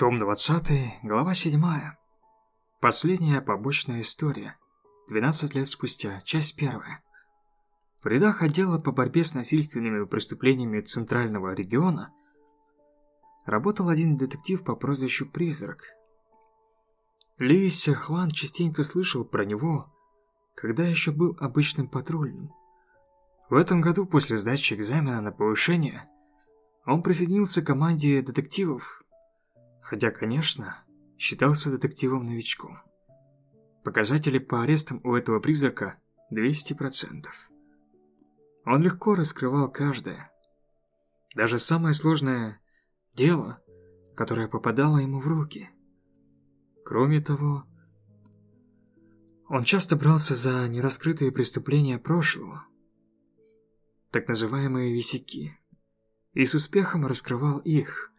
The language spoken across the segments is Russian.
Том 20, глава 7. Последняя побочная история. 12 лет спустя, часть 1. В рядах отдела по борьбе с насильственными преступлениями Центрального региона работал один детектив по прозвищу Призрак. Ли Сяхван частенько слышал про него, когда еще был обычным патрульным. В этом году после сдачи экзамена на повышение он присоединился к команде детективов хотя, конечно, считался детективом-новичком. Показатели по арестам у этого призрака 200%. Он легко раскрывал каждое. Даже самое сложное дело, которое попадало ему в руки. Кроме того, он часто брался за нераскрытые преступления прошлого, так называемые висяки, и с успехом раскрывал их.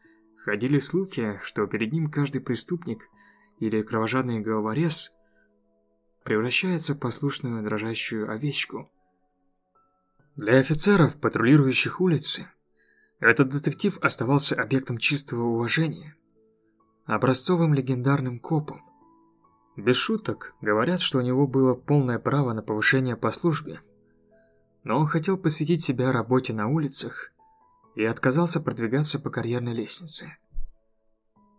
Ходили слухи, что перед ним каждый преступник или кровожадный головорез превращается в послушную дрожащую овечку. Для офицеров, патрулирующих улицы, этот детектив оставался объектом чистого уважения, образцовым легендарным копом. Без шуток, говорят, что у него было полное право на повышение по службе, но он хотел посвятить себя работе на улицах и отказался продвигаться по карьерной лестнице.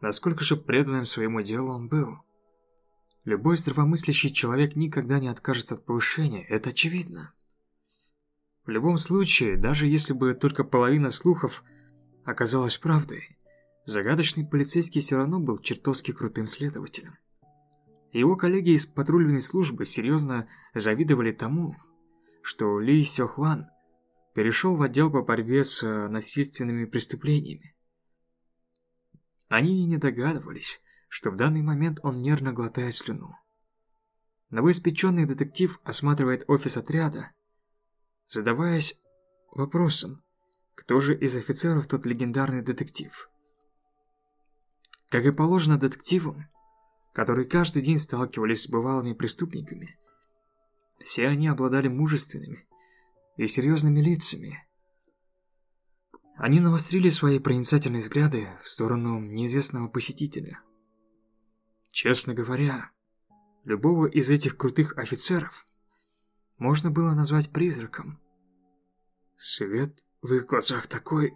Насколько же преданным своему делу он был. Любой здравомыслящий человек никогда не откажется от повышения, это очевидно. В любом случае, даже если бы только половина слухов оказалась правдой, загадочный полицейский все равно был чертовски крутым следователем. Его коллеги из патрульной службы серьезно завидовали тому, что Ли Сёхван перешел в отдел по борьбе с э, насильственными преступлениями. Они и не догадывались, что в данный момент он нервно глотает слюну. Новоиспеченный детектив осматривает офис отряда, задаваясь вопросом, кто же из офицеров тот легендарный детектив. Как и положено детективам, которые каждый день сталкивались с бывалыми преступниками, все они обладали мужественными и серьезными лицами. Они навострили свои проницательные взгляды в сторону неизвестного посетителя. Честно говоря, любого из этих крутых офицеров можно было назвать призраком. Свет в их глазах такой...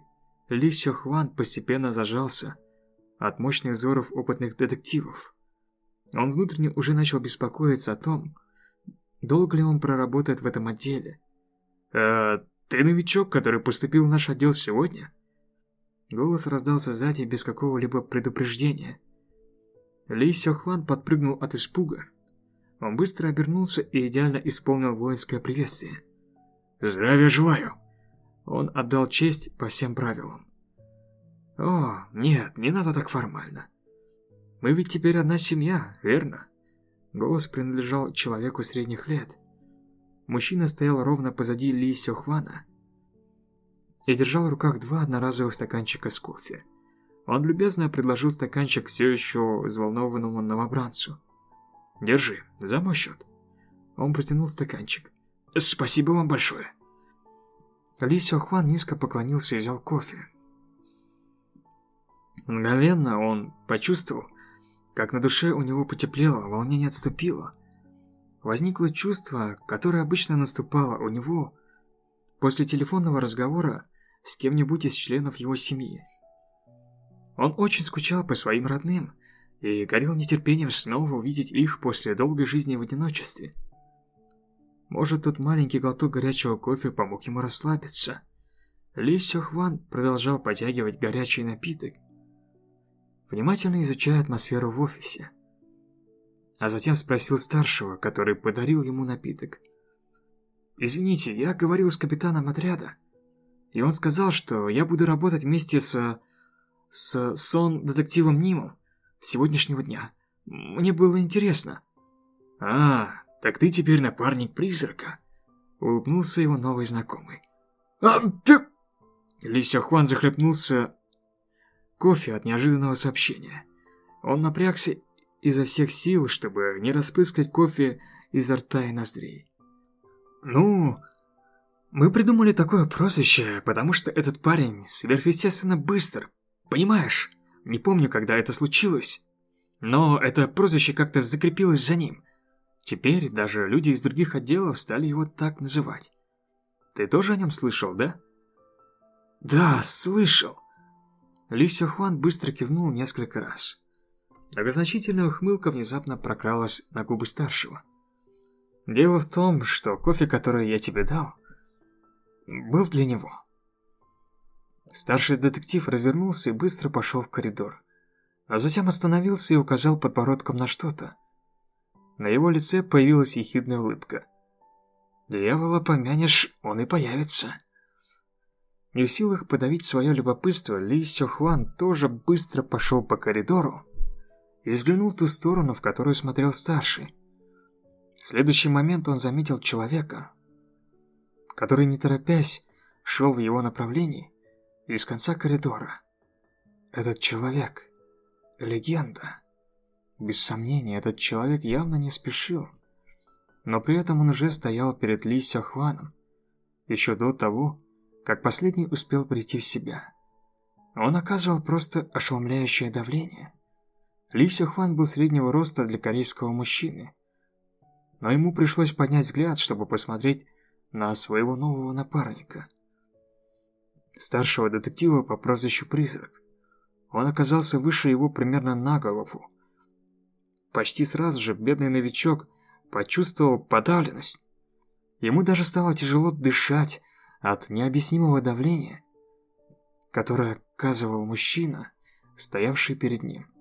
Ли Сё Хван постепенно зажался от мощных взоров опытных детективов. Он внутренне уже начал беспокоиться о том, долго ли он проработает в этом отделе – «Э, ты новичок, который поступил в наш отдел сегодня?» Голос раздался сзади без какого-либо предупреждения. Ли Сёхван подпрыгнул от испуга. Он быстро обернулся и идеально исполнил воинское приветствие. «Здравия желаю!» Он отдал честь по всем правилам. «О, нет, не надо так формально. Мы ведь теперь одна семья, верно?» Голос принадлежал человеку средних лет. Мужчина стоял ровно позади Ли Сёхвана и держал в руках два одноразовых стаканчика с кофе. Он любезно предложил стаканчик все еще взволнованному новобранцу. «Держи, за мой счет». Он протянул стаканчик. «Спасибо вам большое». Ли Сёхван низко поклонился и взял кофе. Мгновенно он почувствовал, как на душе у него потеплело, волнение отступило – Возникло чувство, которое обычно наступало у него после телефонного разговора с кем-нибудь из членов его семьи. Он очень скучал по своим родным и горел нетерпением снова увидеть их после долгой жизни в одиночестве. Может, тот маленький глоток горячего кофе помог ему расслабиться. Ли Сёхван продолжал потягивать горячий напиток, внимательно изучая атмосферу в офисе а затем спросил старшего, который подарил ему напиток. «Извините, я говорил с капитаном отряда, и он сказал, что я буду работать вместе с... с сон-детективом Нимом сегодняшнего дня. Мне было интересно». «А, так ты теперь напарник призрака», — улыбнулся его новый знакомый. «А, ты...» Ли Хуан захлебнулся кофе от неожиданного сообщения. Он напрягся изо всех сил, чтобы не распрыскать кофе изо рта и ноздрей. «Ну, мы придумали такое прозвище, потому что этот парень сверхъестественно быстр, понимаешь? Не помню, когда это случилось, но это прозвище как-то закрепилось за ним. Теперь даже люди из других отделов стали его так называть. Ты тоже о нем слышал, да? Да, слышал. Ли Хуан быстро кивнул несколько раз. Многозначительная ухмылка внезапно прокралась на губы старшего. Дело в том, что кофе, который я тебе дал, был для него. Старший детектив развернулся и быстро пошел в коридор, а затем остановился и указал подбородком на что-то. На его лице появилась ехидная улыбка. «Дьявола помянешь, он и появится». Не в силах подавить свое любопытство, Ли Сёхван тоже быстро пошел по коридору и взглянул в ту сторону, в которую смотрел старший. В следующий момент он заметил человека, который, не торопясь, шел в его направлении из конца коридора. Этот человек — легенда. Без сомнения, этот человек явно не спешил, но при этом он уже стоял перед Ли Сяхваном, еще до того, как последний успел прийти в себя. Он оказывал просто ошеломляющее давление. Ли Сяхван был среднего роста для корейского мужчины, но ему пришлось поднять взгляд, чтобы посмотреть на своего нового напарника. Старшего детектива по прозвищу Призрак. Он оказался выше его примерно на голову. Почти сразу же бедный новичок почувствовал подавленность. Ему даже стало тяжело дышать от необъяснимого давления, которое оказывал мужчина, стоявший перед ним.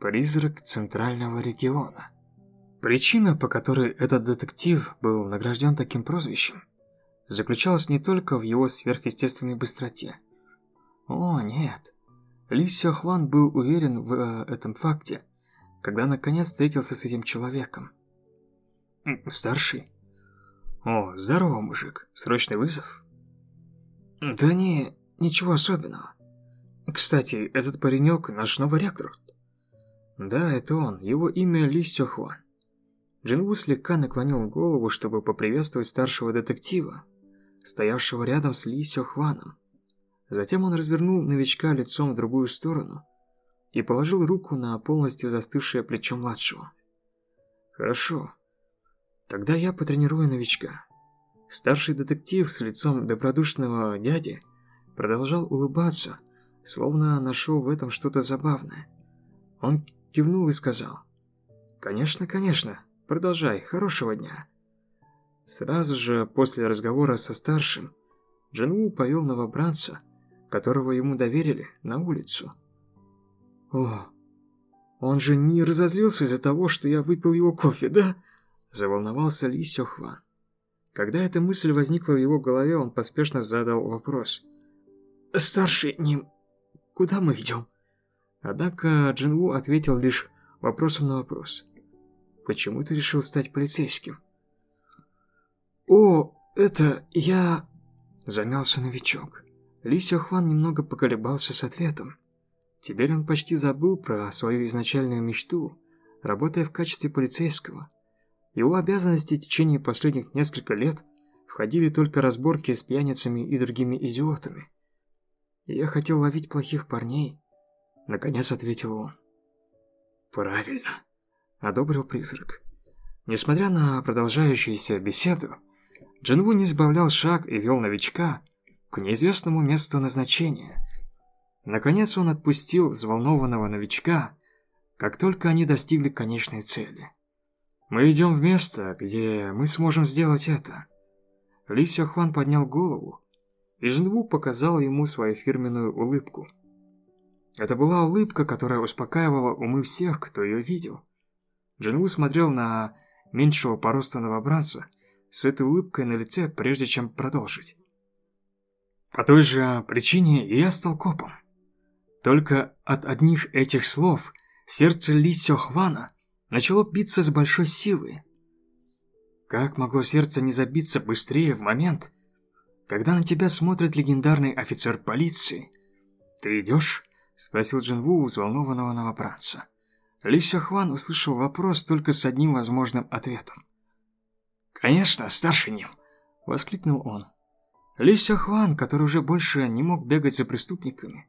Призрак Центрального региона. Причина, по которой этот детектив был награжден таким прозвищем, заключалась не только в его сверхъестественной быстроте. О, нет. Ли Сяохван был уверен в э, этом факте, когда наконец встретился с этим человеком. «Старший?» «О, здорово, мужик. Срочный вызов?» «Да не, ничего особенного. Кстати, этот паренек наш новый рекрут». «Да, это он. Его имя Ли Сёхван. Джинву слегка наклонил голову, чтобы поприветствовать старшего детектива, стоявшего рядом с Ли Сёхваном. Затем он развернул новичка лицом в другую сторону и положил руку на полностью застывшее плечо младшего. «Хорошо. Тогда я потренирую новичка». Старший детектив с лицом добродушного дяди продолжал улыбаться, словно нашел в этом что-то забавное. Он кивнул и сказал, «Конечно, конечно, Продолжай, хорошего дня. Сразу же после разговора со старшим, Джинву повел новобранца, которого ему доверили, на улицу. О, он же не разозлился из-за того, что я выпил его кофе, да? Заволновался Ли Сёхван. Когда эта мысль возникла в его голове, он поспешно задал вопрос. «Старший Ним, куда мы идем?» Однако Джинву ответил лишь вопросом на вопрос. Почему ты решил стать полицейским? О, это я... Замялся новичок. Ли Сёхван немного поколебался с ответом. Теперь он почти забыл про свою изначальную мечту, работая в качестве полицейского. Его обязанности в течение последних нескольких лет входили только разборки с пьяницами и другими идиотами. «Я хотел ловить плохих парней», — наконец ответил он. «Правильно одобрил призрак. Несмотря на продолжающуюся беседу, Джинву не сбавлял шаг и вел новичка к неизвестному месту назначения. Наконец он отпустил взволнованного новичка, как только они достигли конечной цели. «Мы идем в место, где мы сможем сделать это». Ли Сёхван поднял голову, и Джинву показал ему свою фирменную улыбку. Это была улыбка, которая успокаивала умы всех, кто ее видел. Джинву смотрел на меньшего по росту новобранца с этой улыбкой на лице, прежде чем продолжить. По той же причине и я стал копом. Только от одних этих слов сердце Ли Сёхвана начало биться с большой силой. Как могло сердце не забиться быстрее в момент, когда на тебя смотрит легендарный офицер полиции? «Ты идешь?» – спросил Джинву взволнованного новобранца. Ли Сяхван услышал вопрос только с одним возможным ответом. «Конечно, старший Ним!» – воскликнул он. Ли Сяхван, который уже больше не мог бегать за преступниками,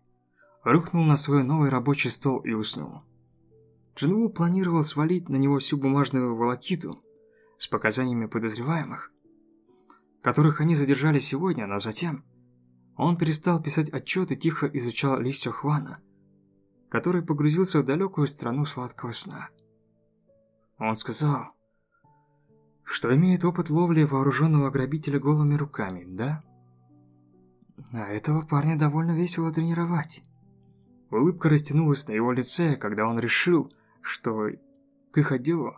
рухнул на свой новый рабочий стол и уснул. Джинву планировал свалить на него всю бумажную волокиту с показаниями подозреваемых, которых они задержали сегодня, но затем он перестал писать отчет и тихо изучал листья Хвана, который погрузился в далекую страну сладкого сна. Он сказал, что имеет опыт ловли вооруженного грабителя голыми руками, да? А этого парня довольно весело тренировать. Улыбка растянулась на его лице, когда он решил, что к их отделу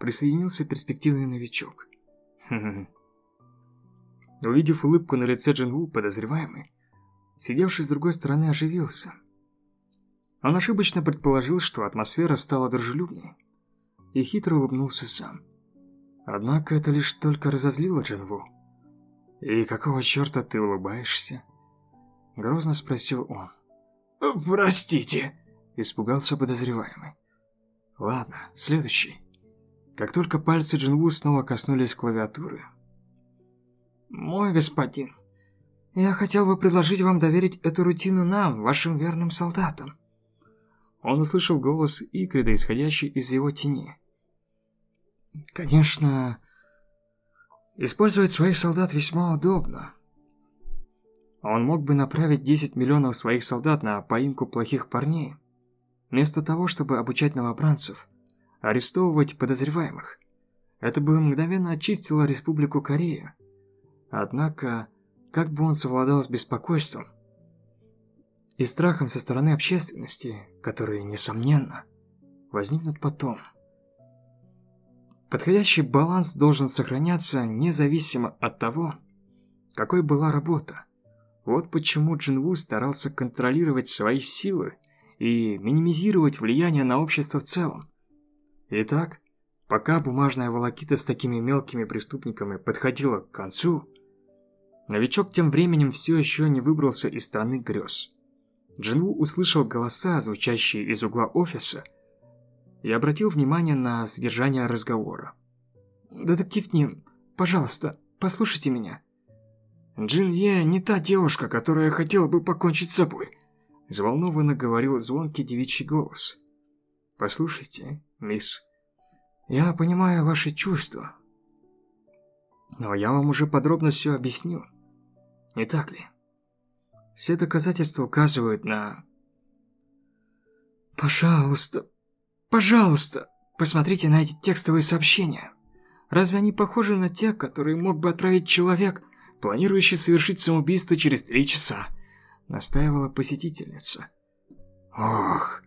присоединился перспективный новичок. Увидев улыбку на лице Джинву, подозреваемый, сидевший с другой стороны, оживился. Он ошибочно предположил, что атмосфера стала дружелюбнее, и хитро улыбнулся сам. Однако это лишь только разозлило Джинву. «И какого черта ты улыбаешься?» Грозно спросил он. «Простите», – испугался подозреваемый. «Ладно, следующий». Как только пальцы Джинву снова коснулись клавиатуры. «Мой господин, я хотел бы предложить вам доверить эту рутину нам, вашим верным солдатам». Он услышал голос Икрида, исходящий из его тени. Конечно, использовать своих солдат весьма удобно. Он мог бы направить 10 миллионов своих солдат на поимку плохих парней, вместо того, чтобы обучать новобранцев, арестовывать подозреваемых. Это бы мгновенно очистило Республику Корея. Однако, как бы он совладал с беспокойством и страхом со стороны общественности, которые, несомненно, возникнут потом – Подходящий баланс должен сохраняться независимо от того, какой была работа. Вот почему Джинву старался контролировать свои силы и минимизировать влияние на общество в целом. Итак, пока бумажная волокита с такими мелкими преступниками подходила к концу, новичок тем временем все еще не выбрался из страны грез. Джинву услышал голоса, звучащие из угла офиса, и обратил внимание на содержание разговора. «Детектив Ним, пожалуйста, послушайте меня». «Джин Е не та девушка, которая хотела бы покончить с собой», взволнованно говорил звонкий девичий голос. «Послушайте, мисс, я понимаю ваши чувства, но я вам уже подробно все объясню, не так ли? Все доказательства указывают на...» «Пожалуйста, Пожалуйста, посмотрите на эти текстовые сообщения. Разве они похожи на те, которые мог бы отправить человек, планирующий совершить самоубийство через три часа? Настаивала посетительница. Ох,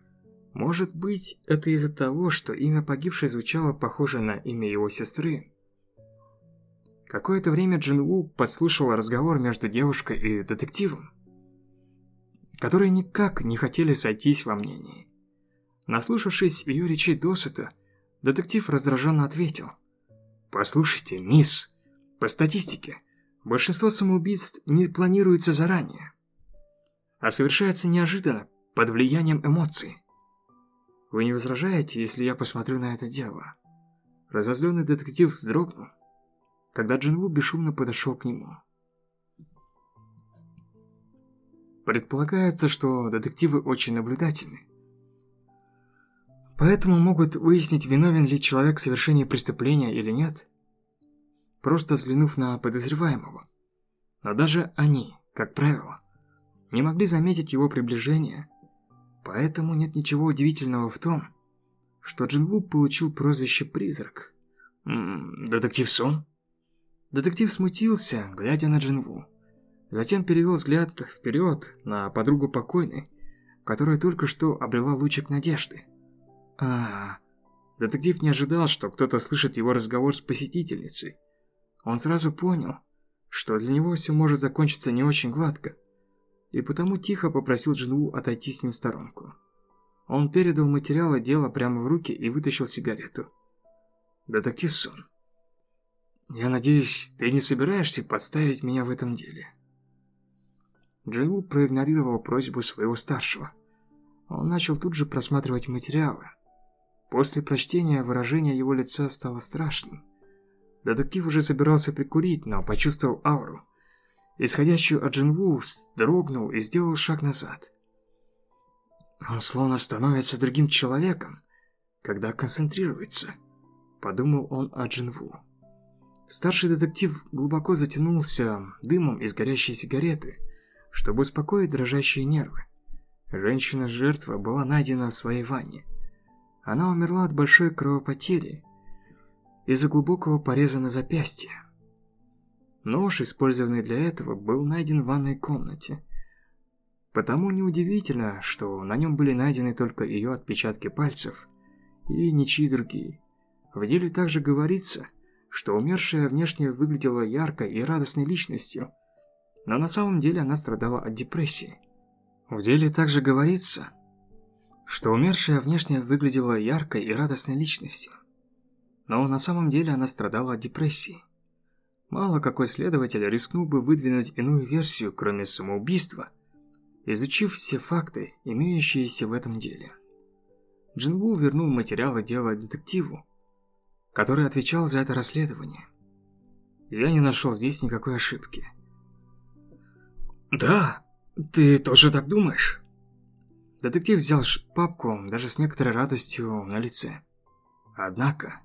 может быть, это из-за того, что имя погибшей звучало похоже на имя его сестры. Какое-то время Джин Ву подслушал разговор между девушкой и детективом, которые никак не хотели сойтись во мнении. Наслушавшись ее речей досыта, детектив раздраженно ответил. «Послушайте, мисс, по статистике, большинство самоубийств не планируется заранее, а совершается неожиданно, под влиянием эмоций. Вы не возражаете, если я посмотрю на это дело?» Разозленный детектив вздрогнул, когда Джинву бесшумно подошел к нему. Предполагается, что детективы очень наблюдательны. Поэтому могут выяснить, виновен ли человек в совершении преступления или нет, просто взглянув на подозреваемого. Но даже они, как правило, не могли заметить его приближение, поэтому нет ничего удивительного в том, что Джинву получил прозвище «Призрак». М -м, «Детектив Сон?» Детектив смутился, глядя на Джинву. Затем перевел взгляд вперед на подругу покойной, которая только что обрела лучик надежды а, Детектив не ожидал, что кто-то слышит его разговор с посетительницей. Он сразу понял, что для него все может закончиться не очень гладко, и потому тихо попросил Джинву отойти с ним в сторонку. Он передал материалы дела прямо в руки и вытащил сигарету. «Детектив Сон, я надеюсь, ты не собираешься подставить меня в этом деле?» Джинву проигнорировал просьбу своего старшего. Он начал тут же просматривать материалы. После прочтения выражение его лица стало страшным. Детектив уже собирался прикурить, но почувствовал ауру. Исходящую от Джинву, дрогнул и сделал шаг назад. Он словно становится другим человеком, когда концентрируется. Подумал он о Джинву. Старший детектив глубоко затянулся дымом из горящей сигареты, чтобы успокоить дрожащие нервы. Женщина-жертва была найдена в своей ванне. Она умерла от большой кровопотери из-за глубокого пореза на запястье. Нож, использованный для этого, был найден в ванной комнате. Потому неудивительно, что на нем были найдены только ее отпечатки пальцев и ничьи другие. В деле также говорится, что умершая внешне выглядела яркой и радостной личностью, но на самом деле она страдала от депрессии. В деле также говорится, что умершая внешне выглядела яркой и радостной личностью, но на самом деле она страдала от депрессии. Мало какой следователь рискнул бы выдвинуть иную версию, кроме самоубийства, изучив все факты, имеющиеся в этом деле. Джинву вернул материалы дела детективу, который отвечал за это расследование. Я не нашел здесь никакой ошибки. «Да, ты тоже так думаешь?» Детектив взял папку даже с некоторой радостью на лице. Однако...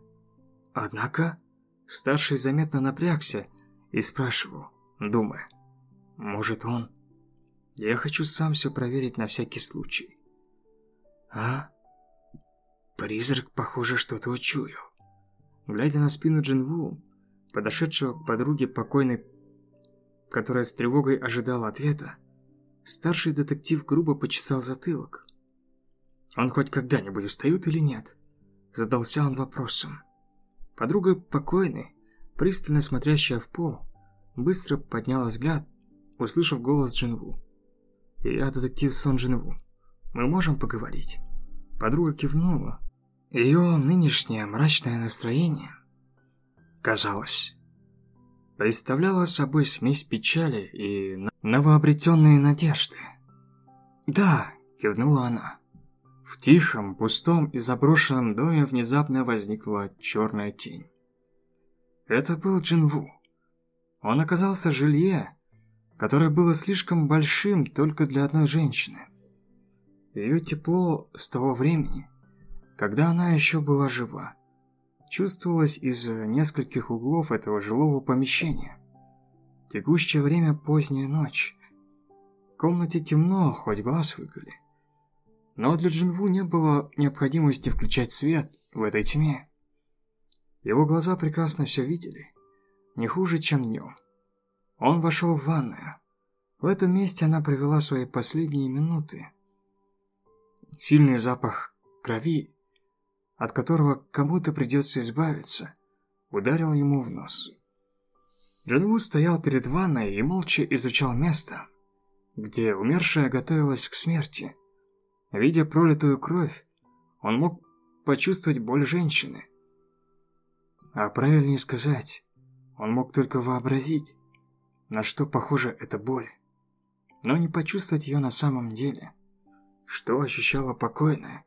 Однако... Старший заметно напрягся и спрашивал, думая, может он... Я хочу сам все проверить на всякий случай. А? Призрак, похоже, что-то учуял. Глядя на спину Джинву, подошедшего к подруге покойной, которая с тревогой ожидала ответа, старший детектив грубо почесал затылок. Он хоть когда-нибудь устает или нет? Задался он вопросом. Подруга покойной, пристально смотрящая в пол, быстро подняла взгляд, услышав голос Джинву. «Я детектив Сон Джинву. Мы можем поговорить?» Подруга кивнула. Ее нынешнее мрачное настроение, казалось, представляло собой смесь печали и новообретенные надежды. «Да», – кивнула она. В тихом, пустом и заброшенном доме внезапно возникла черная тень. Это был Джинву. Он оказался в жилье, которое было слишком большим только для одной женщины. Ее тепло с того времени, когда она еще была жива, чувствовалось из нескольких углов этого жилого помещения. Текущее время поздняя ночь. В комнате темно, хоть глаз выколи. Но для Джинву не было необходимости включать свет в этой тьме. Его глаза прекрасно все видели, не хуже, чем днем. Он вошел в ванную. В этом месте она провела свои последние минуты. Сильный запах крови, от которого кому-то придется избавиться, ударил ему в нос. Джинву стоял перед ванной и молча изучал место, где умершая готовилась к смерти. Видя пролитую кровь, он мог почувствовать боль женщины. А правильнее сказать, он мог только вообразить, на что похожа эта боль, но не почувствовать ее на самом деле. Что ощущала покойная,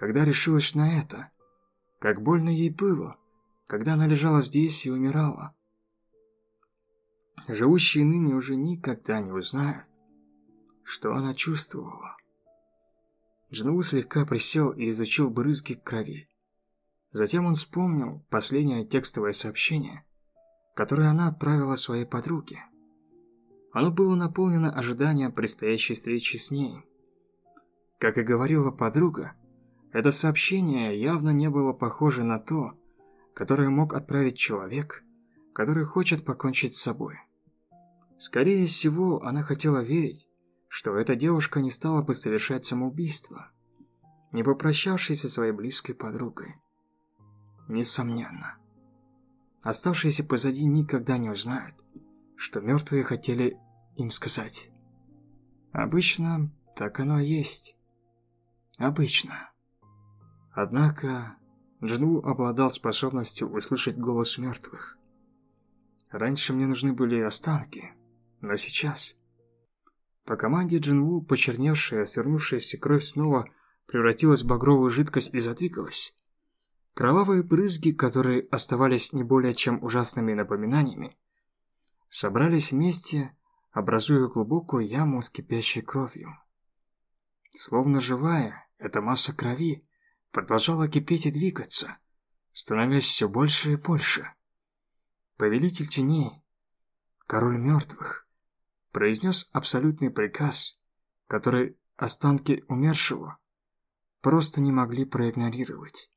когда решилась на это? Как больно ей было, когда она лежала здесь и умирала. Живущие ныне уже никогда не узнают, что она чувствовала. Джинву слегка присел и изучил брызги крови. Затем он вспомнил последнее текстовое сообщение, которое она отправила своей подруге. Оно было наполнено ожиданием предстоящей встречи с ней. Как и говорила подруга, это сообщение явно не было похоже на то, которое мог отправить человек, который хочет покончить с собой. Скорее всего, она хотела верить, что эта девушка не стала бы совершать самоубийство, не попрощавшись со своей близкой подругой. Несомненно. Оставшиеся позади никогда не узнают, что мертвые хотели им сказать. Обычно так оно и есть. Обычно. Однако Джну обладал способностью услышать голос мертвых. Раньше мне нужны были останки, но сейчас по команде Джинву почерневшая, свернувшаяся кровь снова превратилась в багровую жидкость и задвигалась. Кровавые брызги, которые оставались не более чем ужасными напоминаниями, собрались вместе, образуя глубокую яму с кипящей кровью. Словно живая, эта масса крови продолжала кипеть и двигаться, становясь все больше и больше. Повелитель теней, король мертвых, произнес абсолютный приказ, который останки умершего просто не могли проигнорировать.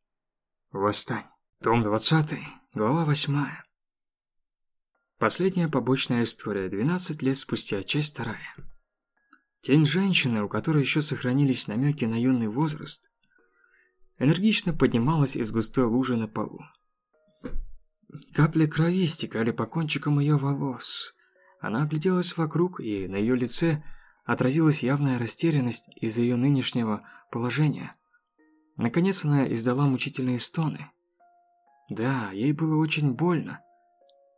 Восстань. Том 20, глава 8. Последняя побочная история, 12 лет спустя, часть 2. Тень женщины, у которой еще сохранились намеки на юный возраст, энергично поднималась из густой лужи на полу. Капли крови стекали по кончикам ее волос. Она огляделась вокруг, и на ее лице отразилась явная растерянность из-за ее нынешнего положения. Наконец она издала мучительные стоны. Да, ей было очень больно,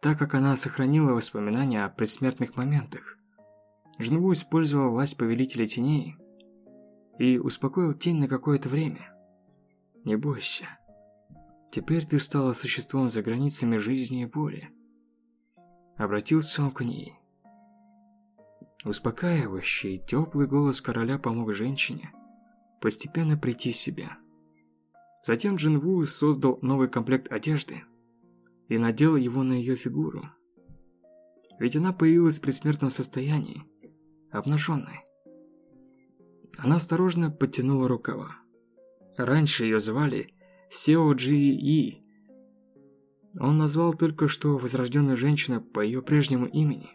так как она сохранила воспоминания о предсмертных моментах. Жнву использовал власть Повелителя Теней и успокоил Тень на какое-то время. «Не бойся. Теперь ты стала существом за границами жизни и боли». Обратился он к ней. Успокаивающий, теплый голос короля помог женщине постепенно прийти в себя. Затем Джинву создал новый комплект одежды и надел его на ее фигуру. Ведь она появилась в предсмертном состоянии, обнаженной. Она осторожно подтянула рукава. Раньше ее звали Сео Джи И. Он назвал только что возрожденную женщину по ее прежнему имени,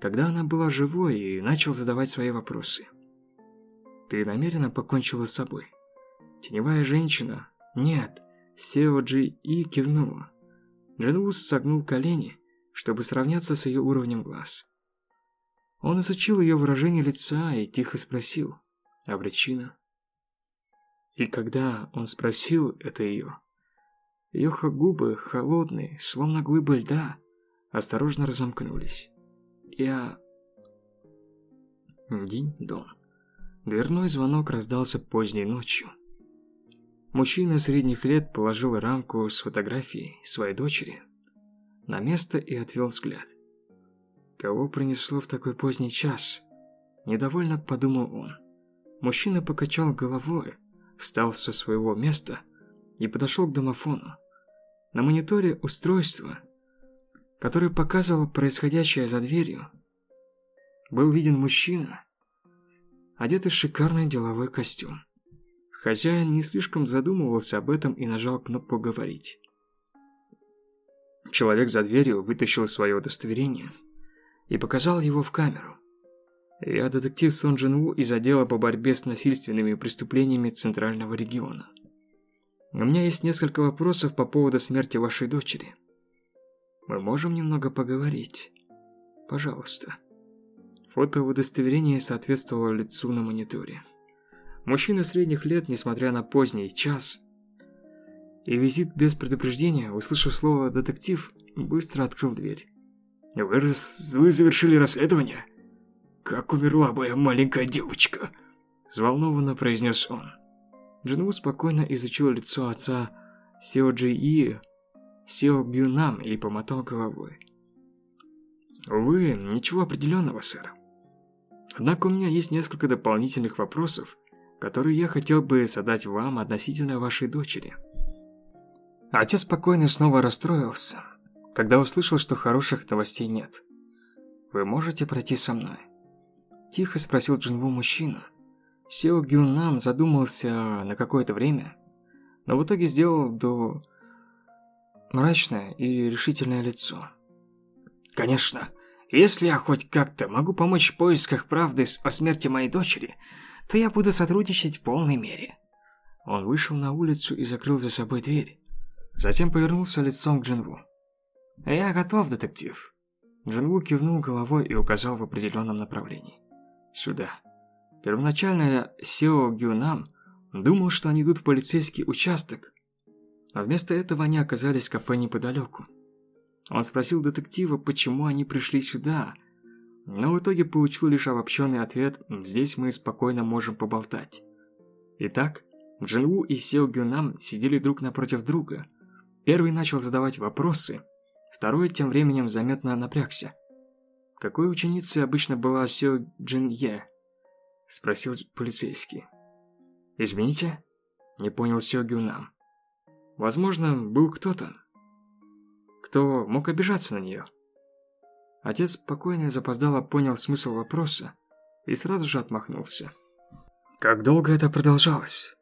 когда она была живой и начал задавать свои вопросы. «Ты намеренно покончила с собой?» Теневая женщина? Нет. Сео Джи И кивнула. Джинвус согнул колени, чтобы сравняться с ее уровнем глаз. Он изучил ее выражение лица и тихо спросил, а причина? И когда он спросил это ее, ее губы, холодные, словно глыбы льда, осторожно разомкнулись. Я... День-дон. Дверной звонок раздался поздней ночью. Мужчина средних лет положил рамку с фотографией своей дочери на место и отвел взгляд. Кого принесло в такой поздний час? Недовольно подумал он. Мужчина покачал головой, встал со своего места и подошел к домофону. На мониторе устройства, которое показывало происходящее за дверью, был виден мужчина, одетый в шикарный деловой костюм. Хозяин не слишком задумывался об этом и нажал кнопку «Говорить». Человек за дверью вытащил свое удостоверение и показал его в камеру. Я детектив Сон Джин Ву из отдела по борьбе с насильственными преступлениями Центрального региона. У меня есть несколько вопросов по поводу смерти вашей дочери. Мы можем немного поговорить? Пожалуйста. Фото удостоверения соответствовало лицу на мониторе. Мужчина средних лет, несмотря на поздний час и визит без предупреждения, услышав слово «детектив», быстро открыл дверь. «Вы, вы завершили расследование? Как умерла моя маленькая девочка?» Взволнованно произнес он. Джинву спокойно изучил лицо отца Сео Джи И, Сео Бюнам и помотал головой. «Увы, ничего определенного, сэр. Однако у меня есть несколько дополнительных вопросов, которые я хотел бы задать вам относительно вашей дочери». Отец спокойно снова расстроился, когда услышал, что хороших новостей нет. «Вы можете пройти со мной?» Тихо спросил Джинву мужчина. Сео Гюнам задумался на какое-то время, но в итоге сделал до мрачное и решительное лицо. «Конечно, если я хоть как-то могу помочь в поисках правды о смерти моей дочери, то я буду сотрудничать в полной мере». Он вышел на улицу и закрыл за собой дверь. Затем повернулся лицом к Джинву. «Я готов, детектив». Джинву кивнул головой и указал в определенном направлении. «Сюда». Первоначально Сео Гюнам думал, что они идут в полицейский участок, а вместо этого они оказались в кафе неподалеку. Он спросил детектива, почему они пришли сюда, но в итоге получил лишь обобщенный ответ «здесь мы спокойно можем поболтать». Итак, Джинву и Сео Гюнам сидели друг напротив друга. Первый начал задавать вопросы, второй тем временем заметно напрягся. Какой ученицей обычно была Сео Джин Е? Спросил полицейский. Извините? Не понял Сё Гюнам. Возможно, был кто-то, кто мог обижаться на нее. Отец спокойно и запоздало понял смысл вопроса и сразу же отмахнулся. Как долго это продолжалось?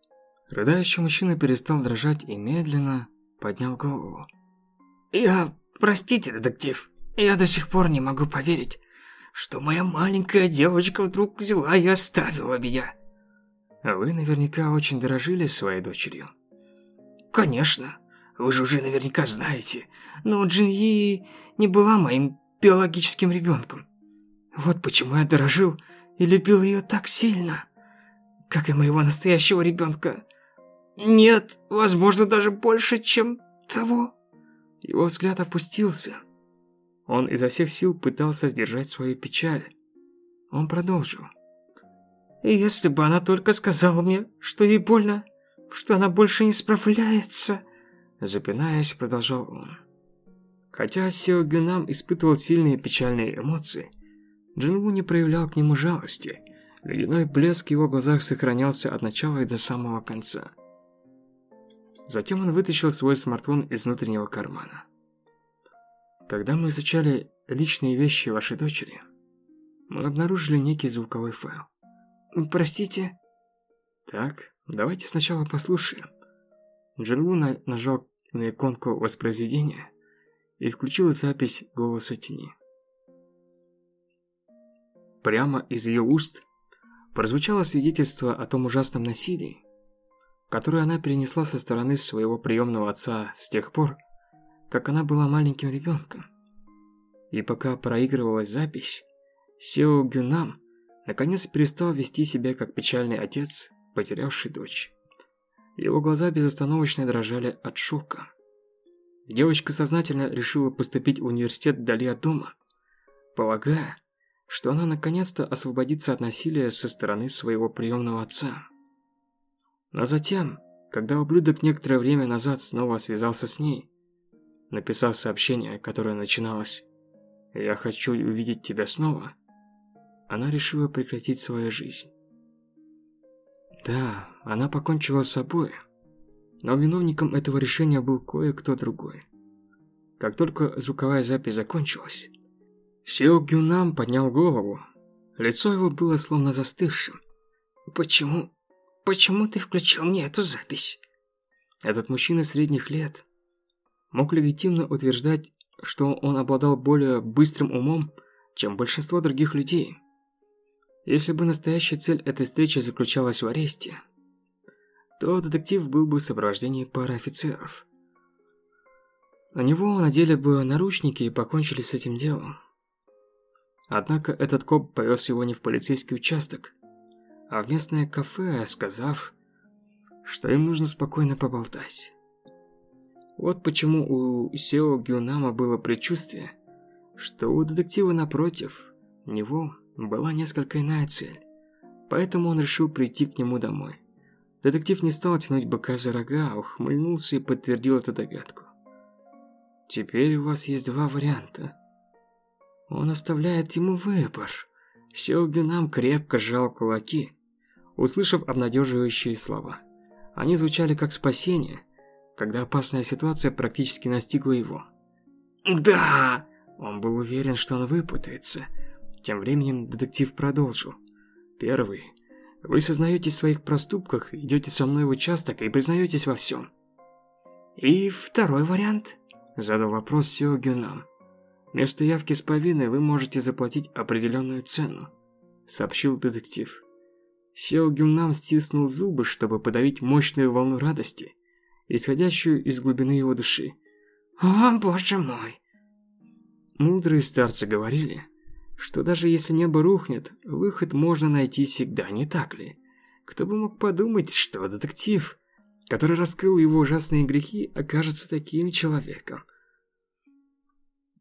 Рыдающий мужчина перестал дрожать и медленно поднял голову. «Я... Простите, детектив, я до сих пор не могу поверить, что моя маленькая девочка вдруг взяла и оставила меня». «Вы наверняка очень дорожили своей дочерью». «Конечно, вы же уже наверняка знаете, но Джиньи не была моим биологическим ребенком. Вот почему я дорожил и любил ее так сильно, как и моего настоящего ребенка. Нет, возможно, даже больше, чем того. Его взгляд опустился. Он изо всех сил пытался сдержать свою печаль. Он продолжил. И если бы она только сказала мне, что ей больно, что она больше не справляется, запинаясь, продолжал он. Хотя Сео Гюнам испытывал сильные печальные эмоции, Джинву не проявлял к нему жалости. Ледяной блеск в его глазах сохранялся от начала и до самого конца. Затем он вытащил свой смартфон из внутреннего кармана. Когда мы изучали личные вещи вашей дочери, мы обнаружили некий звуковой файл. Простите? Так, давайте сначала послушаем. Джинву на нажал на иконку воспроизведения и включил запись голоса тени. Прямо из ее уст прозвучало свидетельство о том ужасном насилии, которое она перенесла со стороны своего приемного отца с тех пор, как она была маленьким ребенком. И пока проигрывалась запись, Сео Гюнам наконец перестал вести себя как печальный отец, потерявший дочь. Его глаза безостановочно дрожали от шока. Девочка сознательно решила поступить в университет вдали от дома, полагая, что она наконец-то освободится от насилия со стороны своего приемного отца. Но затем, когда ублюдок некоторое время назад снова связался с ней, написав сообщение, которое начиналось «Я хочу увидеть тебя снова», она решила прекратить свою жизнь. Да, она покончила с собой, но виновником этого решения был кое-кто другой. Как только звуковая запись закончилась, Сео Гюнам поднял голову. Лицо его было словно застывшим. «Почему... почему ты включил мне эту запись?» Этот мужчина средних лет мог легитимно утверждать, что он обладал более быстрым умом, чем большинство других людей. Если бы настоящая цель этой встречи заключалась в аресте, то детектив был бы в сопровождении пары офицеров. На него надели бы наручники и покончили с этим делом. Однако этот коп повез его не в полицейский участок, а в местное кафе, сказав, что им нужно спокойно поболтать. Вот почему у Сео Гюнама было предчувствие, что у детектива напротив него была несколько иная цель. Поэтому он решил прийти к нему домой. Детектив не стал тянуть быка за рога, а ухмыльнулся и подтвердил эту догадку. «Теперь у вас есть два варианта», он оставляет ему выбор. Сёгюнам крепко сжал кулаки, услышав обнадеживающие слова. Они звучали как спасение, когда опасная ситуация практически настигла его. «Да!» Он был уверен, что он выпутается. Тем временем детектив продолжил. «Первый. Вы сознаетесь в своих проступках, идете со мной в участок и признаетесь во всем». «И второй вариант?» Задал вопрос Сео Гюнам. Вместо явки с повинной вы можете заплатить определенную цену», — сообщил детектив. Сео Гюмнам стиснул зубы, чтобы подавить мощную волну радости, исходящую из глубины его души. «О, боже мой!» Мудрые старцы говорили, что даже если небо рухнет, выход можно найти всегда, не так ли? Кто бы мог подумать, что детектив, который раскрыл его ужасные грехи, окажется таким человеком.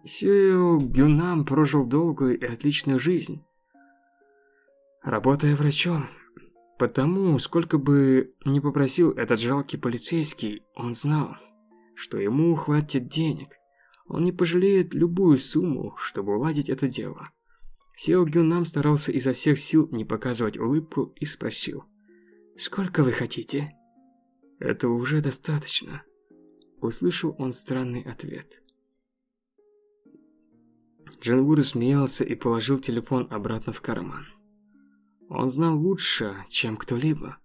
Сюэ Гюнам прожил долгую и отличную жизнь, работая врачом. Потому, сколько бы ни попросил этот жалкий полицейский, он знал, что ему хватит денег. Он не пожалеет любую сумму, чтобы уладить это дело. Сео Гюнам старался изо всех сил не показывать улыбку и спросил. «Сколько вы хотите?» «Этого уже достаточно», – услышал он странный ответ. Джингу рассмеялся и положил телефон обратно в карман. Он знал лучше, чем кто-либо.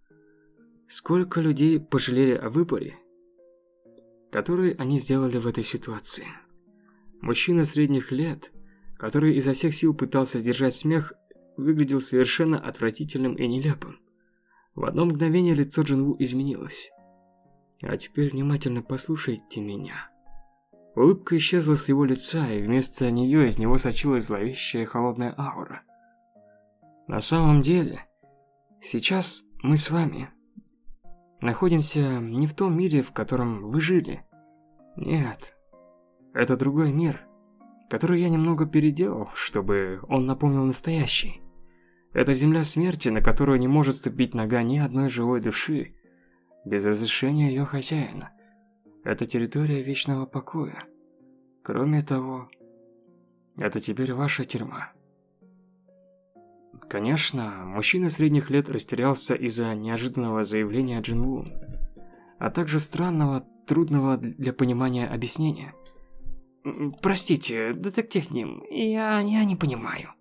Сколько людей пожалели о выборе, который они сделали в этой ситуации. Мужчина средних лет, который изо всех сил пытался сдержать смех, выглядел совершенно отвратительным и нелепым. В одно мгновение лицо Джинву изменилось. А теперь внимательно послушайте меня. Улыбка исчезла с его лица, и вместо нее из него сочилась зловещая холодная аура. На самом деле, сейчас мы с вами находимся не в том мире, в котором вы жили. Нет, это другой мир, который я немного переделал, чтобы он напомнил настоящий. Это земля смерти, на которую не может ступить нога ни одной живой души, без разрешения ее хозяина. Это территория вечного покоя. Кроме того, это теперь ваша тюрьма. Конечно, мужчина средних лет растерялся из-за неожиданного заявления Джинву, а также странного, трудного для понимания объяснения. «Простите, детектив Ним, я, я не понимаю».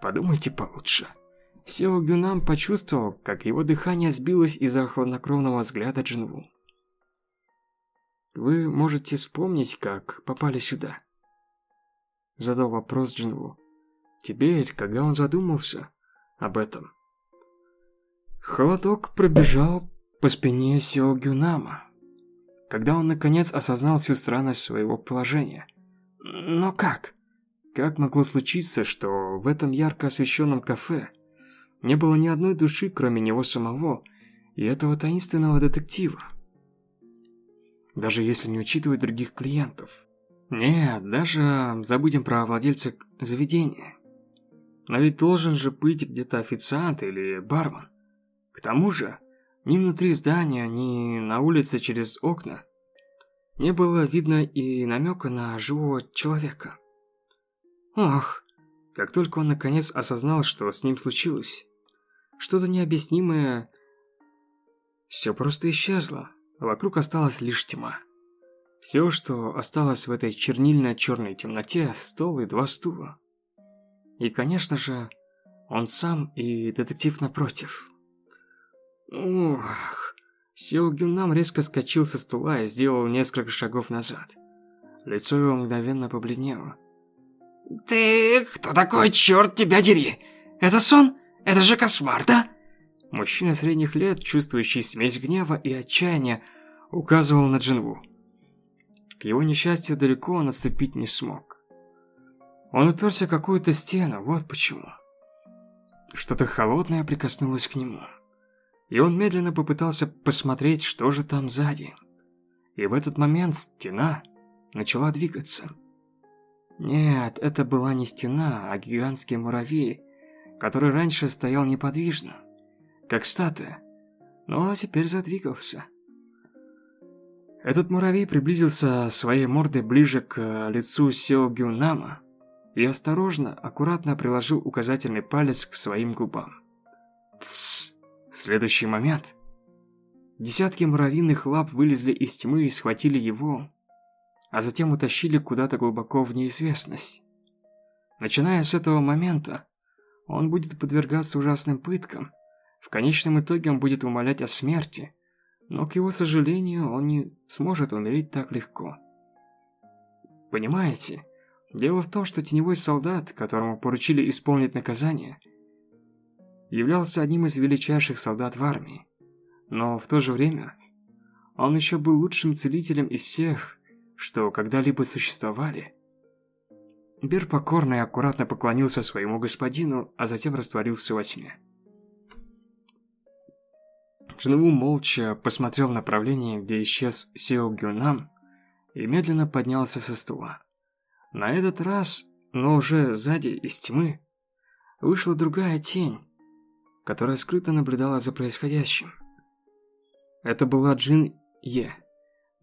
«Подумайте получше». Сео Гюнам почувствовал, как его дыхание сбилось из-за хладнокровного взгляда Джинву. Вы можете вспомнить, как попали сюда? Задал вопрос Джинву. Теперь, когда он задумался об этом, холодок пробежал по спине Сио Гюнама, когда он наконец осознал всю странность своего положения. Но как? Как могло случиться, что в этом ярко освещенном кафе не было ни одной души, кроме него самого и этого таинственного детектива? даже если не учитывать других клиентов. Нет, даже забудем про владельца заведения. Но ведь должен же быть где-то официант или бармен. К тому же, ни внутри здания, ни на улице через окна не было видно и намека на живого человека. Ох, как только он наконец осознал, что с ним случилось, что-то необъяснимое, все просто исчезло. Вокруг осталась лишь тьма. Все, что осталось в этой чернильно-черной темноте, стол и два стула. И, конечно же, он сам и детектив напротив. Ух, Сео Гюннам резко скочил со стула и сделал несколько шагов назад. Лицо его мгновенно побледнело. «Ты кто такой, черт тебя дери? Это сон? Это же кошмар, да?» Мужчина средних лет, чувствующий смесь гнева и отчаяния, указывал на Джинву. К его несчастью, далеко он отступить не смог. Он уперся в какую-то стену, вот почему. Что-то холодное прикоснулось к нему. И он медленно попытался посмотреть, что же там сзади. И в этот момент стена начала двигаться. Нет, это была не стена, а гигантский муравей, который раньше стоял неподвижно как статуя, но теперь задвигался. Этот муравей приблизился своей мордой ближе к лицу Сео Гюнама и осторожно, аккуратно приложил указательный палец к своим губам. Тссс! Следующий момент десятки муравьиных лап вылезли из тьмы и схватили его, а затем утащили куда-то глубоко в неизвестность. Начиная с этого момента, он будет подвергаться ужасным пыткам, в конечном итоге он будет умолять о смерти, но, к его сожалению, он не сможет умереть так легко. Понимаете, дело в том, что теневой солдат, которому поручили исполнить наказание, являлся одним из величайших солдат в армии. Но в то же время он еще был лучшим целителем из всех, что когда-либо существовали. Бер покорно и аккуратно поклонился своему господину, а затем растворился во тьме. Джинву молча посмотрел в направлении, где исчез Сео Гюнам, и медленно поднялся со стула. На этот раз, но уже сзади из тьмы, вышла другая тень, которая скрыто наблюдала за происходящим. Это была Джин Е.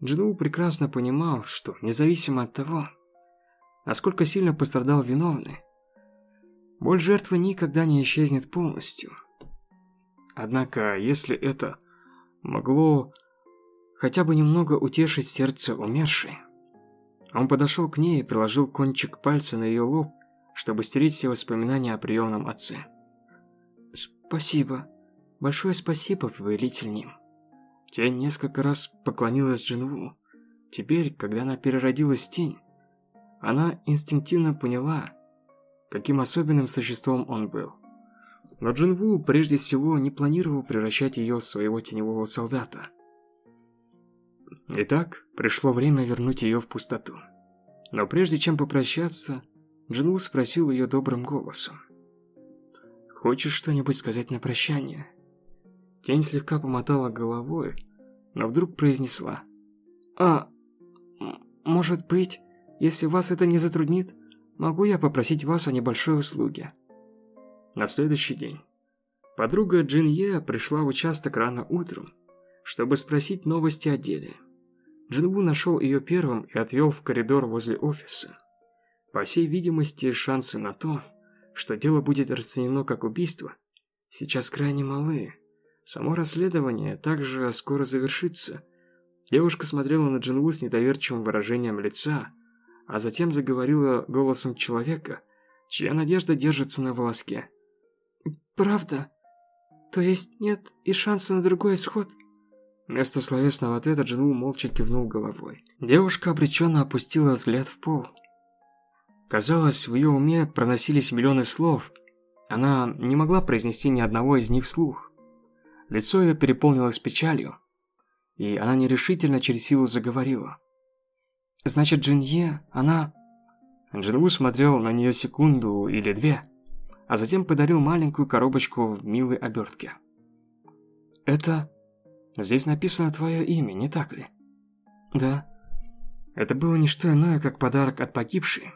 Джинву прекрасно понимал, что независимо от того, насколько сильно пострадал виновный, Боль жертвы никогда не исчезнет полностью. Однако, если это могло хотя бы немного утешить сердце умершей, он подошел к ней и приложил кончик пальца на ее лоб, чтобы стереть все воспоминания о приемном отце. «Спасибо. Большое спасибо, повелитель Ним». Тень несколько раз поклонилась Джинву. Теперь, когда она переродилась в тень, она инстинктивно поняла, каким особенным существом он был. Но Джинву прежде всего не планировал превращать ее в своего теневого солдата. Итак, пришло время вернуть ее в пустоту. Но прежде чем попрощаться, Джинву спросил ее добрым голосом. «Хочешь что-нибудь сказать на прощание?» Тень слегка помотала головой, но вдруг произнесла. «А, может быть, если вас это не затруднит, могу я попросить вас о небольшой услуге?» На следующий день. Подруга Джин Е пришла в участок рано утром, чтобы спросить новости о деле. Джинву нашел ее первым и отвел в коридор возле офиса. По всей видимости, шансы на то, что дело будет расценено как убийство, сейчас крайне малы. Само расследование также скоро завершится. Девушка смотрела на Джинву с недоверчивым выражением лица, а затем заговорила голосом человека, чья надежда держится на волоске. «Правда? То есть нет и шанса на другой исход?» Вместо словесного ответа Джинву молча кивнул головой. Девушка обреченно опустила взгляд в пол. Казалось, в ее уме проносились миллионы слов. Она не могла произнести ни одного из них вслух. Лицо ее переполнилось печалью, и она нерешительно через силу заговорила. «Значит, Джинье, она...» Джинву смотрел на нее секунду или две – а затем подарил маленькую коробочку в милой обертке. «Это... Здесь написано твое имя, не так ли?» «Да». Это было не что иное, как подарок от погибшей.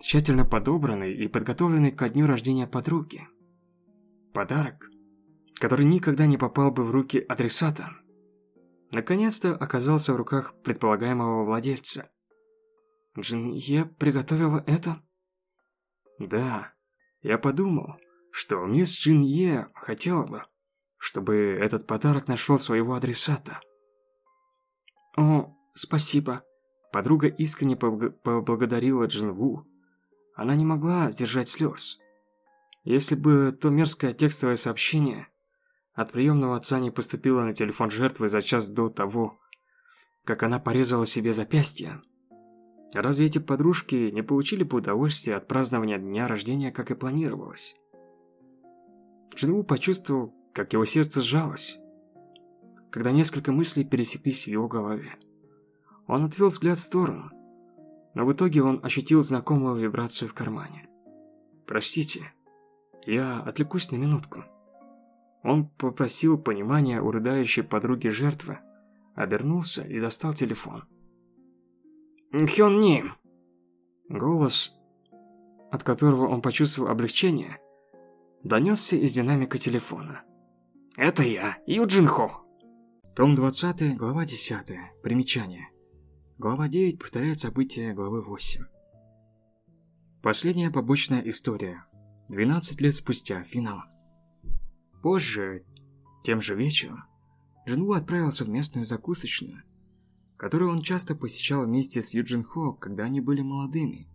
Тщательно подобранный и подготовленный ко дню рождения подруги. Подарок, который никогда не попал бы в руки адресата. Наконец-то оказался в руках предполагаемого владельца. Джинье приготовила это? Да. Я подумал, что мисс Джин Е хотела бы, чтобы этот подарок нашел своего адресата. О, спасибо. Подруга искренне поблагодарила Джин Ву. Она не могла сдержать слез. Если бы то мерзкое текстовое сообщение от приемного отца не поступило на телефон жертвы за час до того, как она порезала себе запястье, Разве эти подружки не получили бы удовольствие от празднования дня рождения, как и планировалось? Джинву почувствовал, как его сердце сжалось, когда несколько мыслей пересеклись в его голове. Он отвел взгляд в сторону, но в итоге он ощутил знакомую вибрацию в кармане. «Простите, я отвлекусь на минутку». Он попросил понимания у рыдающей подруги жертвы, обернулся и достал телефон. Хён Ни. Голос, от которого он почувствовал облегчение, донесся из динамика телефона. «Это я, Юджин Хо». Том 20, глава 10. Примечание. Глава 9 повторяет события главы 8. Последняя побочная история. 12 лет спустя. Финал. Позже, тем же вечером, Джинву отправился в местную закусочную, которую он часто посещал вместе с Юджин Хо, когда они были молодыми.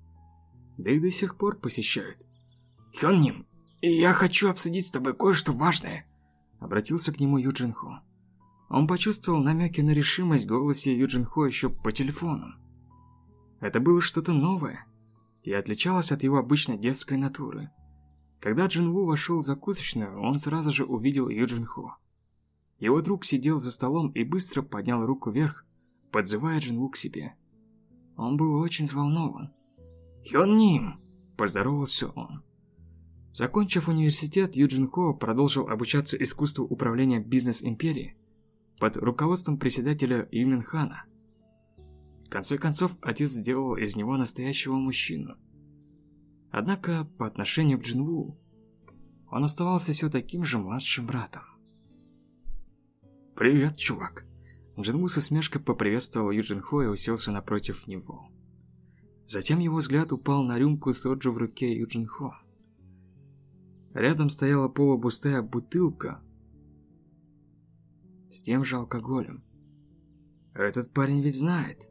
Да и до сих пор посещают. «Хённим, я хочу обсудить с тобой кое-что важное», — обратился к нему Юджин Хо. Он почувствовал намеки на решимость в голосе Юджин Хо еще по телефону. Это было что-то новое и отличалось от его обычной детской натуры. Когда Джин Ву вошел в закусочную, он сразу же увидел Юджин Хо. Его друг сидел за столом и быстро поднял руку вверх, подзывая Джинву к себе. Он был очень взволнован. «Хён Ним!» – поздоровался он. Закончив университет, Юджин Хо продолжил обучаться искусству управления бизнес-империей под руководством председателя Юмин Хана. В конце концов, отец сделал из него настоящего мужчину. Однако, по отношению к Джинву, он оставался все таким же младшим братом. «Привет, чувак!» Джинву с усмешкой поприветствовал Юджин Хо и уселся напротив него. Затем его взгляд упал на рюмку соджу в руке Юджин Хо. Рядом стояла полупустая бутылка с тем же алкоголем. Этот парень ведь знает,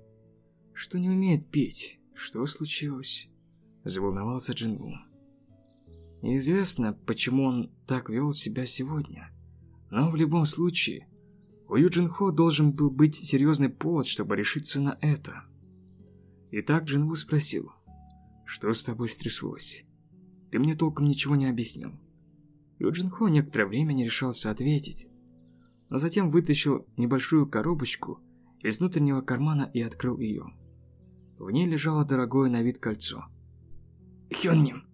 что не умеет пить. Что случилось? Заволновался Джинву. Неизвестно, почему он так вел себя сегодня. Но в любом случае, у Юджин Хо должен был быть серьезный повод, чтобы решиться на это. Итак, Джинву спросил, что с тобой стряслось? Ты мне толком ничего не объяснил. Юджин Хо некоторое время не решался ответить, но затем вытащил небольшую коробочку из внутреннего кармана и открыл ее. В ней лежало дорогое на вид кольцо. Хённим.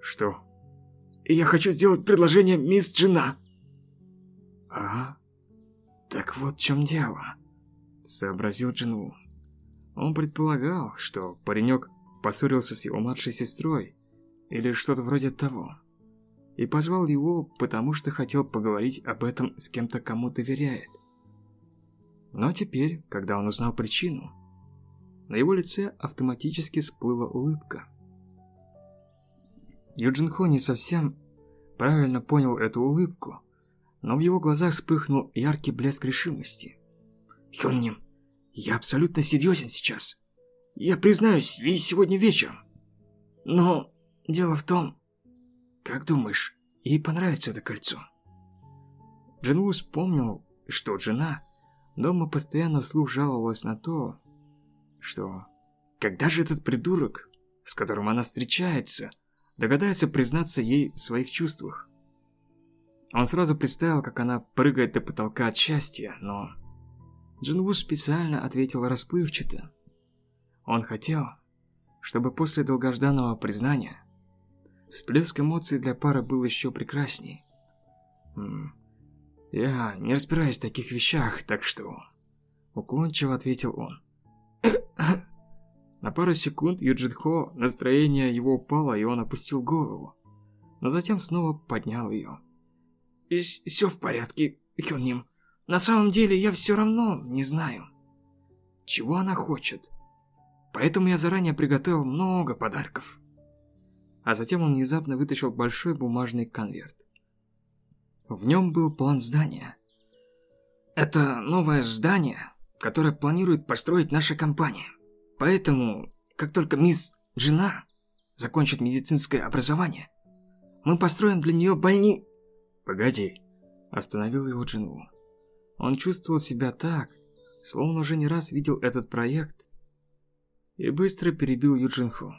Что? Я хочу сделать предложение мисс Джина. А? Так вот в чем дело, сообразил Джинву. Он предполагал, что паренек поссорился с его младшей сестрой или что-то вроде того. И позвал его, потому что хотел поговорить об этом с кем-то, кому доверяет. Но теперь, когда он узнал причину, на его лице автоматически всплыла улыбка. Юджин Хо не совсем правильно понял эту улыбку, но в его глазах вспыхнул яркий блеск решимости. «Хённим, я абсолютно серьезен сейчас. Я признаюсь, и сегодня вечером. Но дело в том, как думаешь, ей понравится это кольцо?» Джинву вспомнил, что жена дома постоянно вслух жаловалась на то, что когда же этот придурок, с которым она встречается, догадается признаться ей в своих чувствах. Он сразу представил, как она прыгает до потолка от счастья, но... Джинву специально ответил расплывчато. Он хотел, чтобы после долгожданного признания всплеск эмоций для пары был еще прекрасней. «Я не разбираюсь в таких вещах, так что...» Уклончиво ответил он. На пару секунд Юджин Хо настроение его упало, и он опустил голову. Но затем снова поднял ее. «Все в порядке, Хённим. На самом деле я все равно не знаю, чего она хочет. Поэтому я заранее приготовил много подарков». А затем он внезапно вытащил большой бумажный конверт. В нем был план здания. «Это новое здание, которое планирует построить наша компания. Поэтому, как только мисс Джина закончит медицинское образование, мы построим для нее больни...» «Погоди», – остановил его Джинву. Он чувствовал себя так, словно уже не раз видел этот проект, и быстро перебил Юджинху.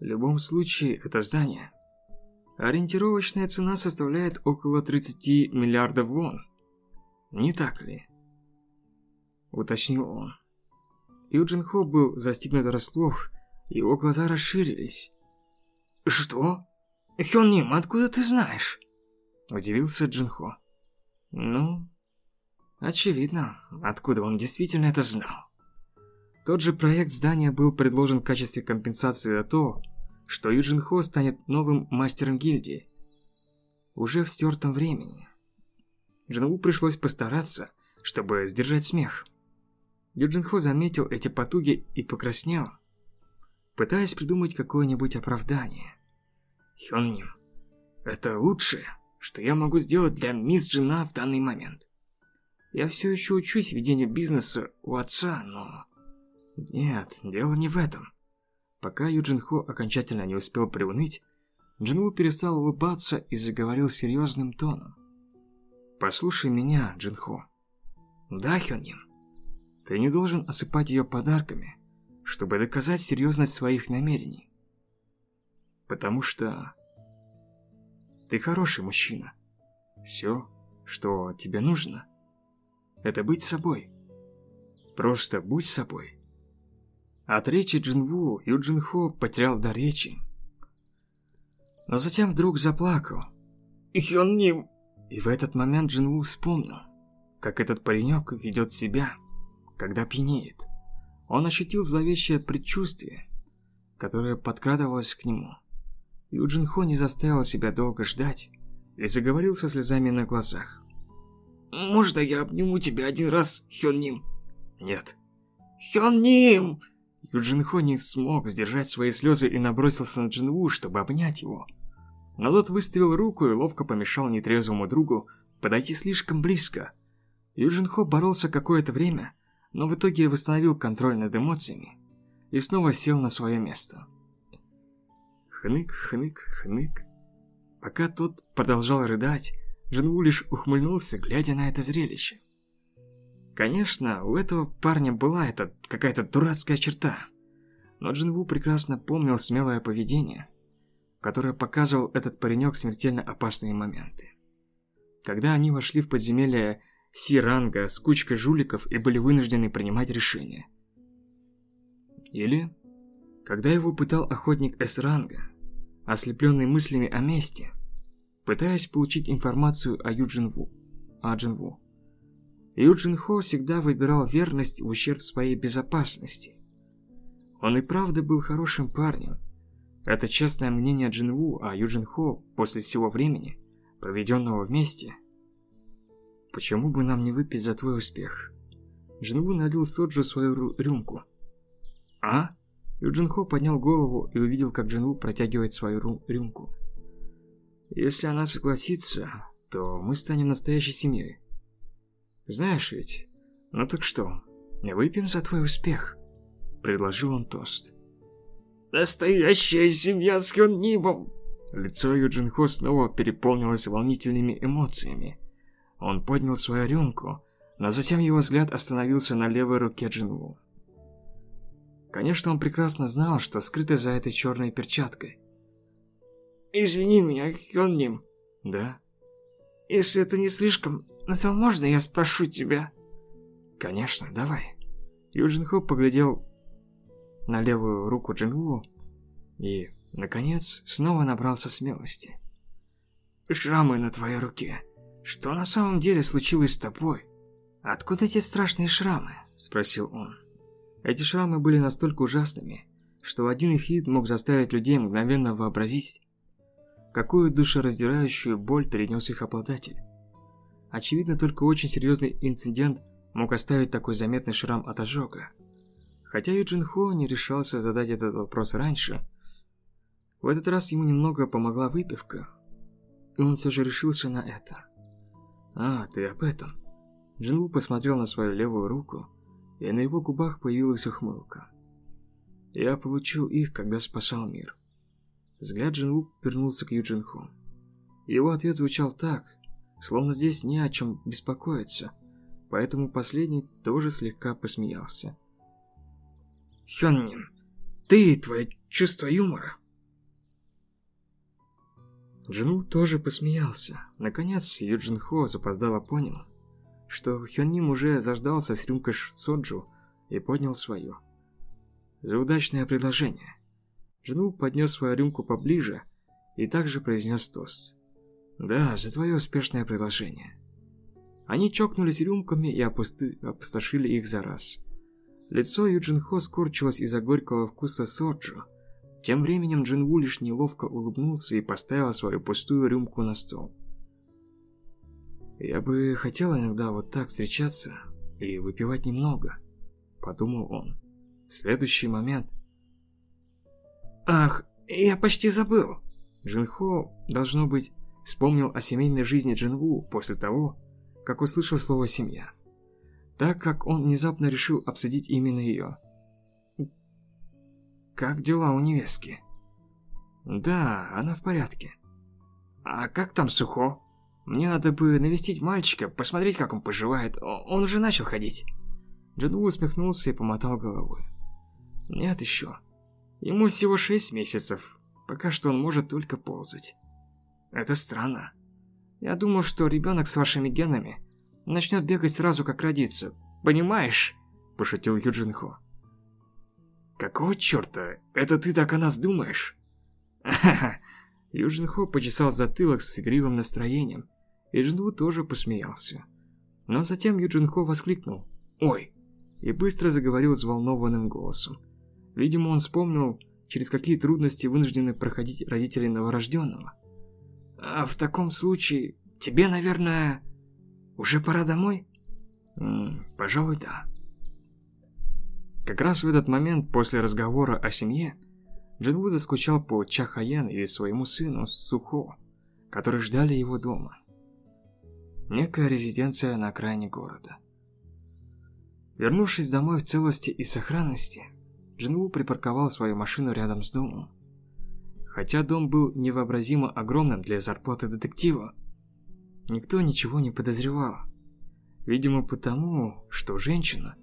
В любом случае, это здание. Ориентировочная цена составляет около 30 миллиардов вон. Не так ли? Уточнил он. Юджин Хо был застигнут врасплох, его глаза расширились. «Что? Хён Ним, откуда ты знаешь?» Удивился Джин Хо. «Ну, очевидно, откуда он действительно это знал». Тот же проект здания был предложен в качестве компенсации за то, что Юджин Хо станет новым мастером гильдии. Уже в стертом времени. Джинву пришлось постараться, чтобы сдержать смех. Юджин Хо заметил эти потуги и покраснел, пытаясь придумать какое-нибудь оправдание. Хённим, это лучшее, что я могу сделать для мисс Джина в данный момент. Я все еще учусь ведению бизнеса у отца, но... Нет, дело не в этом. Пока Юджин Хо окончательно не успел приуныть, Джинву перестал улыбаться и заговорил серьезным тоном. «Послушай меня, Джин Хо». «Да, Хённим?» Ты не должен осыпать ее подарками, чтобы доказать серьезность своих намерений. Потому что ты хороший мужчина. Все, что тебе нужно, это быть собой. Просто будь собой. От речи Джинву Ю Джинхо потерял до речи. Но затем вдруг заплакал. Хён И в этот момент Джинву вспомнил, как этот паренек ведет себя, когда пьянеет. Он ощутил зловещее предчувствие, которое подкрадывалось к нему. Юджин Хо не заставил себя долго ждать и заговорил со слезами на глазах. «Можно я обниму тебя один раз, Хён Ним?» «Нет». «Хён Ним!» Юджин Хо не смог сдержать свои слезы и набросился на Джинву, чтобы обнять его. Но тот выставил руку и ловко помешал нетрезвому другу подойти слишком близко. Юджин Хо боролся какое-то время, но в итоге восстановил контроль над эмоциями и снова сел на свое место. Хнык, хнык, хнык. Пока тот продолжал рыдать, Джинву лишь ухмыльнулся, глядя на это зрелище. Конечно, у этого парня была эта какая-то дурацкая черта. Но Джинву прекрасно помнил смелое поведение, которое показывал этот паренек в смертельно опасные моменты. Когда они вошли в подземелье Си-ранга с кучкой жуликов и были вынуждены принимать решения. Или, когда его пытал охотник С-ранга, ослепленный мыслями о мести, пытаясь получить информацию о Юджин Ву, о Джин Ву. Юджин Хо всегда выбирал верность в ущерб своей безопасности. Он и правда был хорошим парнем. Это честное мнение Джин Ву о Юджин Хо после всего времени, проведенного вместе. Почему бы нам не выпить за твой успех? Джин Ву налил Соджу свою рюмку. А? Юджин Хо поднял голову и увидел, как Джин Ву протягивает свою рюмку. Если она согласится, то мы станем настоящей семьей. Знаешь ведь? Ну так что, выпьем за твой успех? Предложил он тост. Настоящая семья с Хённимом! Лицо Юджин Хо снова переполнилось волнительными эмоциями. Он поднял свою рюмку, но затем его взгляд остановился на левой руке Джинву. Конечно, он прекрасно знал, что скрыто за этой черной перчаткой. «Извини меня, Хённим». «Да?» «Если это не слишком, ну то можно я спрошу тебя?» «Конечно, давай». Юджин Хо поглядел на левую руку Джинву и, наконец, снова набрался смелости. «Шрамы на твоей руке. Что на самом деле случилось с тобой? Откуда эти страшные шрамы?» – спросил он. Эти шрамы были настолько ужасными, что один их вид мог заставить людей мгновенно вообразить, какую душераздирающую боль перенес их обладатель. Очевидно, только очень серьезный инцидент мог оставить такой заметный шрам от ожога. Хотя Юджин Хо не решался задать этот вопрос раньше, в этот раз ему немного помогла выпивка, и он все же решился на это. «А, ты об этом?» Джинву посмотрел на свою левую руку, и на его губах появилась ухмылка. «Я получил их, когда спасал мир». Взгляд Джинву вернулся к Юджинху. Его ответ звучал так, словно здесь не о чем беспокоиться, поэтому последний тоже слегка посмеялся. «Хённин, ты и твое чувство юмора». Джину тоже посмеялся. Наконец, Юджин Хо запоздало понял, что Хённим уже заждался с рюмкой соджу и поднял свою. За удачное предложение. Джину поднес свою рюмку поближе и также произнес тост. «Да, за твое успешное предложение». Они чокнулись рюмками и опусты... опустошили их за раз. Лицо Юджин Хо скорчилось из-за горького вкуса соджу. Тем временем Джин Ву лишь неловко улыбнулся и поставил свою пустую рюмку на стол. «Я бы хотел иногда вот так встречаться и выпивать немного», — подумал он. Следующий момент Ах, я почти забыл. Джинхо, должно быть, вспомнил о семейной жизни Джинву после того, как услышал слово «семья». Так как он внезапно решил обсудить именно ее. «Как дела у невестки?» «Да, она в порядке». «А как там Сухо? Мне надо бы навестить мальчика, посмотреть, как он поживает. Он уже начал ходить». Джинву усмехнулся и помотал головой. «Нет еще». Ему всего шесть месяцев. Пока что он может только ползать. Это странно. Я думал, что ребенок с вашими генами начнет бегать сразу, как родится. Понимаешь? Пошутил Юджин Хо. Какого черта? Это ты так о нас думаешь? Ха-ха. Юджин Хо почесал затылок с игривым настроением, и Джинву тоже посмеялся. Но затем Юджин Хо воскликнул «Ой!» и быстро заговорил взволнованным голосом. Видимо, он вспомнил, через какие трудности вынуждены проходить родители новорожденного. А в таком случае, тебе, наверное, уже пора домой? М -м, пожалуй, да. Как раз в этот момент, после разговора о семье, Джинву заскучал по Чахаян и своему сыну Сухо, которые ждали его дома. Некая резиденция на окраине города. Вернувшись домой в целости и сохранности, Джинву припарковал свою машину рядом с домом. Хотя дом был невообразимо огромным для зарплаты детектива, никто ничего не подозревал. Видимо, потому, что женщина,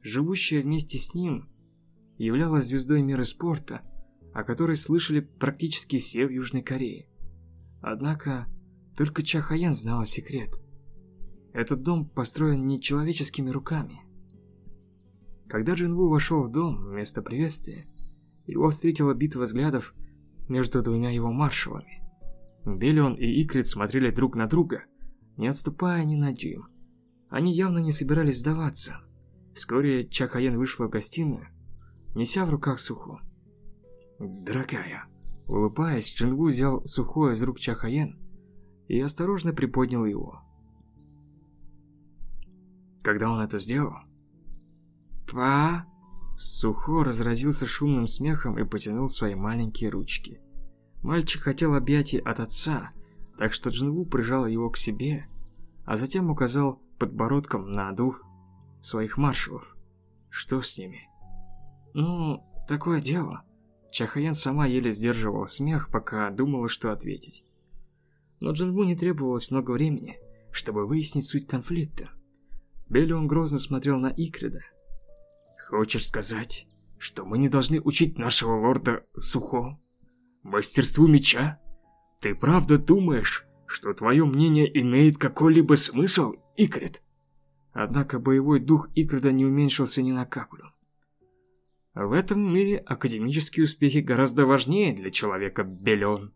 живущая вместе с ним, являлась звездой мира спорта, о которой слышали практически все в Южной Корее. Однако, только Чахаян знала секрет. Этот дом построен не человеческими руками. Когда Джинву вошел в дом вместо приветствия, его встретила битва взглядов между двумя его маршалами. Белион и Икрит смотрели друг на друга, не отступая ни на дюйм. Они явно не собирались сдаваться. Вскоре Чахаен вышла в гостиную, неся в руках сухо. «Дорогая», улыбаясь, Джингу взял сухое из рук Чахаен и осторожно приподнял его. Когда он это сделал, «Па!» Сухо разразился шумным смехом и потянул свои маленькие ручки. Мальчик хотел объятий от отца, так что Джинву прижал его к себе, а затем указал подбородком на двух своих маршалов. Что с ними? Ну, такое дело. Чахаян сама еле сдерживала смех, пока думала, что ответить. Но Джинву не требовалось много времени, чтобы выяснить суть конфликта. Белион грозно смотрел на Икрида. «Хочешь сказать, что мы не должны учить нашего лорда Сухо мастерству меча? Ты правда думаешь, что твое мнение имеет какой-либо смысл, Икрит?» Однако боевой дух Икрида не уменьшился ни на каплю. В этом мире академические успехи гораздо важнее для человека Белен.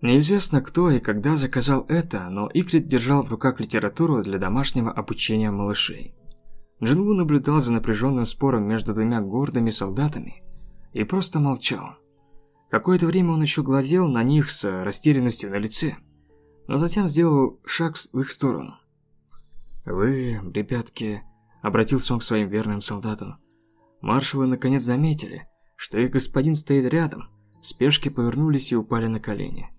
Неизвестно кто и когда заказал это, но Икрит держал в руках литературу для домашнего обучения малышей. Джинву наблюдал за напряженным спором между двумя гордыми солдатами и просто молчал. Какое-то время он еще глазел на них с растерянностью на лице, но затем сделал шаг в их сторону. «Вы, ребятки», — обратился он к своим верным солдатам, маршалы наконец заметили, что их господин стоит рядом, спешки повернулись и упали на колени.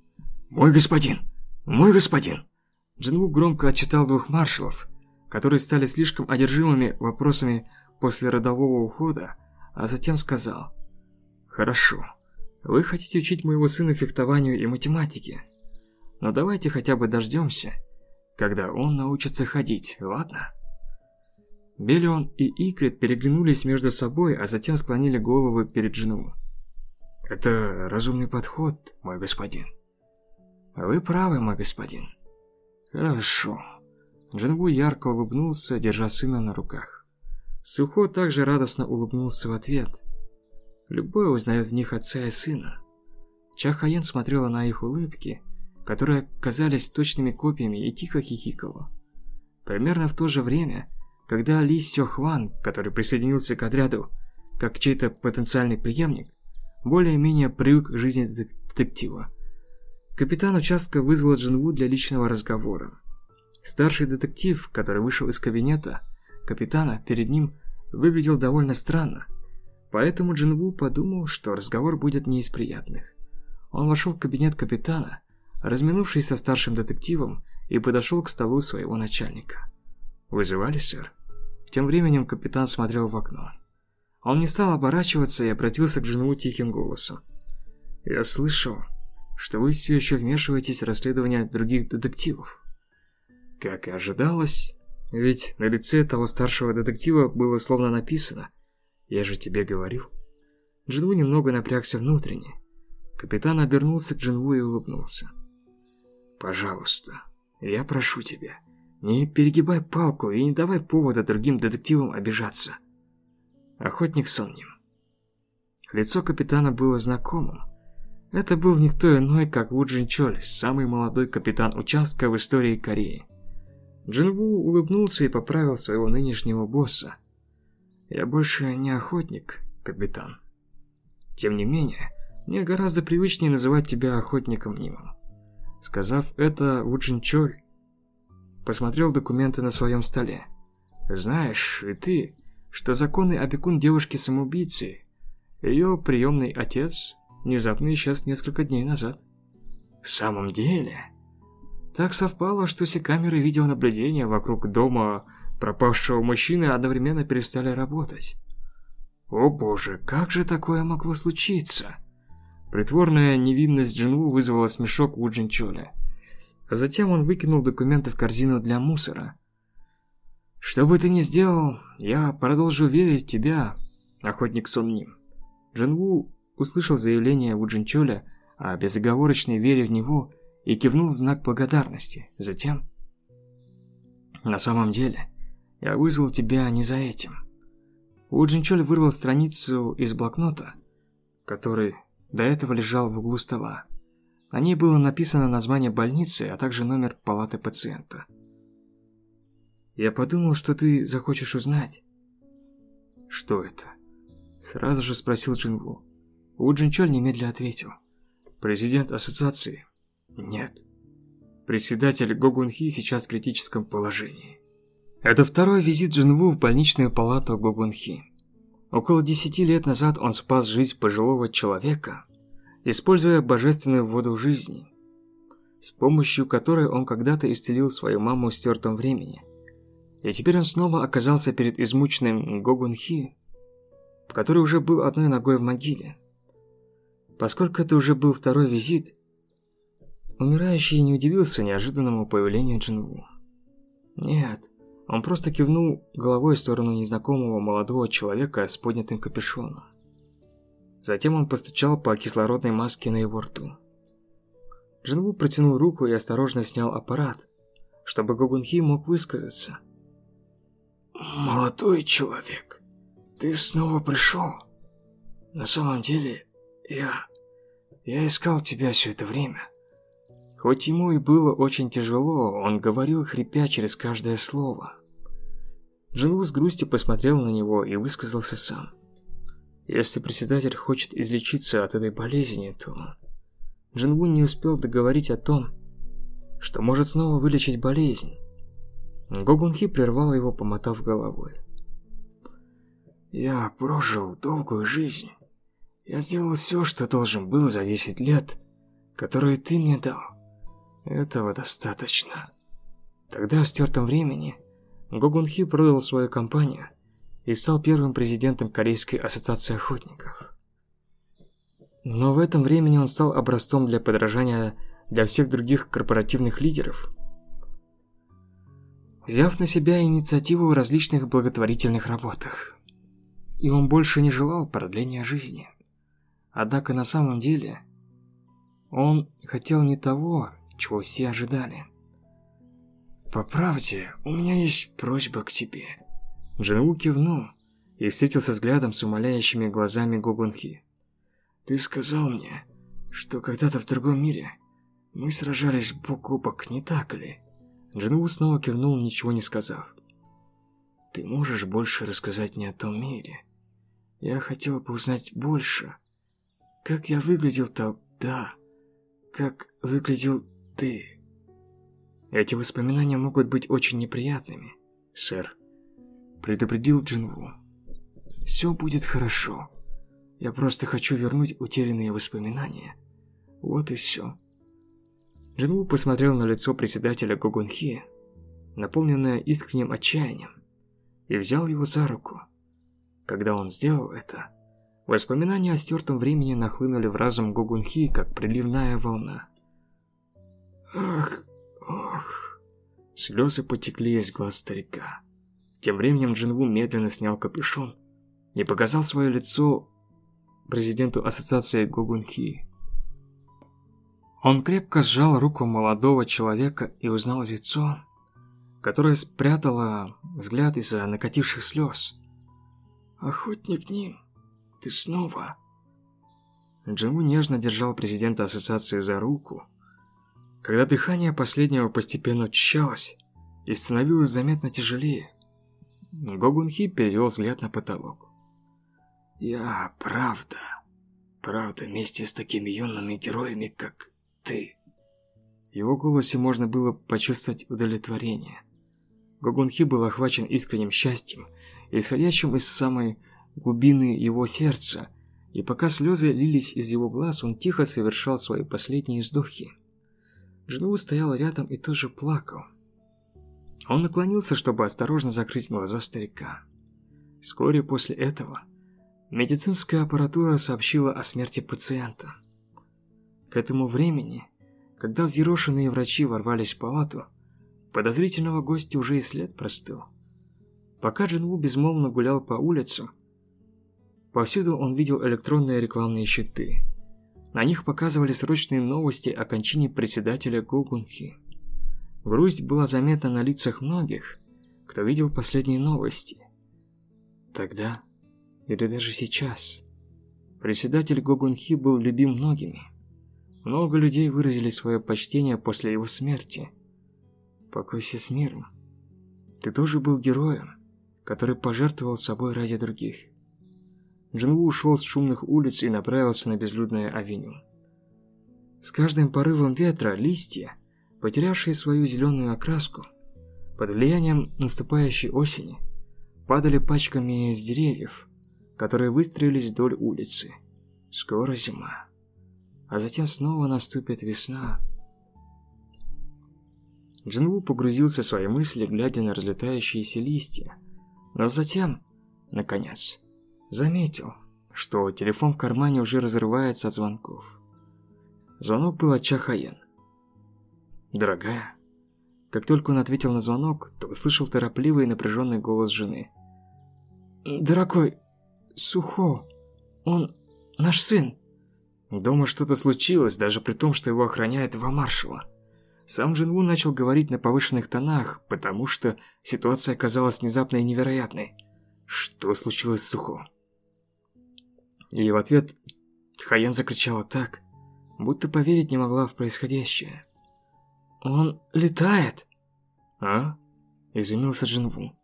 «Мой господин! Мой господин!» Джинву громко отчитал двух маршалов, которые стали слишком одержимыми вопросами после родового ухода, а затем сказал «Хорошо, вы хотите учить моего сына фехтованию и математике, но давайте хотя бы дождемся, когда он научится ходить, ладно?» Белион и Икрит переглянулись между собой, а затем склонили головы перед жену. «Это разумный подход, мой господин». «Вы правы, мой господин». «Хорошо». Джингу ярко улыбнулся, держа сына на руках. Сухо также радостно улыбнулся в ответ. Любой узнает в них отца и сына. Чахаен смотрела на их улыбки, которые казались точными копиями, и тихо хихикала. Примерно в то же время, когда Ли Сёхван, который присоединился к отряду как чей-то потенциальный преемник, более-менее привык к жизни детектива. Капитан участка вызвал Джинву для личного разговора. Старший детектив, который вышел из кабинета капитана, перед ним выглядел довольно странно. Поэтому Джинву подумал, что разговор будет не из приятных. Он вошел в кабинет капитана, разминувшись со старшим детективом, и подошел к столу своего начальника. «Вызывали, сэр?» Тем временем капитан смотрел в окно. Он не стал оборачиваться и обратился к жену тихим голосом. «Я слышал, что вы все еще вмешиваетесь в расследование других детективов. Как и ожидалось, ведь на лице того старшего детектива было словно написано «Я же тебе говорил». Джинву немного напрягся внутренне. Капитан обернулся к Джинву и улыбнулся. «Пожалуйста, я прошу тебя, не перегибай палку и не давай повода другим детективам обижаться». Охотник сонним. Лицо капитана было знакомым. Это был никто иной, как Ву Джин Чоль, самый молодой капитан участка в истории Кореи. Джинву улыбнулся и поправил своего нынешнего босса. «Я больше не охотник, капитан. Тем не менее, мне гораздо привычнее называть тебя охотником Нимом». Сказав это, Вуджин Чоль посмотрел документы на своем столе. «Знаешь и ты, что законный опекун девушки-самоубийцы, ее приемный отец, внезапно исчез несколько дней назад. В самом деле... Так совпало, что все камеры видеонаблюдения вокруг дома пропавшего мужчины одновременно перестали работать. О боже, как же такое могло случиться? Притворная невинность Джинву вызвала смешок у Джинчоля. А затем он выкинул документы в корзину для мусора. «Что бы ты ни сделал, я продолжу верить в тебя, охотник Сон Ним». Джинву услышал заявление у Джинчоля о безоговорочной вере в него и кивнул в знак благодарности. Затем... «На самом деле, я вызвал тебя не за этим». У Джинчоль вырвал страницу из блокнота, который до этого лежал в углу стола. На ней было написано название больницы, а также номер палаты пациента. «Я подумал, что ты захочешь узнать». «Что это?» Сразу же спросил Джинву. У Джинчоль немедленно ответил. «Президент ассоциации?» «Нет». «Председатель Гогунхи сейчас в критическом положении». Это второй визит Джинву в больничную палату Гогунхи. Около десяти лет назад он спас жизнь пожилого человека, используя божественную воду жизни, с помощью которой он когда-то исцелил свою маму в стертом времени. И теперь он снова оказался перед измученным Гогунхи, который уже был одной ногой в могиле. Поскольку это уже был второй визит, умирающий не удивился неожиданному появлению Джинву. Нет, он просто кивнул головой в сторону незнакомого молодого человека с поднятым капюшоном. Затем он постучал по кислородной маске на его рту. Джинву протянул руку и осторожно снял аппарат, чтобы Гогунхи мог высказаться. «Молодой человек, ты снова пришел. На самом деле, я... я искал тебя все это время». Хоть ему и было очень тяжело, он говорил, хрипя через каждое слово. Джинву с грустью посмотрел на него и высказался сам. Если председатель хочет излечиться от этой болезни, то... Джинву не успел договорить о том, что может снова вылечить болезнь. Гогунхи прервал его, помотав головой. «Я прожил долгую жизнь. Я сделал все, что должен был за 10 лет, которые ты мне дал. Этого достаточно. Тогда в стертом времени Гогунхи продал свою компанию и стал первым президентом Корейской ассоциации охотников. Но в этом времени он стал образцом для подражания для всех других корпоративных лидеров, взяв на себя инициативу в различных благотворительных работах. И он больше не желал продления жизни. Однако на самом деле он хотел не того, чего все ожидали. «По правде, у меня есть просьба к тебе». Джинву кивнул и встретился взглядом с умоляющими глазами Гогунхи. «Ты сказал мне, что когда-то в другом мире мы сражались бок о бок, не так ли?» Джинву снова кивнул, ничего не сказав. «Ты можешь больше рассказать мне о том мире? Я хотел бы узнать больше. Как я выглядел тогда? Как выглядел ты. Эти воспоминания могут быть очень неприятными, сэр. Предупредил Джинву. Все будет хорошо. Я просто хочу вернуть утерянные воспоминания. Вот и все. Джинву посмотрел на лицо председателя Гогунхи, наполненное искренним отчаянием, и взял его за руку. Когда он сделал это, воспоминания о стертом времени нахлынули в разум Гогунхи, как приливная волна. Ах, ох. Слезы потекли из глаз старика. Тем временем Джинву медленно снял капюшон и показал свое лицо президенту ассоциации Гугунхи. Он крепко сжал руку молодого человека и узнал лицо, которое спрятало взгляд из-за накативших слез. «Охотник Ним, ты снова...» Джинву нежно держал президента ассоциации за руку, когда дыхание последнего постепенно учащалось и становилось заметно тяжелее, Гогунхи перевел взгляд на потолок. «Я правда, правда вместе с такими юными героями, как ты». В его голосе можно было почувствовать удовлетворение. Гогунхи был охвачен искренним счастьем, исходящим из самой глубины его сердца, И пока слезы лились из его глаз, он тихо совершал свои последние вздохи. Джинву стоял рядом и тоже плакал. Он наклонился, чтобы осторожно закрыть глаза старика. Вскоре после этого медицинская аппаратура сообщила о смерти пациента. К этому времени, когда взъерошенные врачи ворвались в палату, подозрительного гостя уже и след простыл. Пока Джинву безмолвно гулял по улицам, повсюду он видел электронные рекламные щиты. На них показывали срочные новости о кончине председателя Гугунхи. Грусть была заметна на лицах многих, кто видел последние новости. Тогда, или даже сейчас, председатель Гогунхи был любим многими. Много людей выразили свое почтение после его смерти. Покойся с миром. Ты тоже был героем который пожертвовал собой ради других. Джинву ушел с шумных улиц и направился на безлюдное авеню. С каждым порывом ветра листья, потерявшие свою зеленую окраску, под влиянием наступающей осени, падали пачками с деревьев, которые выстроились вдоль улицы. Скоро зима. А затем снова наступит весна. Джинву погрузился в свои мысли, глядя на разлетающиеся листья, но затем, наконец, заметил, что телефон в кармане уже разрывается от звонков. Звонок был от Чахаен. «Дорогая». Как только он ответил на звонок, то услышал торопливый и напряженный голос жены. «Дорогой, Сухо, он наш сын». Дома что-то случилось, даже при том, что его охраняет два маршала. Сам Джинву начал говорить на повышенных тонах, потому что ситуация оказалась внезапной и невероятной. Что случилось с Сухо? И в ответ Хаян закричала так, будто поверить не могла в происходящее. «Он летает!» «А?» – изумился Джинву.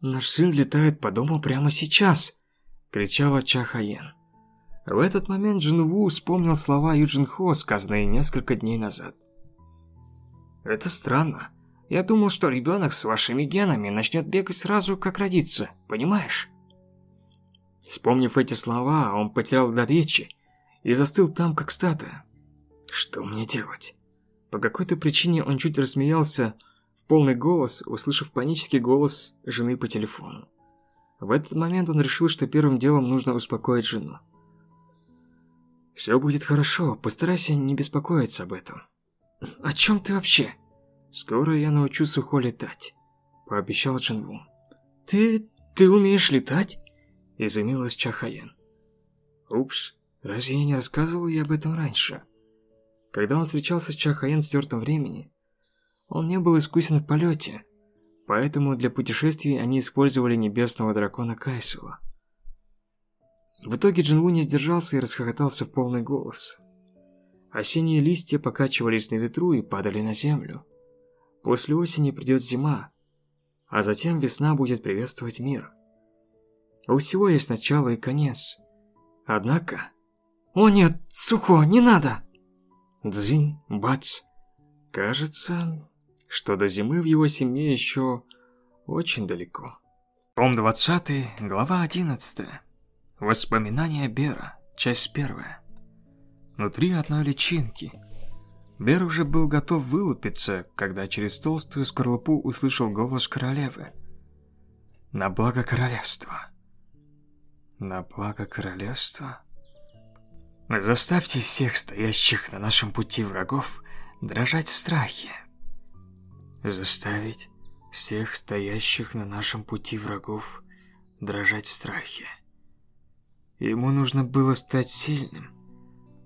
«Наш сын летает по дому прямо сейчас!» – кричала Ча Хаян. В этот момент Джинву вспомнил слова Юджин Хо, сказанные несколько дней назад. Это странно. Я думал, что ребенок с вашими генами начнет бегать сразу, как родится, понимаешь? Вспомнив эти слова, он потерял дар речи и застыл там, как статуя. Что мне делать? По какой-то причине он чуть рассмеялся в полный голос, услышав панический голос жены по телефону. В этот момент он решил, что первым делом нужно успокоить жену. «Все будет хорошо, постарайся не беспокоиться об этом». «О чем ты вообще?» «Скоро я научу Сухо летать», – пообещал Джинву. «Ты... ты умеешь летать?» – изумилась Чахаян. «Упс, разве я не рассказывал ей об этом раньше?» Когда он встречался с Чахаян в стертом времени, он не был искусен в полете, поэтому для путешествий они использовали небесного дракона Кайсела. В итоге Джинву не сдержался и расхохотался в полный голос. Осенние листья покачивались на ветру и падали на землю. После осени придет зима, а затем весна будет приветствовать мир. У всего есть начало и конец. Однако... «О нет, Сухо, не надо!» Дзинь, бац. Кажется, что до зимы в его семье еще очень далеко. Том 20, глава 11. Воспоминания Бера, часть 1. Внутри одной личинки. Бер уже был готов вылупиться, когда через толстую скорлупу услышал голос королевы. «На благо королевства». «На благо королевства?» «Заставьте всех стоящих на нашем пути врагов дрожать в страхе». «Заставить всех стоящих на нашем пути врагов дрожать в страхе». Ему нужно было стать сильным,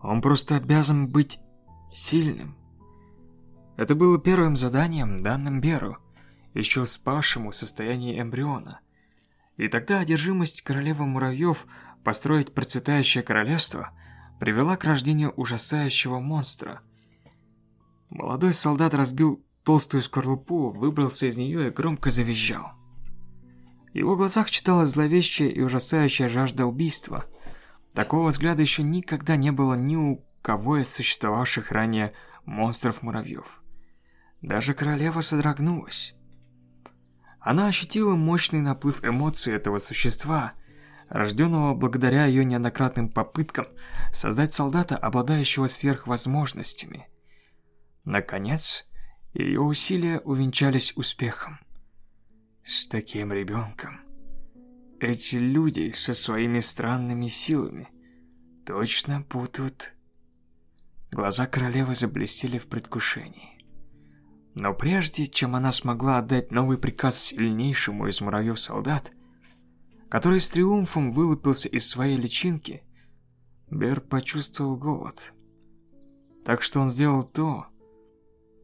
он просто обязан быть сильным. Это было первым заданием, данным Беру, еще спавшему состоянии эмбриона. И тогда одержимость королевы муравьев построить процветающее королевство привела к рождению ужасающего монстра. Молодой солдат разбил толстую скорлупу, выбрался из нее и громко завизжал. В его глазах читалась зловещая и ужасающая жажда убийства – Такого взгляда еще никогда не было ни у кого из существовавших ранее монстров-муравьев. Даже королева содрогнулась. Она ощутила мощный наплыв эмоций этого существа, рожденного благодаря ее неоднократным попыткам создать солдата, обладающего сверхвозможностями. Наконец, ее усилия увенчались успехом. С таким ребенком эти люди со своими странными силами точно будут... Глаза королевы заблестели в предвкушении. Но прежде, чем она смогла отдать новый приказ сильнейшему из муравьев солдат, который с триумфом вылупился из своей личинки, Бер почувствовал голод. Так что он сделал то,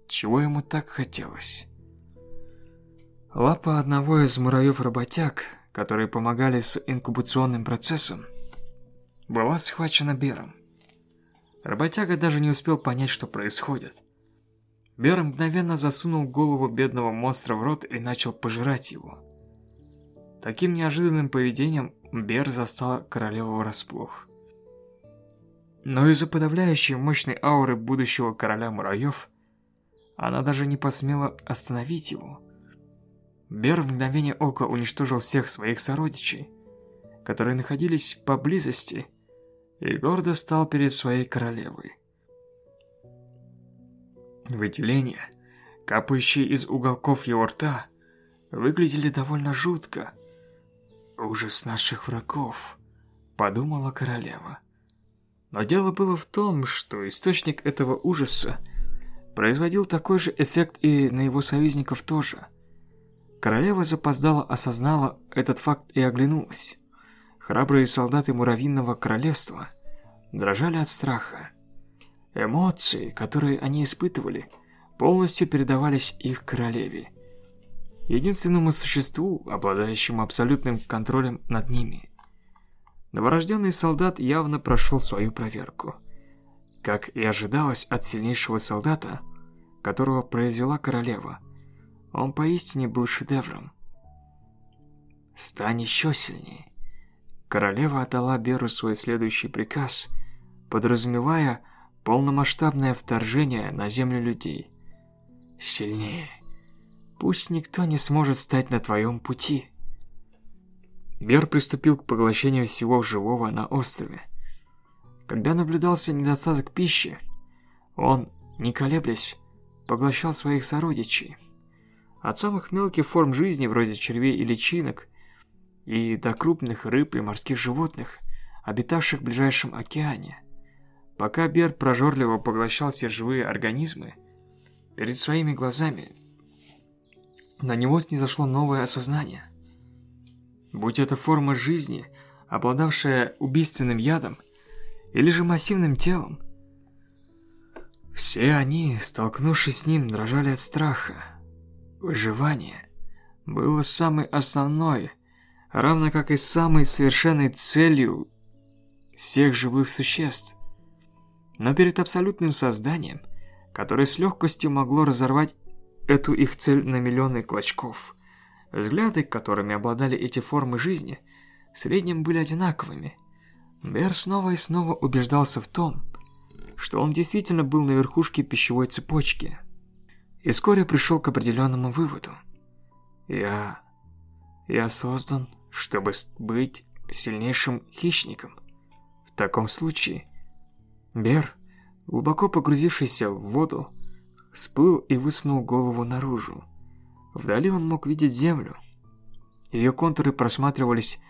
чего ему так хотелось. Лапа одного из муравьев-работяг, которые помогали с инкубационным процессом, была схвачена Бером. Работяга даже не успел понять, что происходит. Бер мгновенно засунул голову бедного монстра в рот и начал пожирать его. Таким неожиданным поведением Бер застал королеву врасплох. Но из-за подавляющей мощной ауры будущего короля муравьев, она даже не посмела остановить его. Бер в мгновение ока уничтожил всех своих сородичей, которые находились поблизости, и гордо стал перед своей королевой. Выделения, капающие из уголков его рта, выглядели довольно жутко, «Ужас наших врагов», — подумала королева. Но дело было в том, что источник этого ужаса производил такой же эффект и на его союзников тоже. Королева запоздала осознала этот факт и оглянулась. Храбрые солдаты муравьиного королевства дрожали от страха. Эмоции, которые они испытывали, полностью передавались их королеве единственному существу, обладающему абсолютным контролем над ними. Новорожденный солдат явно прошел свою проверку. Как и ожидалось от сильнейшего солдата, которого произвела королева, он поистине был шедевром. «Стань еще сильнее». Королева отдала Беру свой следующий приказ, подразумевая полномасштабное вторжение на землю людей. «Сильнее». Пусть никто не сможет стать на твоем пути. Бер приступил к поглощению всего живого на острове. Когда наблюдался недостаток пищи, он, не колеблясь, поглощал своих сородичей. От самых мелких форм жизни, вроде червей и личинок, и до крупных рыб и морских животных, обитавших в ближайшем океане. Пока Бер прожорливо поглощал все живые организмы, перед своими глазами на него снизошло новое осознание. Будь это форма жизни, обладавшая убийственным ядом, или же массивным телом, все они, столкнувшись с ним, дрожали от страха. Выживание было самой основной, равно как и самой совершенной целью всех живых существ. Но перед абсолютным созданием, которое с легкостью могло разорвать эту их цель на миллионы клочков. Взгляды, которыми обладали эти формы жизни, в среднем были одинаковыми. Бер снова и снова убеждался в том, что он действительно был на верхушке пищевой цепочки. И вскоре пришел к определенному выводу. Я... я создан, чтобы быть сильнейшим хищником. В таком случае... Бер, глубоко погрузившийся в воду, всплыл и высунул голову наружу. Вдали он мог видеть землю. Ее контуры просматривались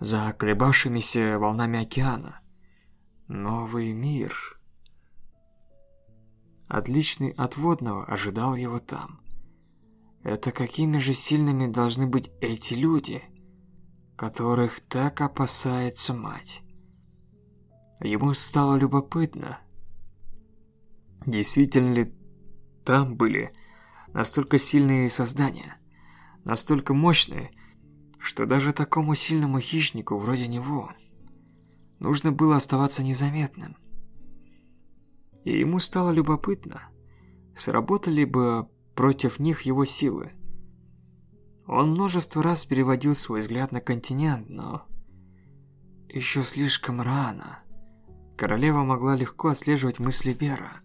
за колебавшимися волнами океана. Новый мир. Отличный от водного ожидал его там. Это какими же сильными должны быть эти люди, которых так опасается мать? Ему стало любопытно, действительно ли там были настолько сильные создания, настолько мощные, что даже такому сильному хищнику вроде него нужно было оставаться незаметным. И ему стало любопытно, сработали бы против них его силы. Он множество раз переводил свой взгляд на континент, но еще слишком рано. Королева могла легко отслеживать мысли Бера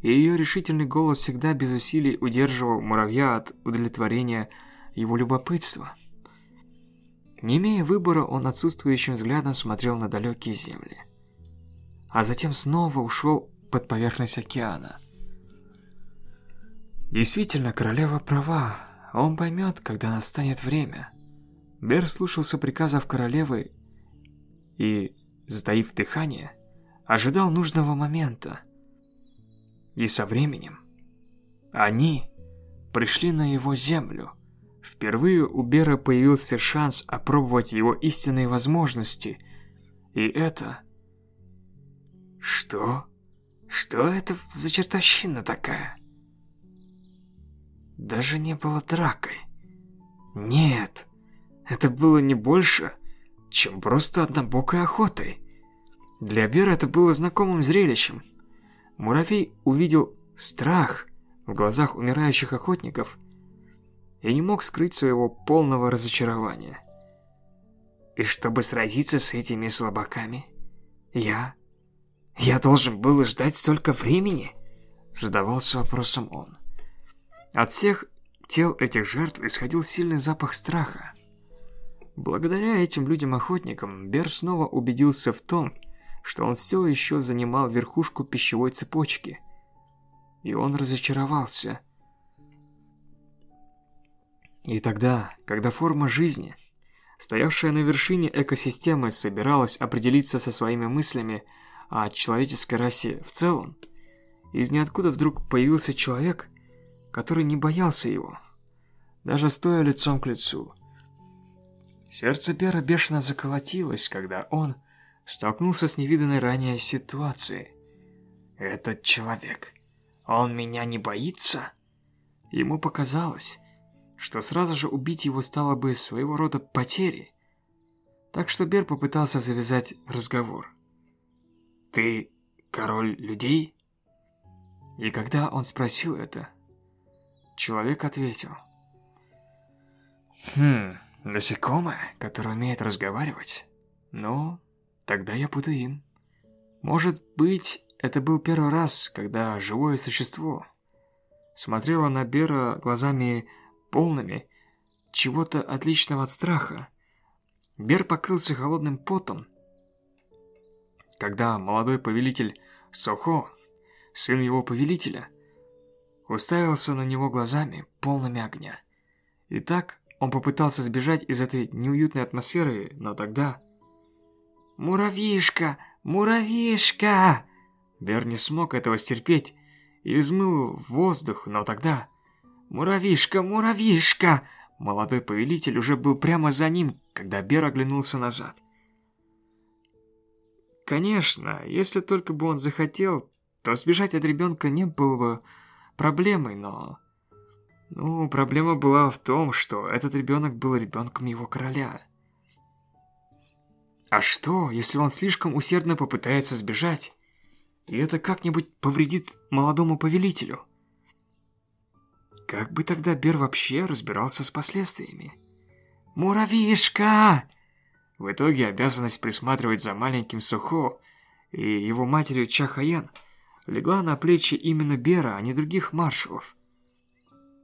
и ее решительный голос всегда без усилий удерживал муравья от удовлетворения его любопытства. Не имея выбора, он отсутствующим взглядом смотрел на далекие земли. А затем снова ушел под поверхность океана. Действительно, королева права. Он поймет, когда настанет время. Бер слушался приказов королевы и, затаив дыхание, ожидал нужного момента. И со временем они пришли на его землю. Впервые у Бера появился шанс опробовать его истинные возможности. И это... Что? Что это за чертовщина такая? Даже не было дракой. Нет, это было не больше, чем просто однобокой охотой. Для Бера это было знакомым зрелищем. Муравей увидел страх в глазах умирающих охотников и не мог скрыть своего полного разочарования. И чтобы сразиться с этими слабаками, я... Я должен был ждать столько времени? Задавался вопросом он. От всех тел этих жертв исходил сильный запах страха. Благодаря этим людям-охотникам, Бер снова убедился в том, что он все еще занимал верхушку пищевой цепочки. И он разочаровался. И тогда, когда форма жизни, стоявшая на вершине экосистемы, собиралась определиться со своими мыслями о человеческой расе в целом, из ниоткуда вдруг появился человек, который не боялся его, даже стоя лицом к лицу – Сердце Бера бешено заколотилось, когда он столкнулся с невиданной ранее ситуацией. «Этот человек, он меня не боится?» Ему показалось, что сразу же убить его стало бы своего рода потерей. Так что Бер попытался завязать разговор. «Ты король людей?» И когда он спросил это, человек ответил. «Хм, Насекомое, которое умеет разговаривать? Ну, тогда я буду им. Может быть, это был первый раз, когда живое существо смотрело на Бера глазами полными чего-то отличного от страха. Бер покрылся холодным потом, когда молодой повелитель Сохо, сын его повелителя, уставился на него глазами, полными огня. И так он попытался сбежать из этой неуютной атмосферы, но тогда... «Муравьишка! Муравьишка!» Бер не смог этого стерпеть и взмыл в воздух, но тогда... «Муравьишка! Муравьишка!» Молодой повелитель уже был прямо за ним, когда Бер оглянулся назад. Конечно, если только бы он захотел, то сбежать от ребенка не было бы проблемой, но... Ну, проблема была в том, что этот ребенок был ребенком его короля. А что, если он слишком усердно попытается сбежать, и это как-нибудь повредит молодому повелителю? Как бы тогда Бер вообще разбирался с последствиями? «Муравьишка!» В итоге обязанность присматривать за маленьким Сухо и его матерью Чахаян легла на плечи именно Бера, а не других маршалов.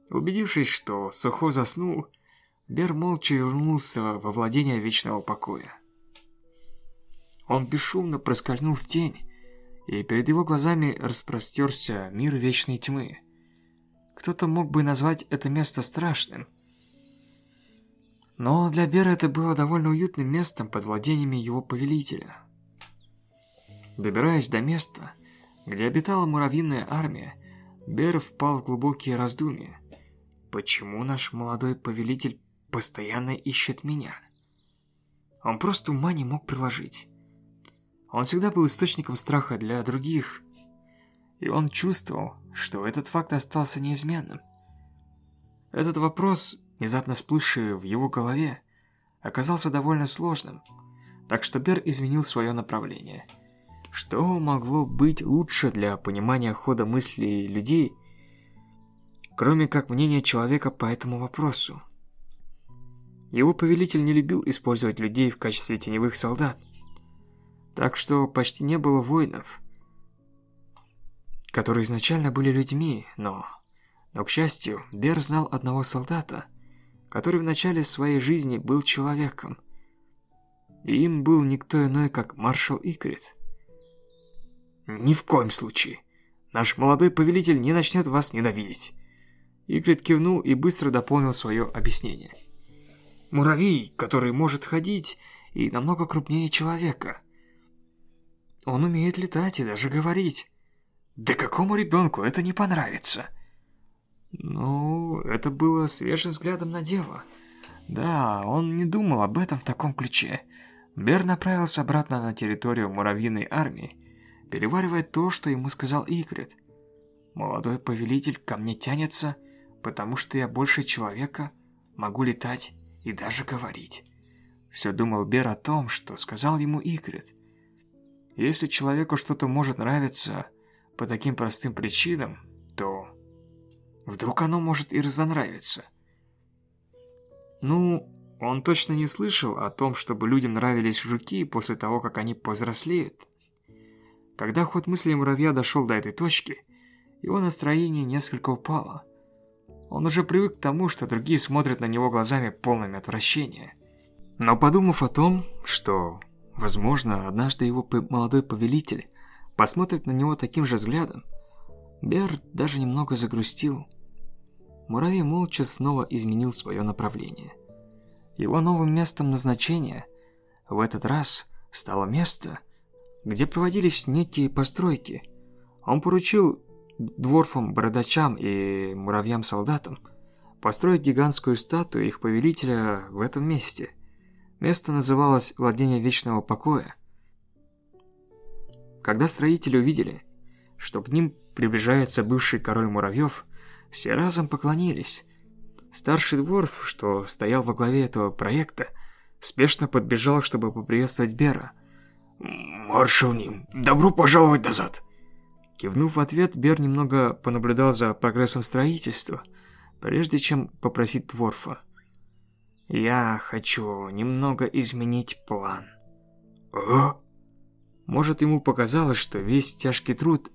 Убедившись, что Сухо заснул, Бер молча вернулся во владение Вечного Покоя. Он бесшумно проскользнул в тень, и перед его глазами распростерся мир Вечной Тьмы. Кто-то мог бы назвать это место страшным, но для Бера это было довольно уютным местом под владениями его повелителя. Добираясь до места, где обитала муравьиная армия, Бер впал в глубокие раздумья. Почему наш молодой повелитель постоянно ищет меня? Он просто ума не мог приложить. Он всегда был источником страха для других, и он чувствовал, что этот факт остался неизменным. Этот вопрос, внезапно всплывший в его голове, оказался довольно сложным, так что Бер изменил свое направление. Что могло быть лучше для понимания хода мыслей людей, кроме как мнения человека по этому вопросу. Его повелитель не любил использовать людей в качестве теневых солдат, так что почти не было воинов, которые изначально были людьми, но... Но, к счастью, Бер знал одного солдата, который в начале своей жизни был человеком, И им был никто иной, как маршал Икрит. «Ни в коем случае. Наш молодой повелитель не начнет вас ненавидеть». Икрит кивнул и быстро дополнил свое объяснение. «Муравей, который может ходить и намного крупнее человека. Он умеет летать и даже говорить. Да какому ребенку это не понравится?» Ну, это было свежим взглядом на дело. Да, он не думал об этом в таком ключе. Бер направился обратно на территорию муравьиной армии, переваривая то, что ему сказал Игрит. «Молодой повелитель ко мне тянется, потому что я больше человека, могу летать и даже говорить». Все думал Бер о том, что сказал ему Игрит. Если человеку что-то может нравиться по таким простым причинам, то Вдруг оно может и разонравиться. Ну, он точно не слышал о том, чтобы людям нравились жуки после того, как они повзрослеют. Когда ход мысли муравья дошел до этой точки, его настроение несколько упало. Он уже привык к тому, что другие смотрят на него глазами полными отвращения. Но подумав о том, что, возможно, однажды его молодой повелитель посмотрит на него таким же взглядом, Бер даже немного загрустил. Муравей молча снова изменил свое направление. Его новым местом назначения в этот раз стало место, где проводились некие постройки. Он поручил дворфам-бородачам и муравьям-солдатам построить гигантскую статую их повелителя в этом месте. Место называлось «Владение Вечного Покоя». Когда строители увидели, что к ним приближается бывший король муравьев, все разом поклонились. Старший дворф, что стоял во главе этого проекта, спешно подбежал, чтобы поприветствовать Бера. «Маршал Ним, добро пожаловать назад!» Кивнув в ответ, Бер немного понаблюдал за прогрессом строительства, прежде чем попросить Дворфа. «Я хочу немного изменить план». «А?» Может, ему показалось, что весь тяжкий труд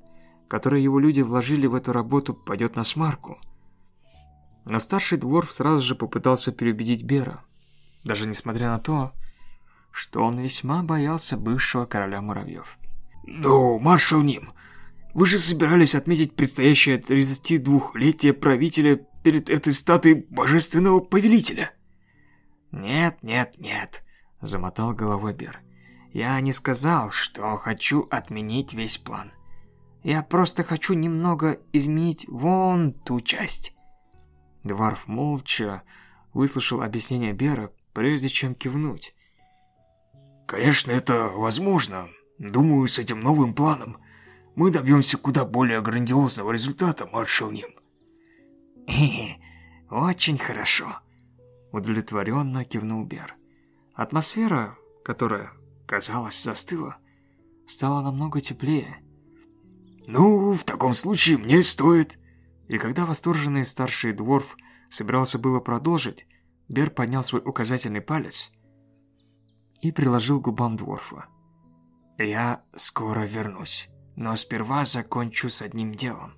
который его люди вложили в эту работу, пойдет на смарку. Но старший дворф сразу же попытался переубедить Бера, даже несмотря на то, что он весьма боялся бывшего короля муравьев. «Ну, маршал Ним, вы же собирались отметить предстоящее 32-летие правителя перед этой статуей божественного повелителя?» «Нет, нет, нет», – замотал головой Бер. «Я не сказал, что хочу отменить весь план. Я просто хочу немного изменить вон ту часть». Дварф молча выслушал объяснение Бера, прежде чем кивнуть. «Конечно, это возможно. Думаю, с этим новым планом мы добьемся куда более грандиозного результата, маршал Ним». очень хорошо», – удовлетворенно кивнул Бер. Атмосфера, которая, казалось, застыла, стала намного теплее. «Ну, в таком случае мне стоит...» И когда восторженный старший дворф собирался было продолжить, Бер поднял свой указательный палец и приложил губам дворфа. «Я скоро вернусь, но сперва закончу с одним делом».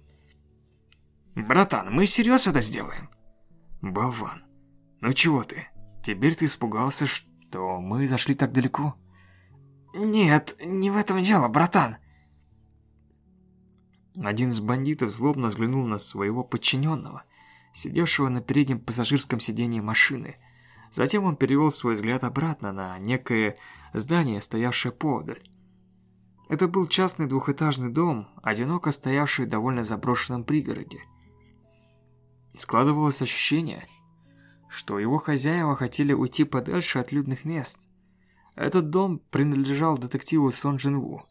«Братан, мы серьезно это сделаем?» «Болван, ну чего ты? Теперь ты испугался, что мы зашли так далеко?» «Нет, не в этом дело, братан. Один из бандитов злобно взглянул на своего подчиненного, сидевшего на переднем пассажирском сидении машины. Затем он перевел свой взгляд обратно на некое здание, стоявшее поодаль. Это был частный двухэтажный дом, одиноко стоявший в довольно заброшенном пригороде. Складывалось ощущение, что его хозяева хотели уйти подальше от людных мест. Этот дом принадлежал детективу Сон Джин Ву.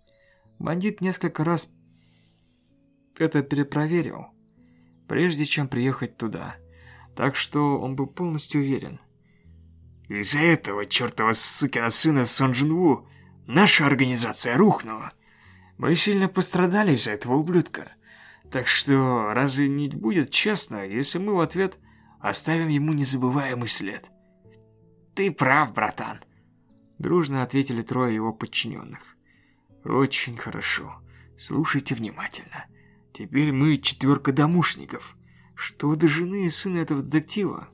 Бандит несколько раз это перепроверил, прежде чем приехать туда. Так что он был полностью уверен. Из-за этого чертова сукина сына Сон Джин наша организация рухнула. Мы сильно пострадали из-за этого ублюдка. Так что разве не будет честно, если мы в ответ оставим ему незабываемый след? Ты прав, братан. Дружно ответили трое его подчиненных. Очень хорошо. Слушайте внимательно. Теперь мы четверка домушников. Что до жены и сына этого детектива?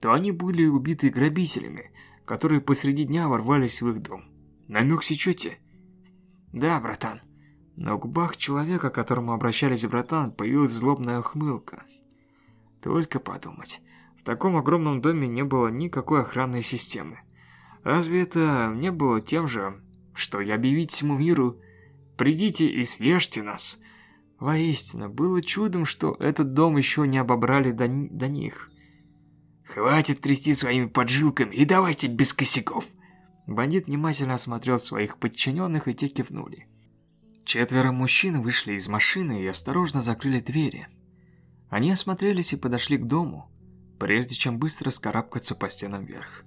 То они были убиты грабителями, которые посреди дня ворвались в их дом. Намек сечете? Да, братан. На губах человека, к которому обращались братан, появилась злобная ухмылка. Только подумать, в таком огромном доме не было никакой охранной системы. Разве это не было тем же, что и объявить всему миру «Придите и съешьте нас»? Воистину, было чудом, что этот дом еще не обобрали до, до них. «Хватит трясти своими поджилками и давайте без косяков!» Бандит внимательно осмотрел своих подчиненных, и те кивнули. Четверо мужчин вышли из машины и осторожно закрыли двери. Они осмотрелись и подошли к дому, прежде чем быстро скарабкаться по стенам вверх.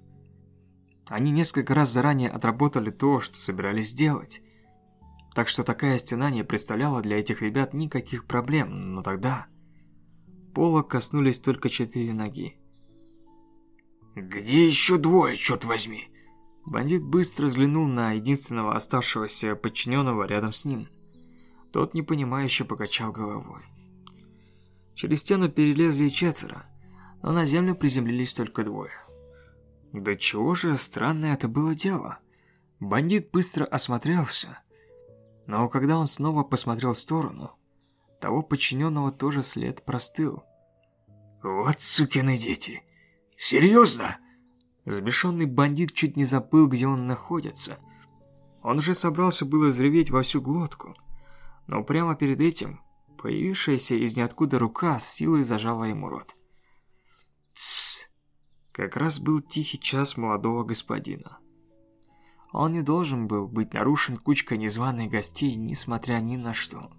Они несколько раз заранее отработали то, что собирались сделать. Так что такая стена не представляла для этих ребят никаких проблем, но тогда... Пола коснулись только четыре ноги. «Где еще двое, черт возьми?» Бандит быстро взглянул на единственного оставшегося подчиненного рядом с ним. Тот непонимающе покачал головой. Через стену перелезли четверо, но на землю приземлились только двое. Да чего же странное это было дело. Бандит быстро осмотрелся, но когда он снова посмотрел в сторону, того подчиненного тоже след простыл. «Вот сукины дети! Серьезно?» Сбешенный бандит чуть не забыл, где он находится. Он уже собрался было взреветь во всю глотку, но прямо перед этим появившаяся из ниоткуда рука с силой зажала ему рот. Тссс! Как раз был тихий час молодого господина. Он не должен был быть нарушен кучкой незваных гостей, несмотря ни на что.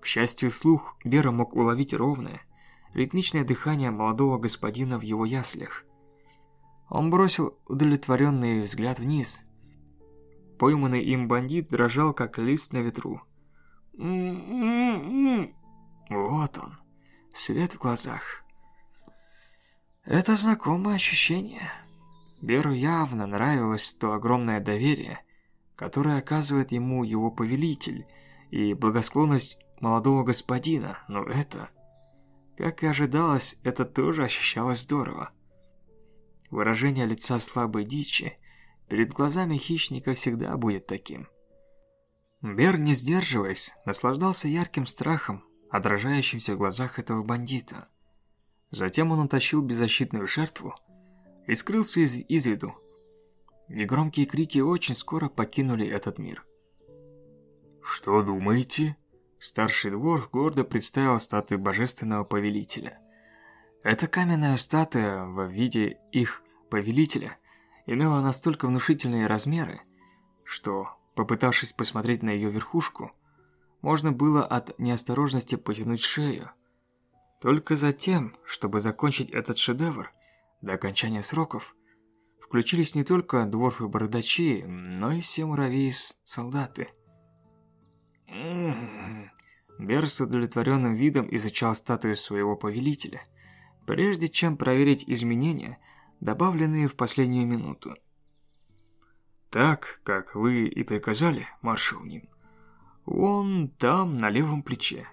К счастью, слух Бера мог уловить ровное, ритмичное дыхание молодого господина в его яслях – он бросил удовлетворенный взгляд вниз. Пойманный им бандит дрожал, как лист на ветру. Вот он, свет в глазах. Это знакомое ощущение. Беру явно нравилось то огромное доверие, которое оказывает ему его повелитель, и благосклонность молодого господина, но это... Как и ожидалось, это тоже ощущалось здорово. Выражение лица слабой дичи перед глазами хищника всегда будет таким. Бер, не сдерживаясь, наслаждался ярким страхом, отражающимся в глазах этого бандита. Затем он утащил беззащитную жертву и скрылся из, из виду. И громкие крики очень скоро покинули этот мир. «Что думаете?» Старший двор гордо представил статую божественного повелителя. Эта каменная статуя в виде их повелителя имела настолько внушительные размеры, что, попытавшись посмотреть на ее верхушку, можно было от неосторожности потянуть шею. Только затем, чтобы закончить этот шедевр, до окончания сроков, включились не только дворфы-бородачи, но и все муравьи-солдаты. Бер с удовлетворенным видом изучал статую своего повелителя – прежде чем проверить изменения, добавленные в последнюю минуту. Так, как вы и приказали, маршал Ним. Он там, на левом плече.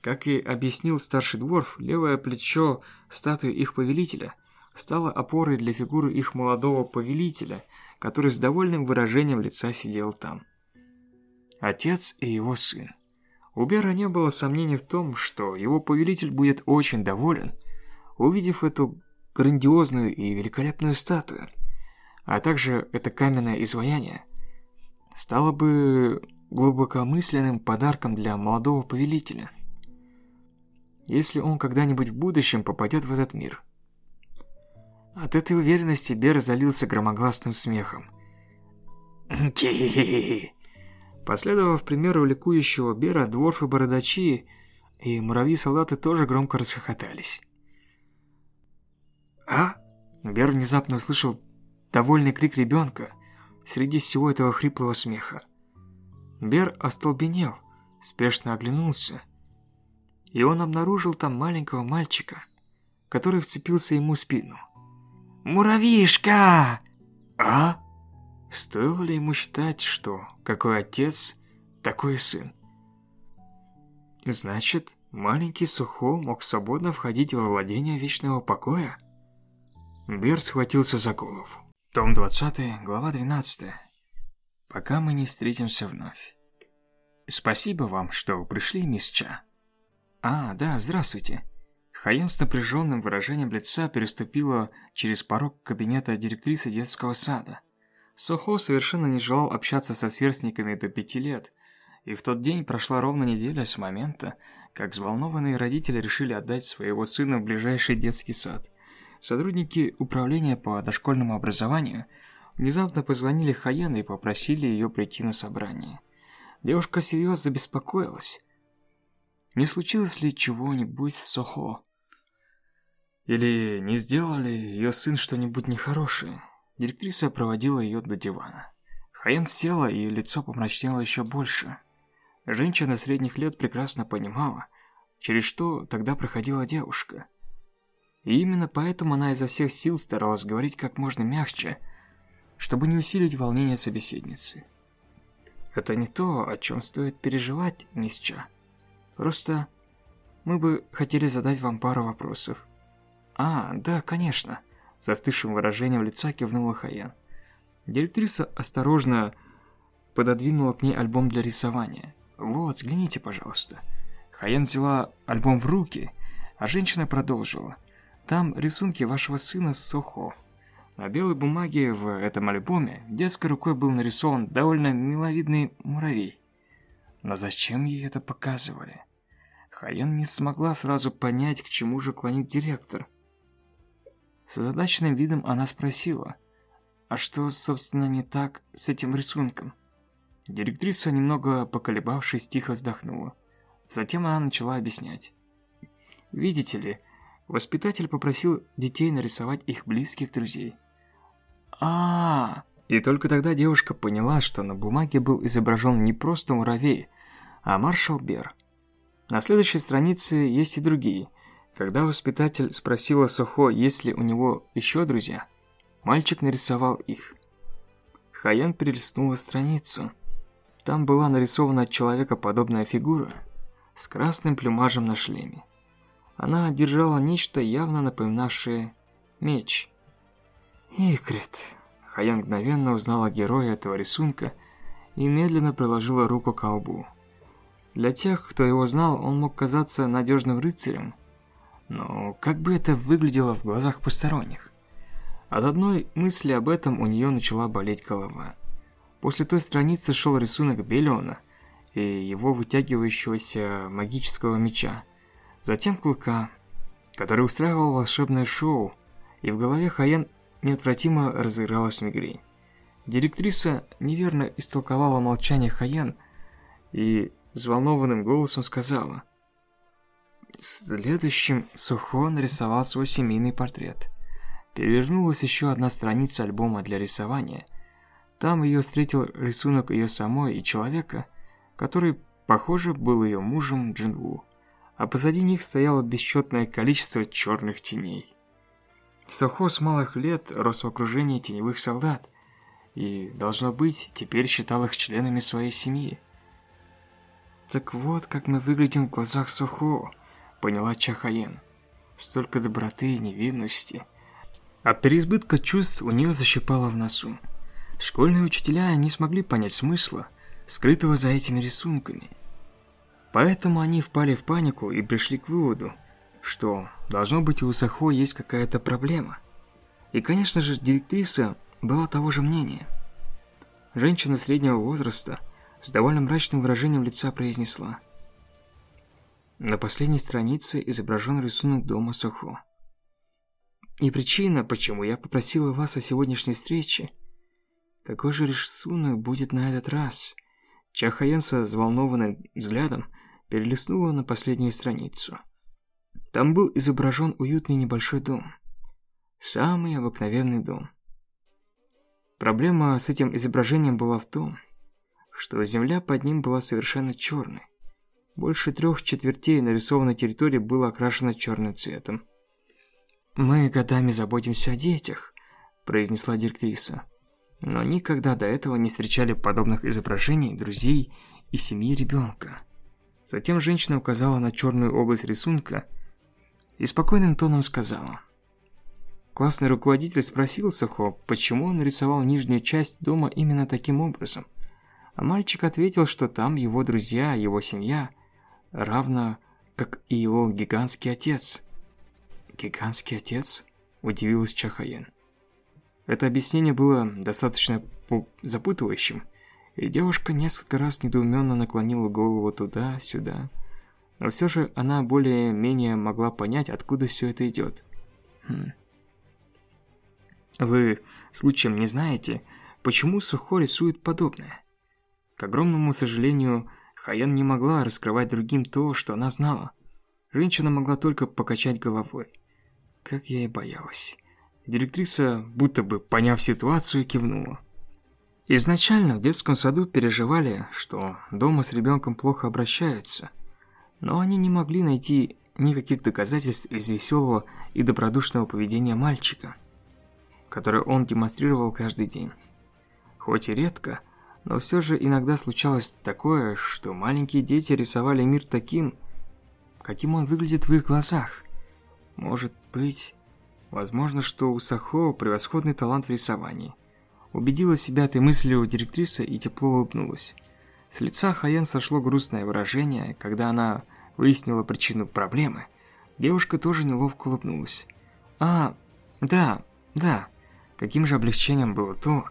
Как и объяснил старший дворф, левое плечо статуи их повелителя стало опорой для фигуры их молодого повелителя, который с довольным выражением лица сидел там. Отец и его сын. У Бера не было сомнений в том, что его повелитель будет очень доволен – увидев эту грандиозную и великолепную статую, а также это каменное изваяние, стало бы глубокомысленным подарком для молодого повелителя. Если он когда-нибудь в будущем попадет в этот мир. От этой уверенности Бер залился громогласным смехом. Последовав примеру ликующего Бера, дворфы-бородачи и муравьи-солдаты тоже громко расхохотались. «А?» Бер внезапно услышал довольный крик ребенка среди всего этого хриплого смеха. Бер остолбенел, спешно оглянулся, и он обнаружил там маленького мальчика, который вцепился ему в спину. «Муравьишка!» «А?» Стоило ли ему считать, что какой отец, такой сын? Значит, маленький Сухо мог свободно входить во владение Вечного Покоя? Бер схватился за голову. Том 20, глава 12. Пока мы не встретимся вновь. Спасибо вам, что пришли, мисс Ча. А, да, здравствуйте. Хаян с напряженным выражением лица переступила через порог кабинета директрисы детского сада. Сохо совершенно не желал общаться со сверстниками до пяти лет, и в тот день прошла ровно неделя с момента, как взволнованные родители решили отдать своего сына в ближайший детский сад – Сотрудники управления по дошкольному образованию внезапно позвонили Хаян и попросили ее прийти на собрание. Девушка серьезно забеспокоилась. Не случилось ли чего-нибудь с Сохо? Или не сделал ли ее сын что-нибудь нехорошее? Директриса проводила ее до дивана. Хаян села, и лицо помрачнело еще больше. Женщина средних лет прекрасно понимала, через что тогда проходила девушка – и именно поэтому она изо всех сил старалась говорить как можно мягче, чтобы не усилить волнение собеседницы. Это не то, о чем стоит переживать, мисс Ча. Просто мы бы хотели задать вам пару вопросов. А, да, конечно. Застывшим выражением лица кивнула Хаян. Директриса осторожно пододвинула к ней альбом для рисования. Вот, взгляните, пожалуйста. Хаян взяла альбом в руки, а женщина продолжила. Там рисунки вашего сына Сохо. На белой бумаге в этом альбоме детской рукой был нарисован довольно миловидный муравей. Но зачем ей это показывали? Хаян не смогла сразу понять, к чему же клонит директор. С озадаченным видом она спросила, а что, собственно, не так с этим рисунком? Директриса, немного поколебавшись, тихо вздохнула. Затем она начала объяснять. Видите ли, Воспитатель попросил детей нарисовать их близких друзей. а, -а, -а И только тогда девушка поняла, что на бумаге был изображен не просто муравей, а маршал Бер. На следующей странице есть и другие. Когда воспитатель спросила Сохо, есть ли у него еще друзья, мальчик нарисовал их. Хаян перелистнула страницу. Там была нарисована человекоподобная фигура с красным плюмажем на шлеме. Она держала нечто явно напоминавшее меч. Икрит. Хаян мгновенно узнала героя этого рисунка и медленно приложила руку к колбу. Для тех, кто его знал, он мог казаться надежным рыцарем, но как бы это выглядело в глазах посторонних? От одной мысли об этом у нее начала болеть голова. После той страницы шел рисунок Белиона и его вытягивающегося магического меча – Затем Клыка, который устраивал волшебное шоу, и в голове Хаян неотвратимо разыгралась мигрень. Директриса неверно истолковала молчание Хаян и взволнованным голосом сказала. Следующим Сухо нарисовал свой семейный портрет. Перевернулась еще одна страница альбома для рисования. Там ее встретил рисунок ее самой и человека, который, похоже, был ее мужем Джинву а позади них стояло бесчетное количество черных теней. Сохо с малых лет рос в окружении теневых солдат и, должно быть, теперь считал их членами своей семьи. «Так вот, как мы выглядим в глазах Сохо», — поняла Чахаен. «Столько доброты и невинности». От переизбытка чувств у нее защипало в носу. Школьные учителя не смогли понять смысла, скрытого за этими рисунками. Поэтому они впали в панику и пришли к выводу, что должно быть у Сахо есть какая-то проблема. И, конечно же, директриса была того же мнения. Женщина среднего возраста с довольно мрачным выражением лица произнесла. На последней странице изображен рисунок дома Сахо. И причина, почему я попросила вас о сегодняшней встрече, какой же рисунок будет на этот раз? Чахаен со взволнованным взглядом перелистнула на последнюю страницу. Там был изображен уютный небольшой дом. Самый обыкновенный дом. Проблема с этим изображением была в том, что земля под ним была совершенно черной. Больше трех четвертей нарисованной территории было окрашено черным цветом. «Мы годами заботимся о детях», – произнесла директриса. Но никогда до этого не встречали подобных изображений друзей и семьи ребенка. Затем женщина указала на черную область рисунка и спокойным тоном сказала. Классный руководитель спросил Сухо, почему он нарисовал нижнюю часть дома именно таким образом. А мальчик ответил, что там его друзья, его семья, равно как и его гигантский отец. «Гигантский отец?» – удивилась Чахаен. Это объяснение было достаточно запутывающим, и девушка несколько раз недоуменно наклонила голову туда-сюда. Но все же она более-менее могла понять, откуда все это идет. Хм. Вы случаем не знаете, почему Сухо рисует подобное? К огромному сожалению, Хаян не могла раскрывать другим то, что она знала. Женщина могла только покачать головой. Как я и боялась. Директриса, будто бы поняв ситуацию, кивнула. Изначально в детском саду переживали, что дома с ребенком плохо обращаются, но они не могли найти никаких доказательств из веселого и добродушного поведения мальчика, которое он демонстрировал каждый день. Хоть и редко, но все же иногда случалось такое, что маленькие дети рисовали мир таким, каким он выглядит в их глазах. Может быть, Возможно, что у Сахо превосходный талант в рисовании. Убедила себя этой мыслью директриса и тепло улыбнулась. С лица Хаян сошло грустное выражение, когда она выяснила причину проблемы. Девушка тоже неловко улыбнулась. «А, да, да». Каким же облегчением было то,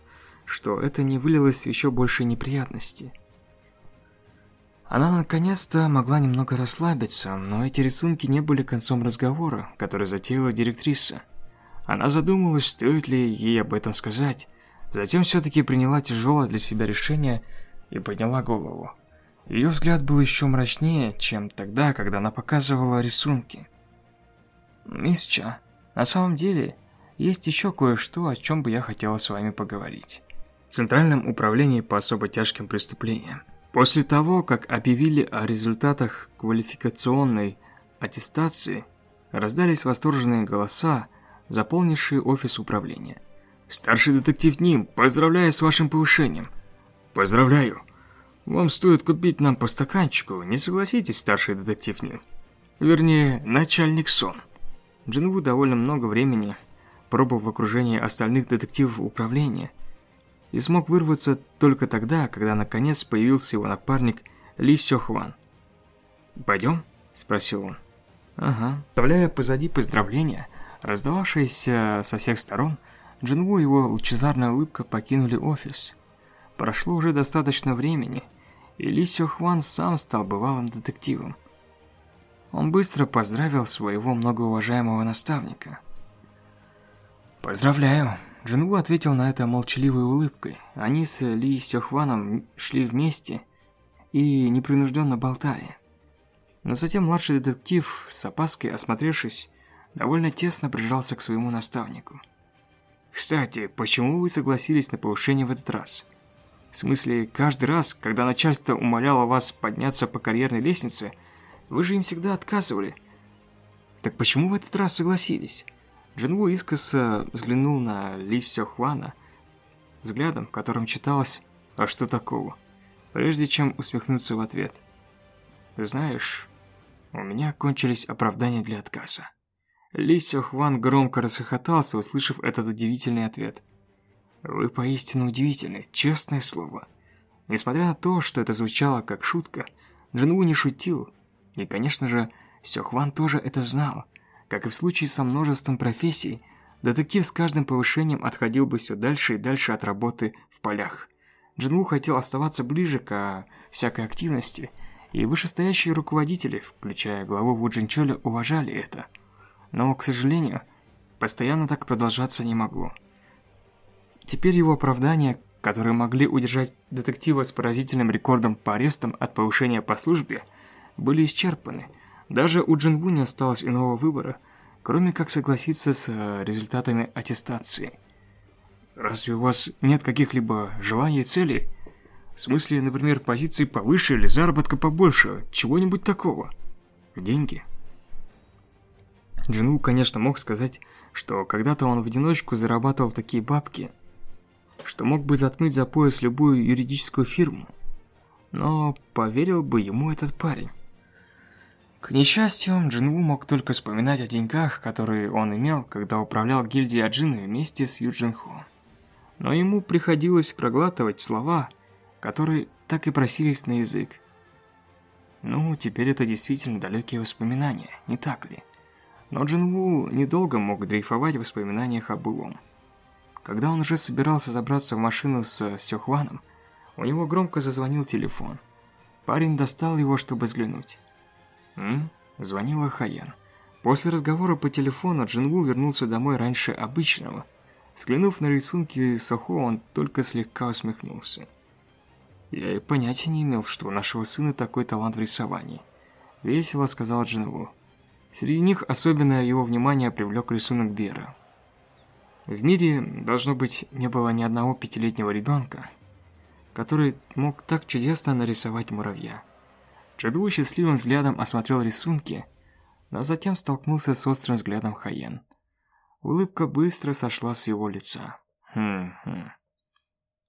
что это не вылилось в еще больше неприятностей. Она наконец-то могла немного расслабиться, но эти рисунки не были концом разговора, который затеяла директриса. Она задумалась, стоит ли ей об этом сказать. Затем все-таки приняла тяжелое для себя решение и подняла голову. Ее взгляд был еще мрачнее, чем тогда, когда она показывала рисунки. «Мисс Ча, на самом деле, есть еще кое-что, о чем бы я хотела с вами поговорить. В Центральном управлении по особо тяжким преступлениям. После того, как объявили о результатах квалификационной аттестации, раздались восторженные голоса, заполнившие офис управления. «Старший детектив Ним, поздравляю с вашим повышением!» «Поздравляю! Вам стоит купить нам по стаканчику, не согласитесь, старший детектив Ним?» Вернее, начальник Сон. Джинву довольно много времени пробовал в окружении остальных детективов управления – и смог вырваться только тогда, когда наконец появился его напарник Ли Сёхван. «Пойдем?» – спросил он. «Ага». Оставляя позади поздравления, раздававшиеся со всех сторон, Джинву и его лучезарная улыбка покинули офис. Прошло уже достаточно времени, и Ли Сёхван сам стал бывалым детективом. Он быстро поздравил своего многоуважаемого наставника. «Поздравляю, Джингу ответил на это молчаливой улыбкой. Они с Ли Сёхваном шли вместе и непринужденно болтали. Но затем младший детектив, с опаской осмотревшись, довольно тесно прижался к своему наставнику. «Кстати, почему вы согласились на повышение в этот раз?» В смысле, каждый раз, когда начальство умоляло вас подняться по карьерной лестнице, вы же им всегда отказывали. Так почему в этот раз согласились? Джинву искоса взглянул на Ли Сёхвана взглядом, в котором читалось «А что такого?», прежде чем усмехнуться в ответ. «Знаешь, у меня кончились оправдания для отказа». Ли Сёхван громко расхохотался, услышав этот удивительный ответ. «Вы поистине удивительны, честное слово». Несмотря на то, что это звучало как шутка, Джинву не шутил. И, конечно же, Сёхван тоже это знал. Как и в случае со множеством профессий, детектив с каждым повышением отходил бы все дальше и дальше от работы в полях. Джинву хотел оставаться ближе к всякой активности, и вышестоящие руководители, включая главу Вуджинчоля, уважали это. Но, к сожалению, постоянно так продолжаться не могло. Теперь его оправдания, которые могли удержать детектива с поразительным рекордом по арестам от повышения по службе, были исчерпаны – даже у Джинву не осталось иного выбора, кроме как согласиться с э, результатами аттестации. Разве у вас нет каких-либо желаний и целей? В смысле, например, позиции повыше или заработка побольше, чего-нибудь такого? Деньги? Джинву, конечно, мог сказать, что когда-то он в одиночку зарабатывал такие бабки, что мог бы заткнуть за пояс любую юридическую фирму. Но поверил бы ему этот парень. К несчастью, Джинву мог только вспоминать о деньгах, которые он имел, когда управлял гильдией Аджины вместе с Юджин Хо. Но ему приходилось проглатывать слова, которые так и просились на язык. Ну, теперь это действительно далекие воспоминания, не так ли? Но Джинву недолго мог дрейфовать в воспоминаниях о былом. Когда он уже собирался забраться в машину с Сёхваном, у него громко зазвонил телефон. Парень достал его, чтобы взглянуть. «М?» – звонила Хаян. После разговора по телефону Джинву вернулся домой раньше обычного. Взглянув на рисунки Сохо, он только слегка усмехнулся. «Я и понятия не имел, что у нашего сына такой талант в рисовании», – весело сказал Джинву. Среди них особенно его внимание привлек рисунок Бера. В мире, должно быть, не было ни одного пятилетнего ребенка, который мог так чудесно нарисовать муравья. Джаду счастливым взглядом осмотрел рисунки, но затем столкнулся с острым взглядом Хаен. Улыбка быстро сошла с его лица. Хм-хм.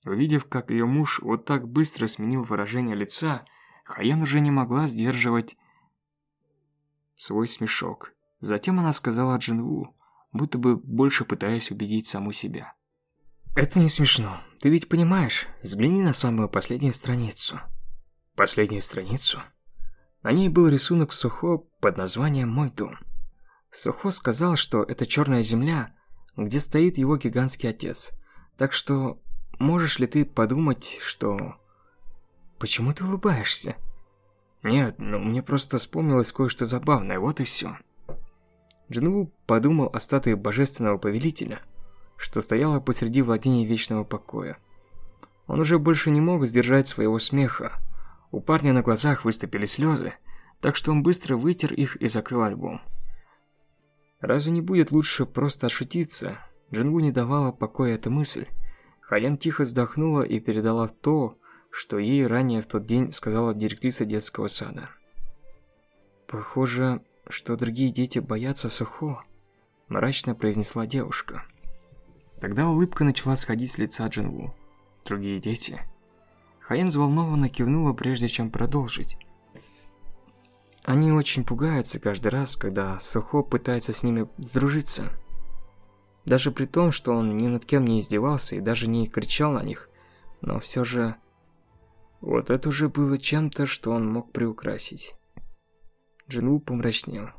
Увидев, как ее муж вот так быстро сменил выражение лица, Хаен уже не могла сдерживать свой смешок. Затем она сказала Джинву, будто бы больше пытаясь убедить саму себя. «Это не смешно. Ты ведь понимаешь, взгляни на самую последнюю страницу». «Последнюю страницу?» На ней был рисунок Сухо под названием «Мой дом». Сухо сказал, что это черная земля, где стоит его гигантский отец. Так что можешь ли ты подумать, что... Почему ты улыбаешься? Нет, ну мне просто вспомнилось кое-что забавное, вот и все. Джинву подумал о статуе божественного повелителя, что стояла посреди владения вечного покоя. Он уже больше не мог сдержать своего смеха, у парня на глазах выступили слезы, так что он быстро вытер их и закрыл альбом. Разве не будет лучше просто отшутиться? Джингу не давала покоя эта мысль. Хаян тихо вздохнула и передала то, что ей ранее в тот день сказала директриса детского сада. «Похоже, что другие дети боятся Сухо», – мрачно произнесла девушка. Тогда улыбка начала сходить с лица Джинву. «Другие дети?» Хаен взволнованно кивнула, прежде чем продолжить. Они очень пугаются каждый раз, когда Сухо пытается с ними сдружиться. Даже при том, что он ни над кем не издевался и даже не кричал на них, но все же... Вот это уже было чем-то, что он мог приукрасить. Джинву помрачнел.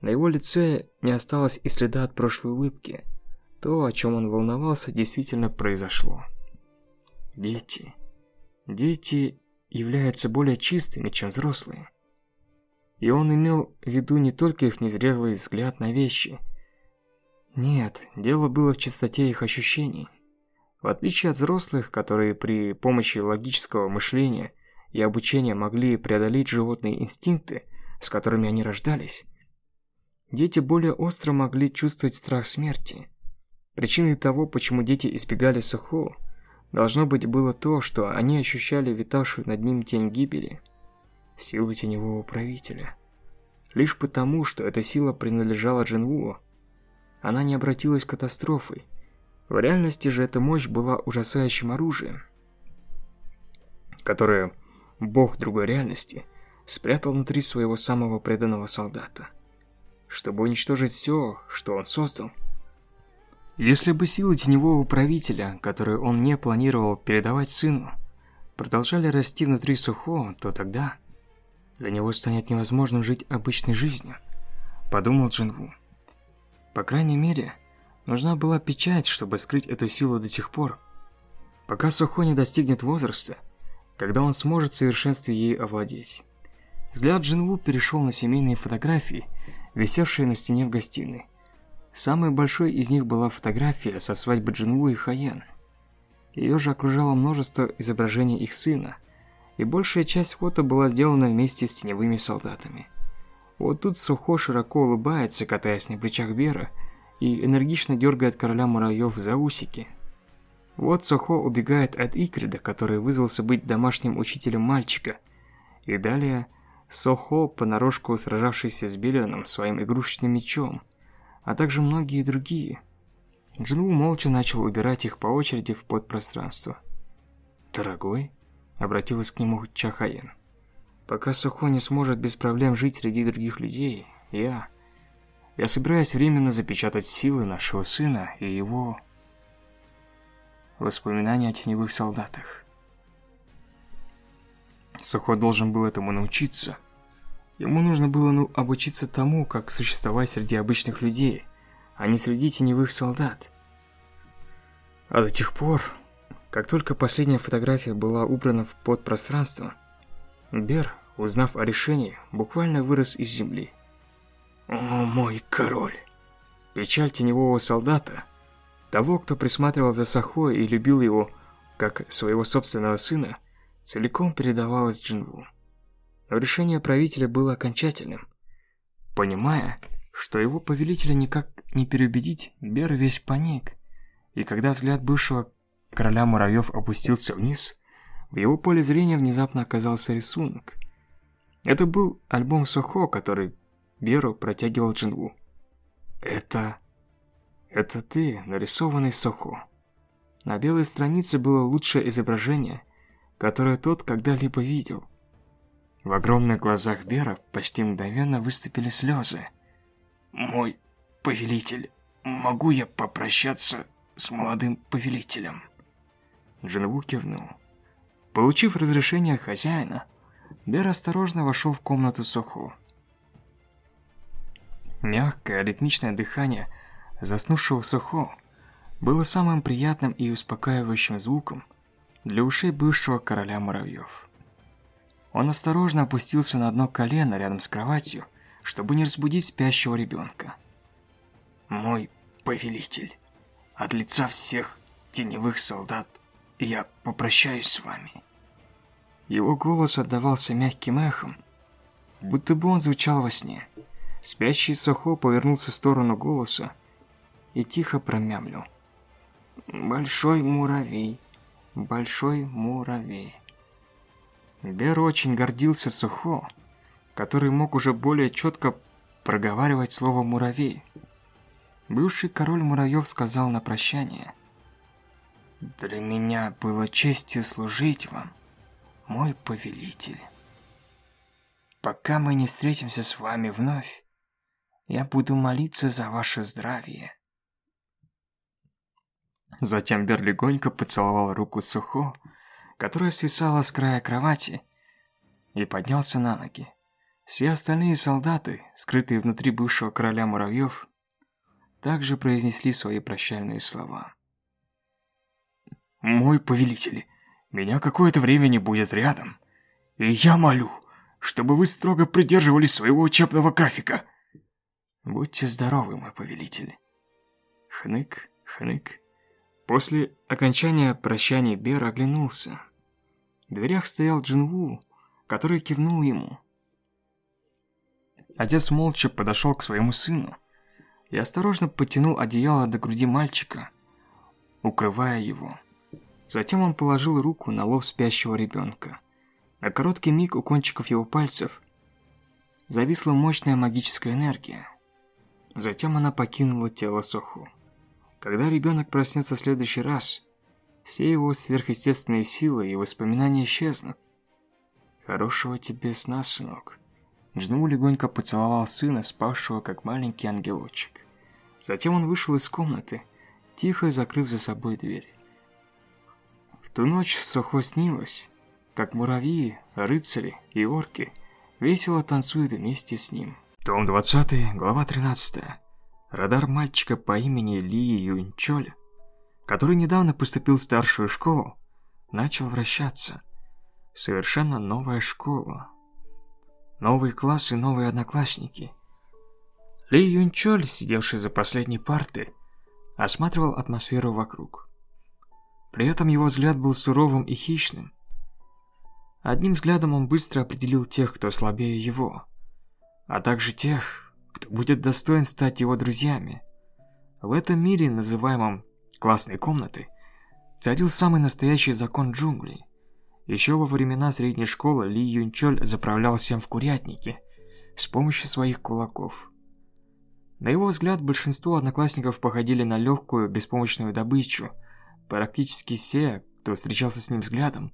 На его лице не осталось и следа от прошлой улыбки. То, о чем он волновался, действительно произошло. Дети. Дети являются более чистыми, чем взрослые. И он имел в виду не только их незрелый взгляд на вещи. Нет, дело было в чистоте их ощущений. В отличие от взрослых, которые при помощи логического мышления и обучения могли преодолеть животные инстинкты, с которыми они рождались, дети более остро могли чувствовать страх смерти. Причиной того, почему дети избегали Сухо, Должно быть было то, что они ощущали витавшую над ним тень гибели, силу теневого правителя. Лишь потому, что эта сила принадлежала Джинву, она не обратилась катастрофой. В реальности же эта мощь была ужасающим оружием, которое бог другой реальности спрятал внутри своего самого преданного солдата, чтобы уничтожить все, что он создал – если бы силы теневого правителя, которые он не планировал передавать сыну, продолжали расти внутри Сухо, то тогда для него станет невозможным жить обычной жизнью, подумал Джинву. По крайней мере, нужна была печать, чтобы скрыть эту силу до тех пор, пока Сухо не достигнет возраста, когда он сможет в совершенстве ей овладеть. Взгляд Джинву перешел на семейные фотографии, висевшие на стене в гостиной. Самой большой из них была фотография со свадьбы Джинву и Хаян. Ее же окружало множество изображений их сына, и большая часть фото была сделана вместе с теневыми солдатами. Вот тут Сухо широко улыбается, катаясь на плечах Бера, и энергично дергает короля муравьев за усики. Вот Сухо убегает от Икрида, который вызвался быть домашним учителем мальчика, и далее Сохо, понарошку сражавшийся с Беленом своим игрушечным мечом, а также многие другие. Джинву молча начал убирать их по очереди в подпространство. «Дорогой?» – обратилась к нему Чахаен. Пока Сухо не сможет без проблем жить среди других людей, я... Я собираюсь временно запечатать силы нашего сына и его... Воспоминания о теневых солдатах. Сухо должен был этому научиться. Ему нужно было ну, обучиться тому, как существовать среди обычных людей, а не среди теневых солдат. А до тех пор, как только последняя фотография была убрана в подпространство, Бер, узнав о решении, буквально вырос из земли. «О, мой король!» Печаль теневого солдата, того, кто присматривал за Сахой и любил его как своего собственного сына, целиком передавалась Джинву. Но решение правителя было окончательным. Понимая, что его повелителя никак не переубедить, Бер весь паник. И когда взгляд бывшего короля муравьев опустился вниз, в его поле зрения внезапно оказался рисунок. Это был альбом Сохо, который Беру протягивал Джинву. «Это... это ты, нарисованный Сохо». На белой странице было лучшее изображение, которое тот когда-либо видел. В огромных глазах Бера почти мгновенно выступили слезы. «Мой повелитель, могу я попрощаться с молодым повелителем?» Джинву кивнул. Получив разрешение хозяина, Бер осторожно вошел в комнату Соху. Мягкое, ритмичное дыхание заснувшего Сохо было самым приятным и успокаивающим звуком для ушей бывшего короля муравьев. Он осторожно опустился на одно колено рядом с кроватью, чтобы не разбудить спящего ребенка. «Мой повелитель, от лица всех теневых солдат я попрощаюсь с вами». Его голос отдавался мягким эхом, будто бы он звучал во сне. Спящий Сохо повернулся в сторону голоса и тихо промямлил. «Большой муравей, большой муравей». Бер очень гордился Сухо, который мог уже более четко проговаривать слово «муравей». Бывший король муравьев сказал на прощание. «Для меня было честью служить вам, мой повелитель. Пока мы не встретимся с вами вновь, я буду молиться за ваше здравие. Затем Бер легонько поцеловал руку Сухо, которая свисала с края кровати, и поднялся на ноги. Все остальные солдаты, скрытые внутри бывшего короля муравьев, также произнесли свои прощальные слова. «Мой повелитель, меня какое-то время не будет рядом. И я молю, чтобы вы строго придерживались своего учебного графика. Будьте здоровы, мой повелитель. Хнык, хнык. После окончания прощания Бер оглянулся. В дверях стоял Джинву, который кивнул ему. Отец молча подошел к своему сыну и осторожно потянул одеяло до груди мальчика, укрывая его. Затем он положил руку на лоб спящего ребенка. На короткий миг у кончиков его пальцев зависла мощная магическая энергия. Затем она покинула тело Соху. Когда ребенок проснется в следующий раз, все его сверхъестественные силы и воспоминания исчезнут. Хорошего тебе сна, сынок. Джну легонько поцеловал сына, спавшего как маленький ангелочек. Затем он вышел из комнаты, тихо закрыв за собой дверь. В ту ночь Сохо снилось, как муравьи, рыцари и орки весело танцуют вместе с ним. Том 20, глава 13. Радар мальчика по имени Ли Юнчоль, который недавно поступил в старшую школу, начал вращаться. Совершенно новая школа. Новые классы, новые одноклассники. Ли Юнчоль, сидевший за последней партой, осматривал атмосферу вокруг. При этом его взгляд был суровым и хищным. Одним взглядом он быстро определил тех, кто слабее его, а также тех, кто будет достоин стать его друзьями. В этом мире, называемом «классной комнатой», царил самый настоящий закон джунглей. Еще во времена средней школы Ли Юнчоль заправлял всем в курятнике с помощью своих кулаков. На его взгляд, большинство одноклассников походили на легкую, беспомощную добычу – Практически все, кто встречался с ним взглядом,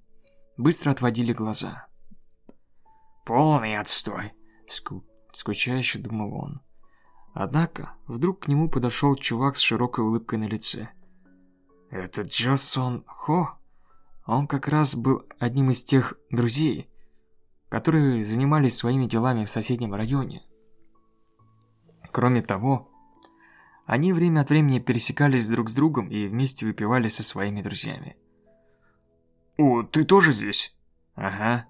быстро отводили глаза. Полный отстой. Ску... Скучающе думал он. Однако, вдруг к нему подошел чувак с широкой улыбкой на лице. Это Джосон Хо? Он как раз был одним из тех друзей, которые занимались своими делами в соседнем районе. Кроме того, они время от времени пересекались друг с другом и вместе выпивали со своими друзьями. «О, ты тоже здесь?» «Ага».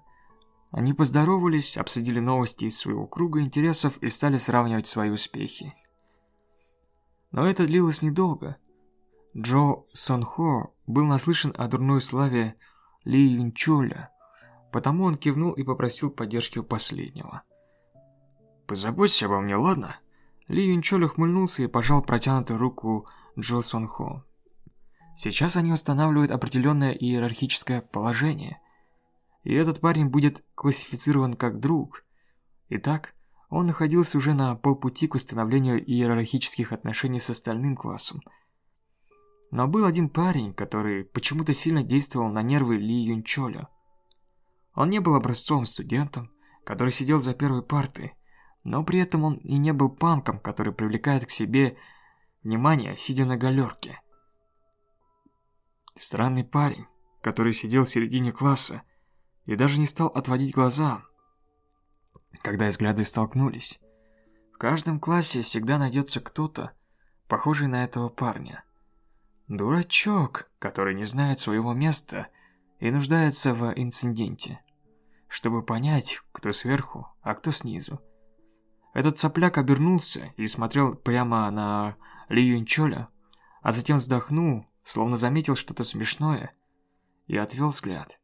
Они поздоровались, обсудили новости из своего круга интересов и стали сравнивать свои успехи. Но это длилось недолго. Джо Сон Хо был наслышан о дурной славе Ли Юнчоля, потому он кивнул и попросил поддержки у последнего. «Позаботься обо мне, ладно?» Ли Юнчоль ухмыльнулся и пожал протянутую руку Джо Сон Хо. Сейчас они устанавливают определенное иерархическое положение, и этот парень будет классифицирован как друг. Итак, он находился уже на полпути к установлению иерархических отношений с остальным классом. Но был один парень, который почему-то сильно действовал на нервы Ли Юнчоля. Он не был образцовым студентом, который сидел за первой партой, но при этом он и не был панком, который привлекает к себе внимание, сидя на галерке. Странный парень, который сидел в середине класса и даже не стал отводить глаза, когда взгляды столкнулись. В каждом классе всегда найдется кто-то, похожий на этого парня. Дурачок, который не знает своего места и нуждается в инциденте, чтобы понять, кто сверху, а кто снизу. Этот сопляк обернулся и смотрел прямо на Ли Юнчоля, а затем вздохнул, словно заметил что-то смешное, и отвел взгляд.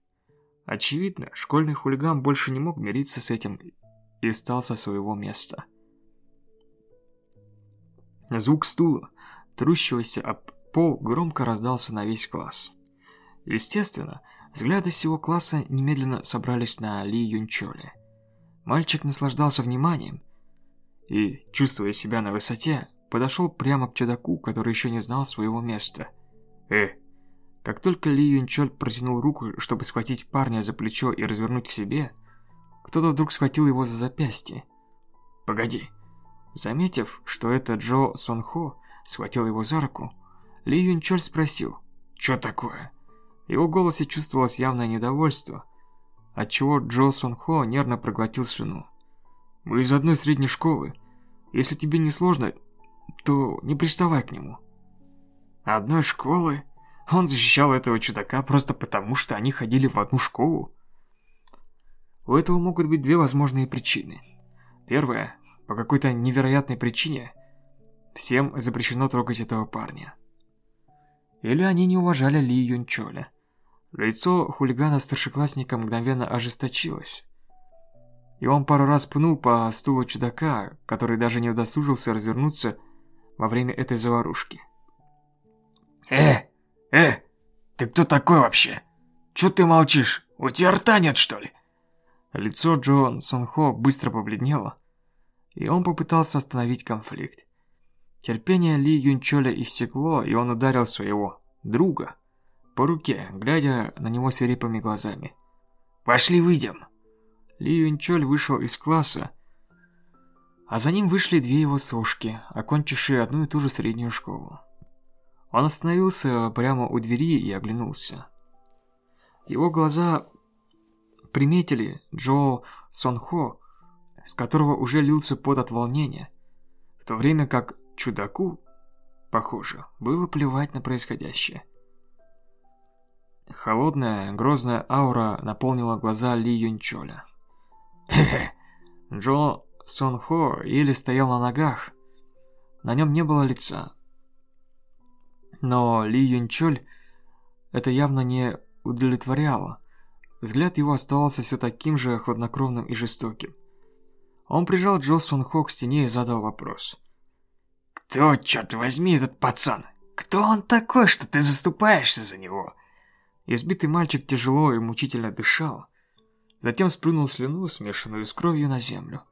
Очевидно, школьный хулиган больше не мог мириться с этим и встал со своего места. Звук стула, трущегося об пол, громко раздался на весь класс. Естественно, взгляды всего класса немедленно собрались на Ли Юнчоле. Мальчик наслаждался вниманием, и, чувствуя себя на высоте, подошел прямо к чудаку, который еще не знал своего места. «Э!» Как только Ли Юнчоль протянул руку, чтобы схватить парня за плечо и развернуть к себе, кто-то вдруг схватил его за запястье. «Погоди!» Заметив, что это Джо Сон Хо схватил его за руку, Ли Юнчоль спросил «Чё такое?». В его голосе чувствовалось явное недовольство, отчего Джо Сон Хо нервно проглотил слюну. «Мы из одной средней школы. Если тебе не сложно, то не приставай к нему. Одной школы? Он защищал этого чудака просто потому, что они ходили в одну школу? У этого могут быть две возможные причины. Первая, по какой-то невероятной причине, всем запрещено трогать этого парня. Или они не уважали Ли Юнчоля. Лицо хулигана-старшеклассника мгновенно ожесточилось и он пару раз пнул по стулу чудака, который даже не удосужился развернуться во время этой заварушки. «Э, э, ты кто такой вообще? Чё ты молчишь? У тебя рта нет, что ли?» Лицо Джон Сонхо быстро побледнело, и он попытался остановить конфликт. Терпение Ли Юнчоля иссекло, и он ударил своего друга по руке, глядя на него свирепыми глазами. «Пошли выйдем!» Ли Юнчоль вышел из класса, а за ним вышли две его сошки, окончившие одну и ту же среднюю школу. Он остановился прямо у двери и оглянулся. Его глаза приметили Джо Сонхо, с которого уже лился пот от волнения, в то время как чудаку, похоже, было плевать на происходящее. Холодная, грозная аура наполнила глаза Ли Юнчоля. Джо Сон Хо еле стоял на ногах. На нем не было лица. Но Ли Юнчоль это явно не удовлетворяло. Взгляд его оставался все таким же хладнокровным и жестоким. Он прижал Джо Сон Хо к стене и задал вопрос. «Кто, черт возьми, этот пацан? Кто он такой, что ты заступаешься за него?» Избитый мальчик тяжело и мучительно дышал. Затем сплюнул слюну, смешанную с кровью, на землю.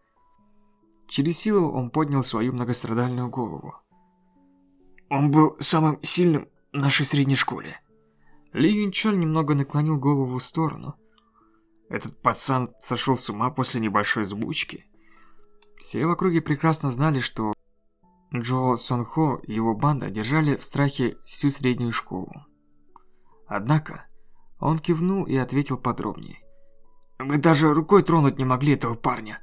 Через силу он поднял свою многострадальную голову. Он был самым сильным в нашей средней школе. Ли Юнчоль немного наклонил голову в сторону. Этот пацан сошел с ума после небольшой сбучки. Все в округе прекрасно знали, что Джо Сон Хо и его банда держали в страхе всю среднюю школу. Однако, он кивнул и ответил подробнее. «Мы даже рукой тронуть не могли этого парня.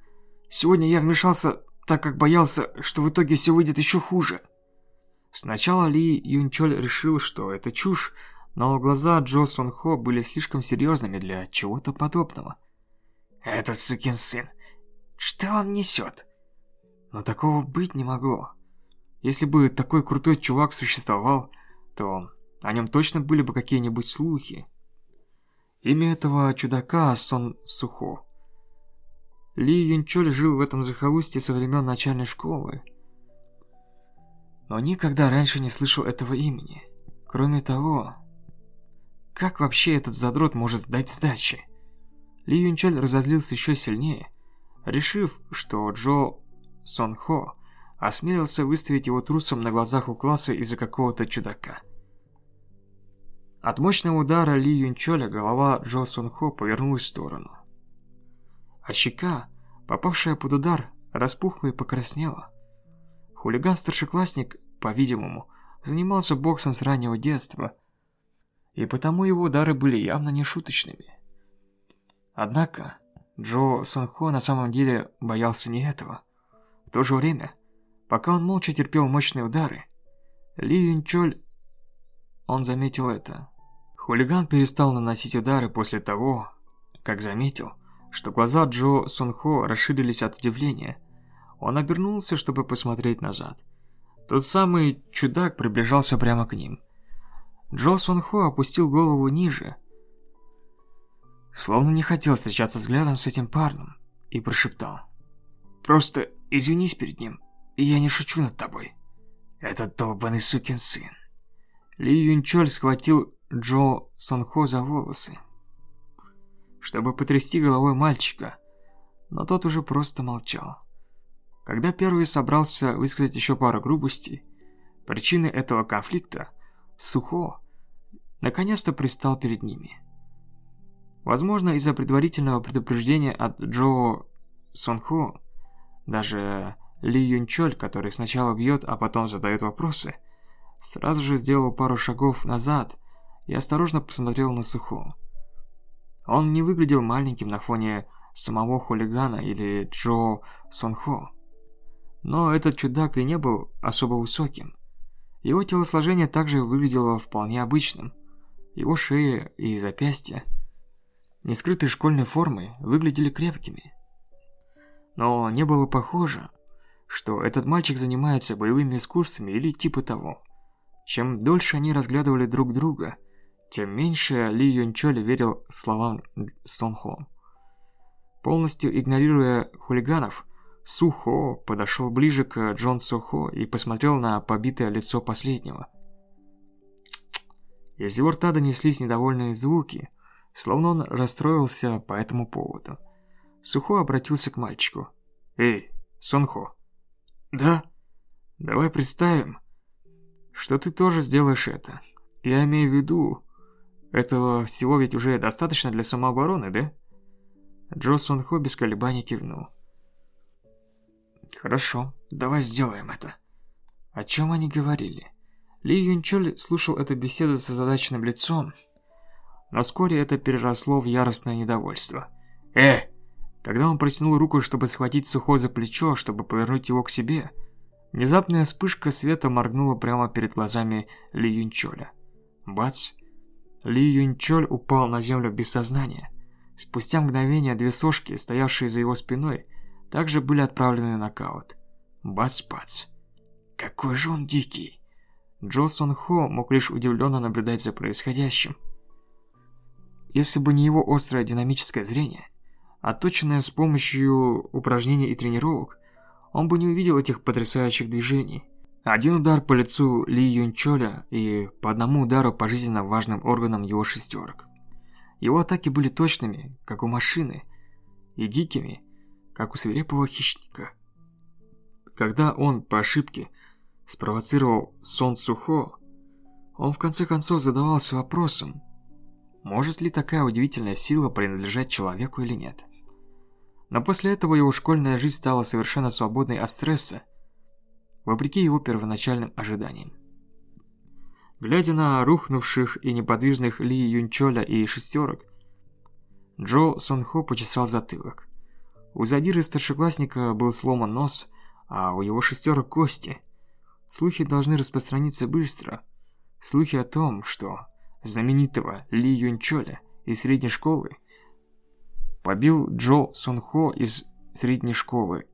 Сегодня я вмешался, так как боялся, что в итоге все выйдет еще хуже». Сначала Ли Юнчоль решил, что это чушь, но глаза Джо Сон Хо были слишком серьезными для чего-то подобного. «Этот сукин сын, что он несет?» Но такого быть не могло. Если бы такой крутой чувак существовал, то о нем точно были бы какие-нибудь слухи. Имя этого чудака Сон Сухо. Ли Юнчоль жил в этом захолустье со времен начальной школы. Но никогда раньше не слышал этого имени. Кроме того, как вообще этот задрот может дать сдачи? Ли Юнчаль разозлился еще сильнее, решив, что Джо Сон Хо осмелился выставить его трусом на глазах у класса из-за какого-то чудака. От мощного удара Ли Юнчоля голова Джо Сон Хо повернулась в сторону. А щека, попавшая под удар, распухла и покраснела. Хулиган-старшеклассник, по-видимому, занимался боксом с раннего детства – и потому его удары были явно не шуточными. Однако, Джо Сунхо на самом деле боялся не этого. В то же время, пока он молча терпел мощные удары, Ли Юнчоль, он заметил это. Хулиган перестал наносить удары после того, как заметил, что глаза Джо Сунхо расширились от удивления. Он обернулся, чтобы посмотреть назад. Тот самый чудак приближался прямо к ним. Джо Сон Хо опустил голову ниже, словно не хотел встречаться взглядом с этим парнем, и прошептал. «Просто извинись перед ним, и я не шучу над тобой. Этот долбанный сукин сын». Ли Юнчоль схватил Джо Сон Хо за волосы, чтобы потрясти головой мальчика, но тот уже просто молчал. Когда первый собрался высказать еще пару грубостей, причины этого конфликта Сухо наконец-то пристал перед ними. Возможно, из-за предварительного предупреждения от Джо Сонхо, даже Ли Юнчоль, который сначала бьет, а потом задает вопросы, сразу же сделал пару шагов назад и осторожно посмотрел на Сухо. Он не выглядел маленьким на фоне самого хулигана или Джо Сонхо. Но этот чудак и не был особо высоким. Его телосложение также выглядело вполне обычным. Его шея и запястья, не скрытые школьной формой, выглядели крепкими. Но не было похоже, что этот мальчик занимается боевыми искусствами или типа того. Чем дольше они разглядывали друг друга, тем меньше Ли Юнчоль верил словам Сон Хо. Полностью игнорируя хулиганов, Сухо подошел ближе к Джон Сухо и посмотрел на побитое лицо последнего. Из его рта донеслись недовольные звуки, словно он расстроился по этому поводу. Сухо обратился к мальчику. «Эй, Сонхо!» «Да?» «Давай представим, что ты тоже сделаешь это. Я имею в виду, этого всего ведь уже достаточно для самообороны, да?» Джо Сонхо без колебаний кивнул. Хорошо, давай сделаем это. О чем они говорили? Ли Юнчоль слушал эту беседу с озадаченным лицом, но вскоре это переросло в яростное недовольство. «Э!» Когда он протянул руку, чтобы схватить Сухо за плечо, чтобы повернуть его к себе, внезапная вспышка света моргнула прямо перед глазами Ли Юнчоля. Бац! Ли Юнчоль упал на землю без сознания. Спустя мгновение две сошки, стоявшие за его спиной, также были отправлены в нокаут. Бац-бац. Какой же он дикий. Джо Сон Хо мог лишь удивленно наблюдать за происходящим. Если бы не его острое динамическое зрение, отточенное с помощью упражнений и тренировок, он бы не увидел этих потрясающих движений. Один удар по лицу Ли Юнчоля и по одному удару по жизненно важным органам его шестерок. Его атаки были точными, как у машины, и дикими, как у свирепого хищника. Когда он по ошибке спровоцировал Сон Цухо, он в конце концов задавался вопросом, может ли такая удивительная сила принадлежать человеку или нет. Но после этого его школьная жизнь стала совершенно свободной от стресса, вопреки его первоначальным ожиданиям. Глядя на рухнувших и неподвижных Ли Юнчоля и шестерок, Джо Сонхо почесал затылок. У задиры старшеклассника был сломан нос, а у его шестерок кости. Слухи должны распространиться быстро. Слухи о том, что знаменитого Ли Юнчоля из средней школы побил Джо Сонхо из средней школы.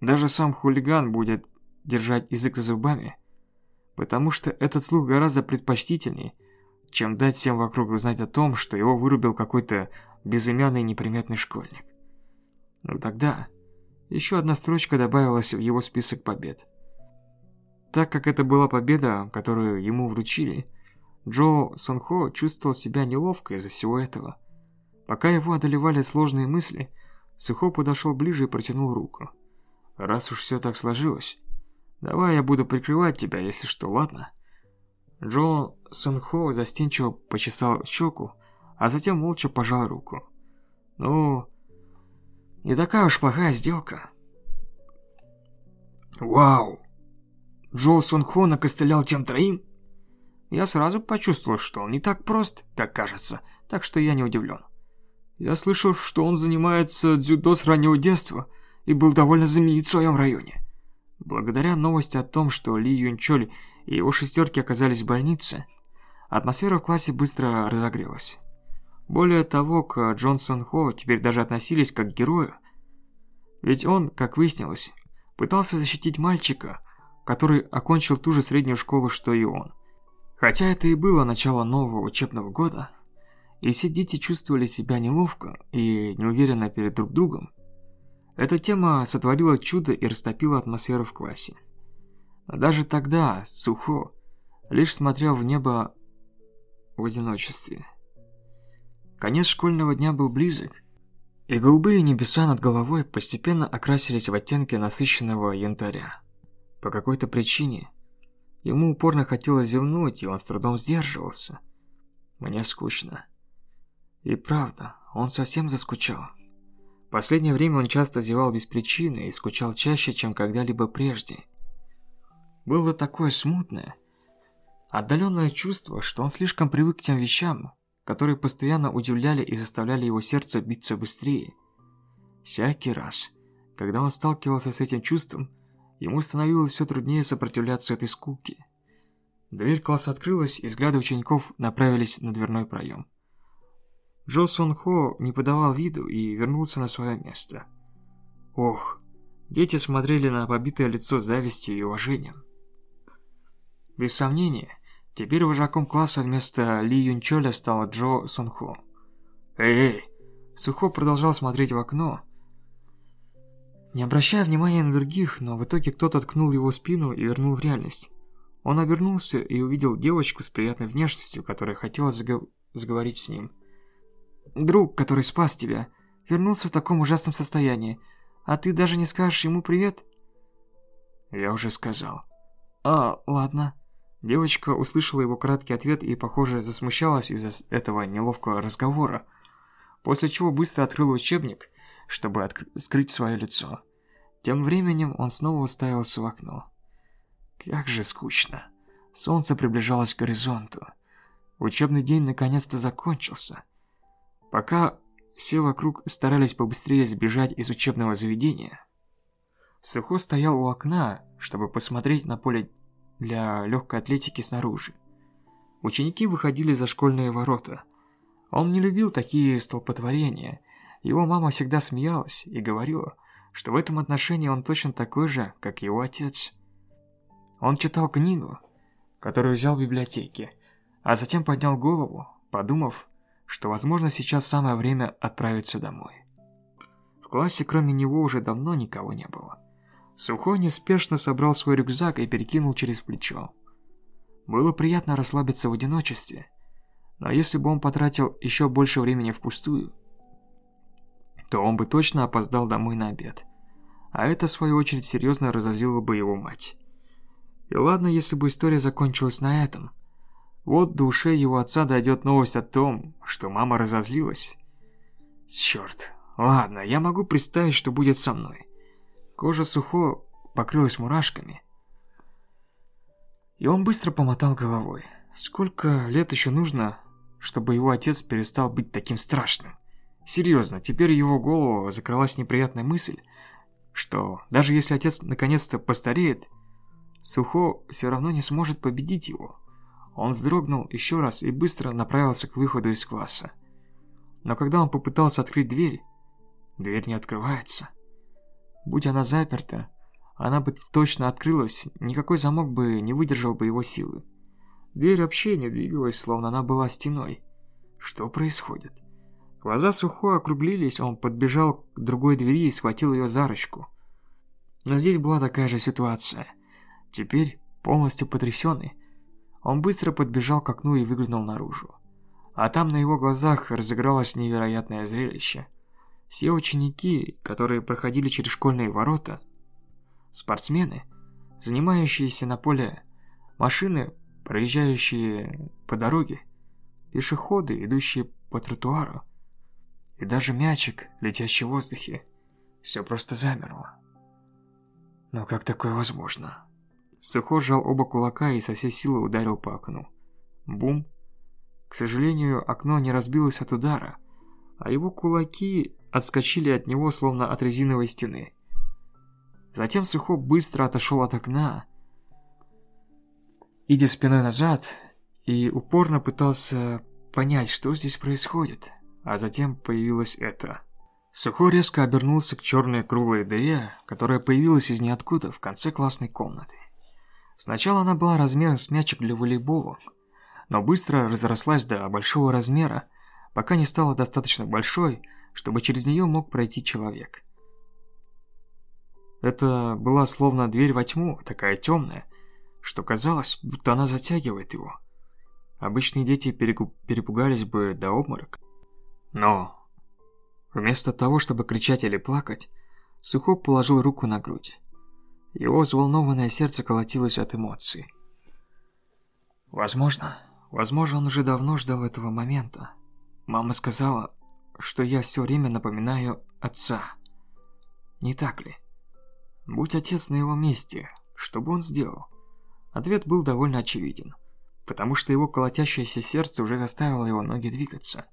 Даже сам хулиган будет держать язык за зубами, потому что этот слух гораздо предпочтительнее, чем дать всем вокруг узнать о том, что его вырубил какой-то безымянный неприметный школьник. Ну тогда еще одна строчка добавилась в его список побед. Так как это была победа, которую ему вручили, Джо Сонхо чувствовал себя неловко из-за всего этого. Пока его одолевали сложные мысли, Сухо подошел ближе и протянул руку. «Раз уж все так сложилось, давай я буду прикрывать тебя, если что, ладно?» Джо Сунхо застенчиво почесал щеку, а затем молча пожал руку. «Ну, не такая уж плохая сделка». «Вау!» Джо Сунхо накостылял тем троим? Я сразу почувствовал, что он не так прост, как кажется, так что я не удивлен. Я слышал, что он занимается дзюдо с раннего детства и был довольно знаменит в своем районе. Благодаря новости о том, что Ли Юнчоль и его шестерки оказались в больнице, атмосфера в классе быстро разогрелась. Более того, к Джонсон Хо теперь даже относились как к герою. Ведь он, как выяснилось, пытался защитить мальчика, который окончил ту же среднюю школу, что и он. Хотя это и было начало нового учебного года, и все дети чувствовали себя неловко и неуверенно перед друг другом, эта тема сотворила чудо и растопила атмосферу в классе. Но даже тогда Сухо лишь смотрел в небо в одиночестве. Конец школьного дня был близок, и голубые небеса над головой постепенно окрасились в оттенки насыщенного янтаря. По какой-то причине ему упорно хотелось зевнуть, и он с трудом сдерживался. Мне скучно. И правда, он совсем заскучал. Последнее время он часто зевал без причины и скучал чаще, чем когда-либо прежде. Было такое смутное, отдаленное чувство, что он слишком привык к тем вещам, которые постоянно удивляли и заставляли его сердце биться быстрее. Всякий раз, когда он сталкивался с этим чувством, ему становилось все труднее сопротивляться этой скуке. Дверь класса открылась, и взгляды учеников направились на дверной проем. Джо Сон Хо не подавал виду и вернулся на свое место. Ох, дети смотрели на побитое лицо завистью и уважением. Без сомнения, теперь вожаком класса вместо Ли Юнчоля стала Джо Сон Хо. «Эй, эй!» Сухо продолжал смотреть в окно, не обращая внимания на других, но в итоге кто-то ткнул его спину и вернул в реальность. Он обернулся и увидел девочку с приятной внешностью, которая хотела загов... заговорить с ним. Друг, который спас тебя, вернулся в таком ужасном состоянии, а ты даже не скажешь ему привет?» «Я уже сказал». «А, ладно». Девочка услышала его краткий ответ и, похоже, засмущалась из-за этого неловкого разговора, после чего быстро открыла учебник, чтобы скрыть свое лицо. Тем временем он снова уставился в окно. Как же скучно. Солнце приближалось к горизонту. Учебный день наконец-то закончился. Пока все вокруг старались побыстрее сбежать из учебного заведения, Сухо стоял у окна, чтобы посмотреть на поле для легкой атлетики снаружи. Ученики выходили за школьные ворота. Он не любил такие столпотворения. Его мама всегда смеялась и говорила, что в этом отношении он точно такой же, как его отец. Он читал книгу, которую взял в библиотеке, а затем поднял голову, подумав, что, возможно, сейчас самое время отправиться домой. В классе кроме него уже давно никого не было. Сухой неспешно собрал свой рюкзак и перекинул через плечо. Было приятно расслабиться в одиночестве, но если бы он потратил еще больше времени впустую, то он бы точно опоздал домой на обед. А это, в свою очередь, серьезно разозлило бы его мать. И ладно, если бы история закончилась на этом. Вот до ушей его отца дойдет новость о том, что мама разозлилась. Черт. Ладно, я могу представить, что будет со мной. Кожа сухо покрылась мурашками. И он быстро помотал головой. Сколько лет еще нужно, чтобы его отец перестал быть таким страшным? Серьезно, теперь его голову закралась неприятная мысль, что даже если отец наконец-то постареет, Сухо все равно не сможет победить его. Он вздрогнул еще раз и быстро направился к выходу из класса. Но когда он попытался открыть дверь, дверь не открывается. Будь она заперта, она бы точно открылась, никакой замок бы не выдержал бы его силы. Дверь вообще не двигалась, словно она была стеной. Что происходит? Глаза Сухо округлились, он подбежал к другой двери и схватил ее за ручку. Но здесь была такая же ситуация. Теперь, полностью потрясенный, он быстро подбежал к окну и выглянул наружу. А там на его глазах разыгралось невероятное зрелище. Все ученики, которые проходили через школьные ворота, спортсмены, занимающиеся на поле, машины, проезжающие по дороге, пешеходы, идущие по тротуару, и даже мячик, летящий в воздухе, все просто замерло. Но как такое возможно? Сухо сжал оба кулака и со всей силы ударил по окну. Бум! К сожалению, окно не разбилось от удара, а его кулаки отскочили от него, словно от резиновой стены. Затем Сухо быстро отошел от окна, идя спиной назад, и упорно пытался понять, что здесь происходит. А затем появилось это. Сухо резко обернулся к черной круглой дыре, которая появилась из ниоткуда в конце классной комнаты. Сначала она была размером с мячик для волейбола, но быстро разрослась до большого размера, пока не стала достаточно большой, чтобы через нее мог пройти человек. Это была словно дверь во тьму, такая темная, что казалось, будто она затягивает его. Обычные дети перепугались бы до обморока. Но вместо того, чтобы кричать или плакать, Сухоп положил руку на грудь. Его взволнованное сердце колотилось от эмоций. Возможно, возможно, он уже давно ждал этого момента. Мама сказала, что я все время напоминаю отца. Не так ли? Будь отец на его месте, что бы он сделал? Ответ был довольно очевиден, потому что его колотящееся сердце уже заставило его ноги двигаться.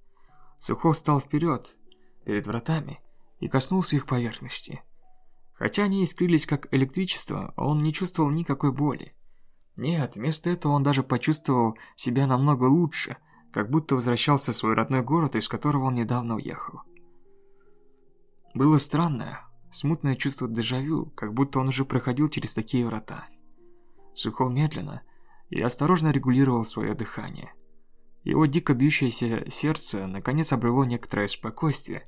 Сухов встал вперед, перед вратами, и коснулся их поверхности. Хотя они искрились как электричество, он не чувствовал никакой боли. Нет, вместо этого он даже почувствовал себя намного лучше, как будто возвращался в свой родной город, из которого он недавно уехал. Было странное, смутное чувство дежавю, как будто он уже проходил через такие врата. Сухов медленно и осторожно регулировал свое дыхание. Его дико бьющееся сердце наконец обрело некоторое спокойствие,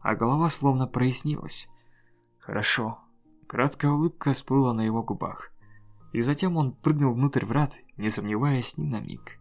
а голова словно прояснилась. Хорошо. Краткая улыбка всплыла на его губах. И затем он прыгнул внутрь врат, не сомневаясь ни на миг.